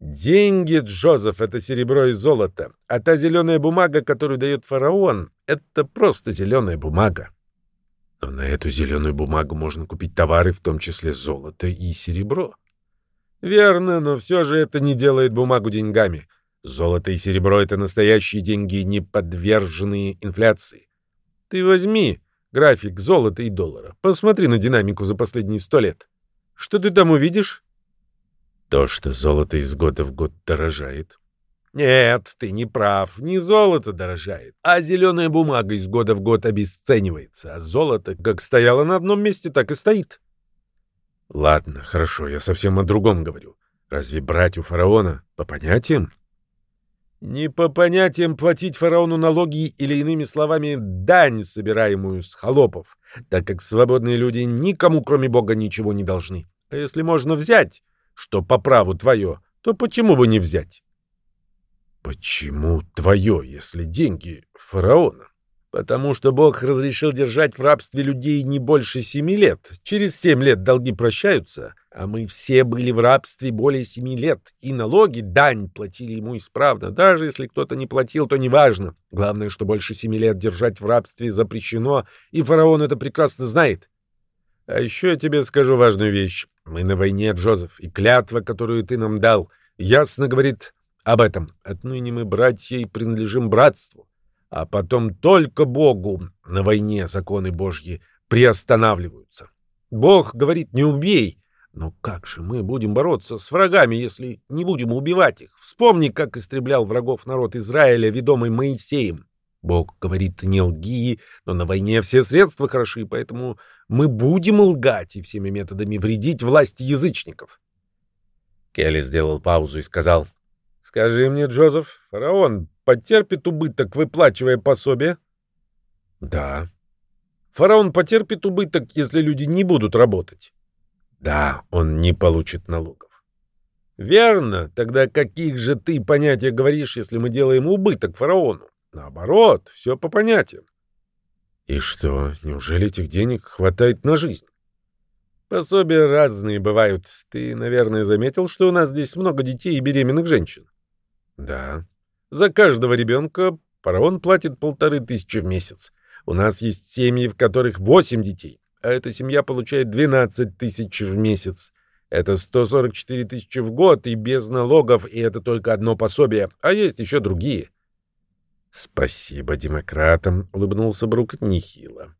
Деньги, Джозеф, это серебро и золото, а та зеленая бумага, которую дает фараон, это просто зеленая бумага. Но на эту зеленую бумагу можно купить товары, в том числе золото и серебро. Верно, но все же это не делает бумагу деньгами. Золото и серебро — это настоящие деньги, не подверженные инфляции. Ты возьми график золота и доллара, посмотри на динамику за последние сто лет. Что ты там увидишь? То, что золото из года в год дорожает. Нет, ты не прав. Не золото дорожает, а зеленая бумага из года в год обесценивается, а золото как стояло на одном месте, так и стоит. Ладно, хорошо, я совсем о другом говорю. Разве брать у фараона по понятиям? Не по понятиям платить фараону налоги или, иными словами, дань, собираемую с холопов, так как свободные люди никому, кроме Бога, ничего не должны. А если можно взять, что по праву твое, то почему бы не взять? Почему твое, если деньги фараона? Потому что Бог разрешил держать в рабстве людей не больше семи лет. Через семь лет долги прощаются, а мы все были в рабстве более семи лет, и налоги, дань платили ему исправно. Даже если кто-то не платил, то неважно. Главное, что больше семи лет держать в рабстве запрещено, и фараон это прекрасно знает. А еще я тебе скажу важную вещь. Мы на войне, Джозеф, и клятва, которую ты нам дал, ясно говорит об этом. Отныне мы, братья, и принадлежим братству. А потом только Богу на войне законы Божьи приостанавливаются. Бог говорит, не убей. Но как же мы будем бороться с врагами, если не будем убивать их? Вспомни, как истреблял врагов народ Израиля, ведомый Моисеем. Бог говорит, не лги, но на войне все средства хороши, поэтому мы будем лгать и всеми методами вредить власти язычников. Келли сделал паузу и сказал, «Скажи мне, Джозеф, фараон потерпит убыток, выплачивая пособие?» «Да». «Фараон потерпит убыток, если люди не будут работать?» «Да, он не получит налогов». «Верно. Тогда каких же ты понятия говоришь, если мы делаем убыток фараону?» Наоборот, все по понятиям. И что, неужели этих денег хватает на жизнь? Пособия разные бывают. Ты, наверное, заметил, что у нас здесь много детей и беременных женщин? Да. За каждого ребенка фараон платит полторы тысячи в месяц. У нас есть семьи, в которых восемь детей, а эта семья получает 12 тысяч в месяц. Это 144 тысячи в год и без налогов, и это только одно пособие, а есть еще другие. Спасибо демократам, улыбнулся Брук нехило.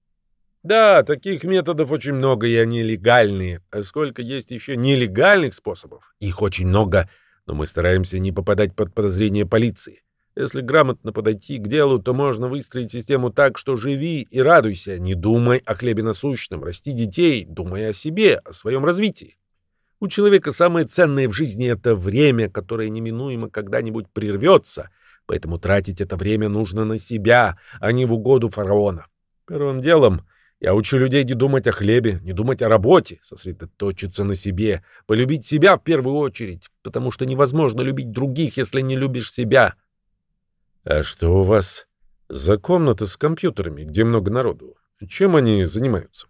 Да, таких методов очень много, и они легальные. А сколько есть еще нелегальных способов? Их очень много, но мы стараемся не попадать под подозрение полиции. Если грамотно подойти к делу, то можно выстроить систему так, что живи и радуйся, не думай о хлебе насущном, расти детей, думай о себе, о своем развитии. У человека самое ценное в жизни — это время, которое неминуемо когда-нибудь прервется, поэтому тратить это время нужно на себя, а не в угоду фараона. Первым делом я учу людей не думать о хлебе, не думать о работе, сосредоточиться на себе, полюбить себя в первую очередь, потому что невозможно любить других, если не любишь себя. А что у вас за комната с компьютерами, где много народу? Чем они занимаются?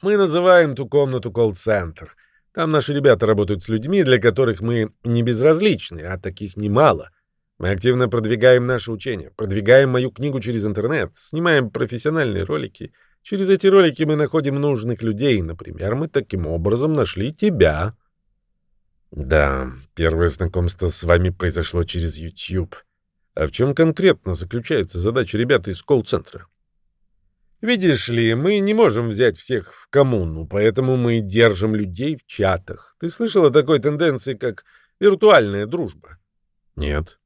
Мы называем ту комнату колл-центр. Там наши ребята работают с людьми, для которых мы не безразличны, а таких немало — мы активно продвигаем наше учение, продвигаем мою книгу через интернет, снимаем профессиональные ролики. Через эти ролики мы находим нужных людей. Например, мы таким образом нашли тебя. Да, первое знакомство с вами произошло через YouTube. А в чем конкретно заключается задача ребят из колл-центра? Видишь ли, мы не можем взять всех в коммуну, поэтому мы держим людей в чатах. Ты слышал о такой тенденции, как виртуальная дружба? Нет.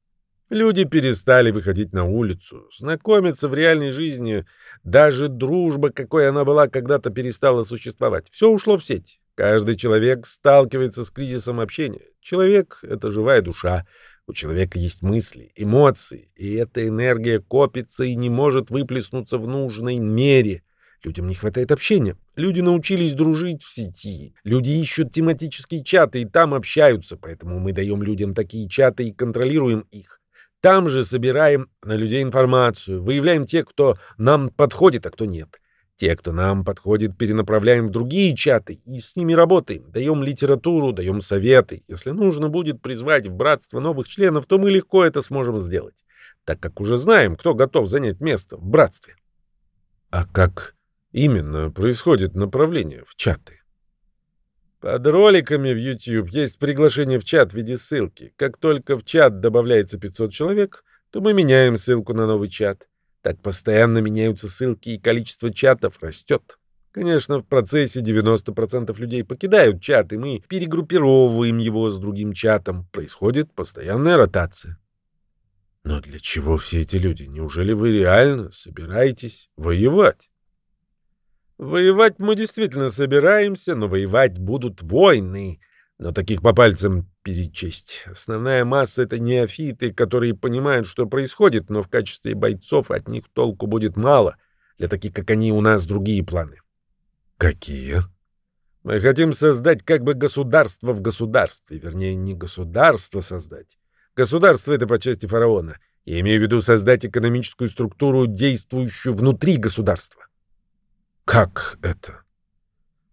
Люди перестали выходить на улицу, знакомиться в реальной жизни. Даже дружба, какой она была, когда-то перестала существовать. Все ушло в сеть. Каждый человек сталкивается с кризисом общения. Человек — это живая душа. У человека есть мысли, эмоции, и эта энергия копится и не может выплеснуться в нужной мере. Людям не хватает общения. Люди научились дружить в сети. Люди ищут тематические чаты и там общаются, поэтому мы даем людям такие чаты и контролируем их. Там же собираем на людей информацию, выявляем тех, кто нам подходит, а кто нет. Те, кто нам подходит, перенаправляем в другие чаты и с ними работаем. Даем литературу, даем советы. Если нужно будет призвать в братство новых членов, то мы легко это сможем сделать, так как уже знаем, кто готов занять место в братстве. А как именно происходит направление в чаты? Под роликами в YouTube есть приглашение в чат в виде ссылки. Как только в чат добавляется 500 человек, то мы меняем ссылку на новый чат. Так постоянно меняются ссылки, и количество чатов растет. Конечно, в процессе 90% людей покидают чат, и мы перегруппировываем его с другим чатом. Происходит постоянная ротация. Но для чего все эти люди? Неужели вы реально собираетесь воевать? Воевать мы действительно собираемся, но воевать будут войны. Но таких по пальцам перечесть. Основная масса — это неофиты, которые понимают, что происходит, но в качестве бойцов от них толку будет мало. Для таких, как они, у нас другие планы. Какие? Мы хотим создать как бы государство в государстве. Вернее, не государство создать. Государство — это по части фараона. Я имею в виду создать экономическую структуру, действующую внутри государства. Как это?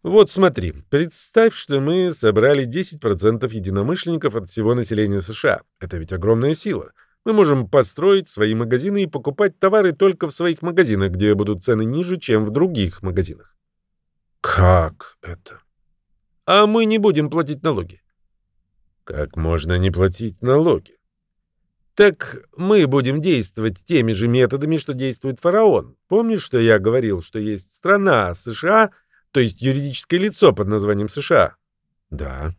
Вот смотри, представь, что мы собрали 10% единомышленников от всего населения США. Это ведь огромная сила. Мы можем построить свои магазины и покупать товары только в своих магазинах, где будут цены ниже, чем в других магазинах. Как это? А мы не будем платить налоги. Как можно не платить налоги? Так мы будем действовать теми же методами, что действует фараон. Помнишь, что я говорил, что есть страна США, то есть юридическое лицо под названием США? Да.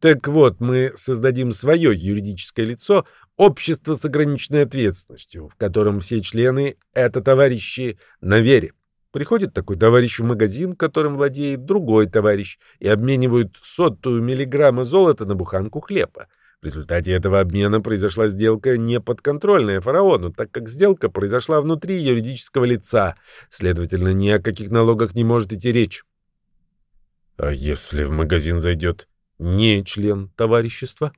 Так вот, мы создадим свое юридическое лицо, общество с ограниченной ответственностью, в котором все члены — это товарищи на вере. Приходит такой товарищ в магазин, которым владеет другой товарищ, и обменивают сотую миллиграмма золота на буханку хлеба. В результате этого обмена произошла сделка неподконтрольная фараону, так как сделка произошла внутри юридического лица, следовательно, ни о каких налогах не может идти речь. А если в магазин зайдет не член товарищества?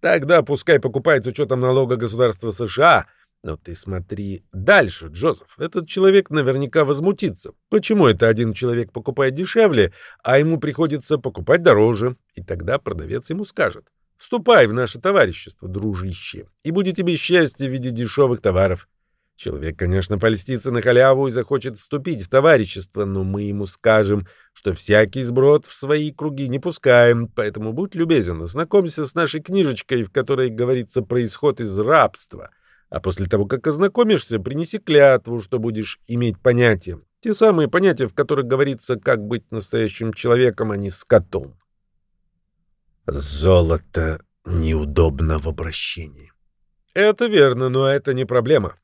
Тогда пускай покупает с учетом налога государства США. Но ты смотри дальше, Джозеф. Этот человек наверняка возмутится. Почему это один человек покупает дешевле, а ему приходится покупать дороже? И тогда продавец ему скажет — Вступай в наше товарищество, дружище, и будет тебе счастье в виде дешевых товаров. Человек, конечно, польстится на халяву и захочет вступить в товарищество, но мы ему скажем, что всякий сброд в свои круги не пускаем, поэтому будь любезен, знакомься с нашей книжечкой, в которой говорится про исход из рабства. А после того, как ознакомишься, принеси клятву, что будешь иметь понятия. Те самые понятия, в которых говорится, как быть настоящим человеком, а не скотом. Золото неудобно в обращении. Это верно, но это не проблема.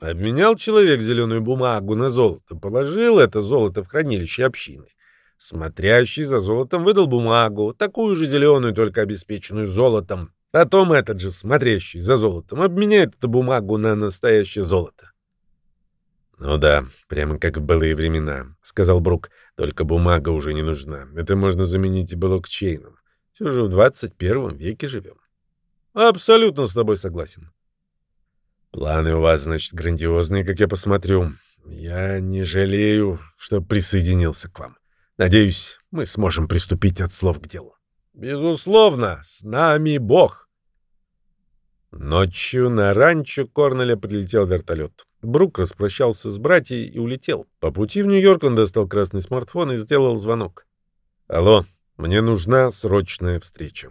Обменял человек зеленую бумагу на золото, положил это золото в хранилище общины. Смотрящий за золотом выдал бумагу, такую же зеленую, только обеспеченную золотом. Потом этот же смотрящий за золотом обменяет эту бумагу на настоящее золото. «Ну да, прямо как в былые времена», — сказал Брук. «Только бумага уже не нужна. Это можно заменить блокчейном. Все же в 21 веке живем». «Абсолютно с тобой согласен». «Планы у вас, значит, грандиозные, как я посмотрю. Я не жалею, что присоединился к вам. Надеюсь, мы сможем приступить от слов к делу. Безусловно, с нами Бог. Ночью на ранчо Корнеля прилетел вертолет. Брук распрощался с братьей и улетел. По пути в Нью-Йорк он достал красный смартфон и сделал звонок. «Алло, мне нужна срочная встреча».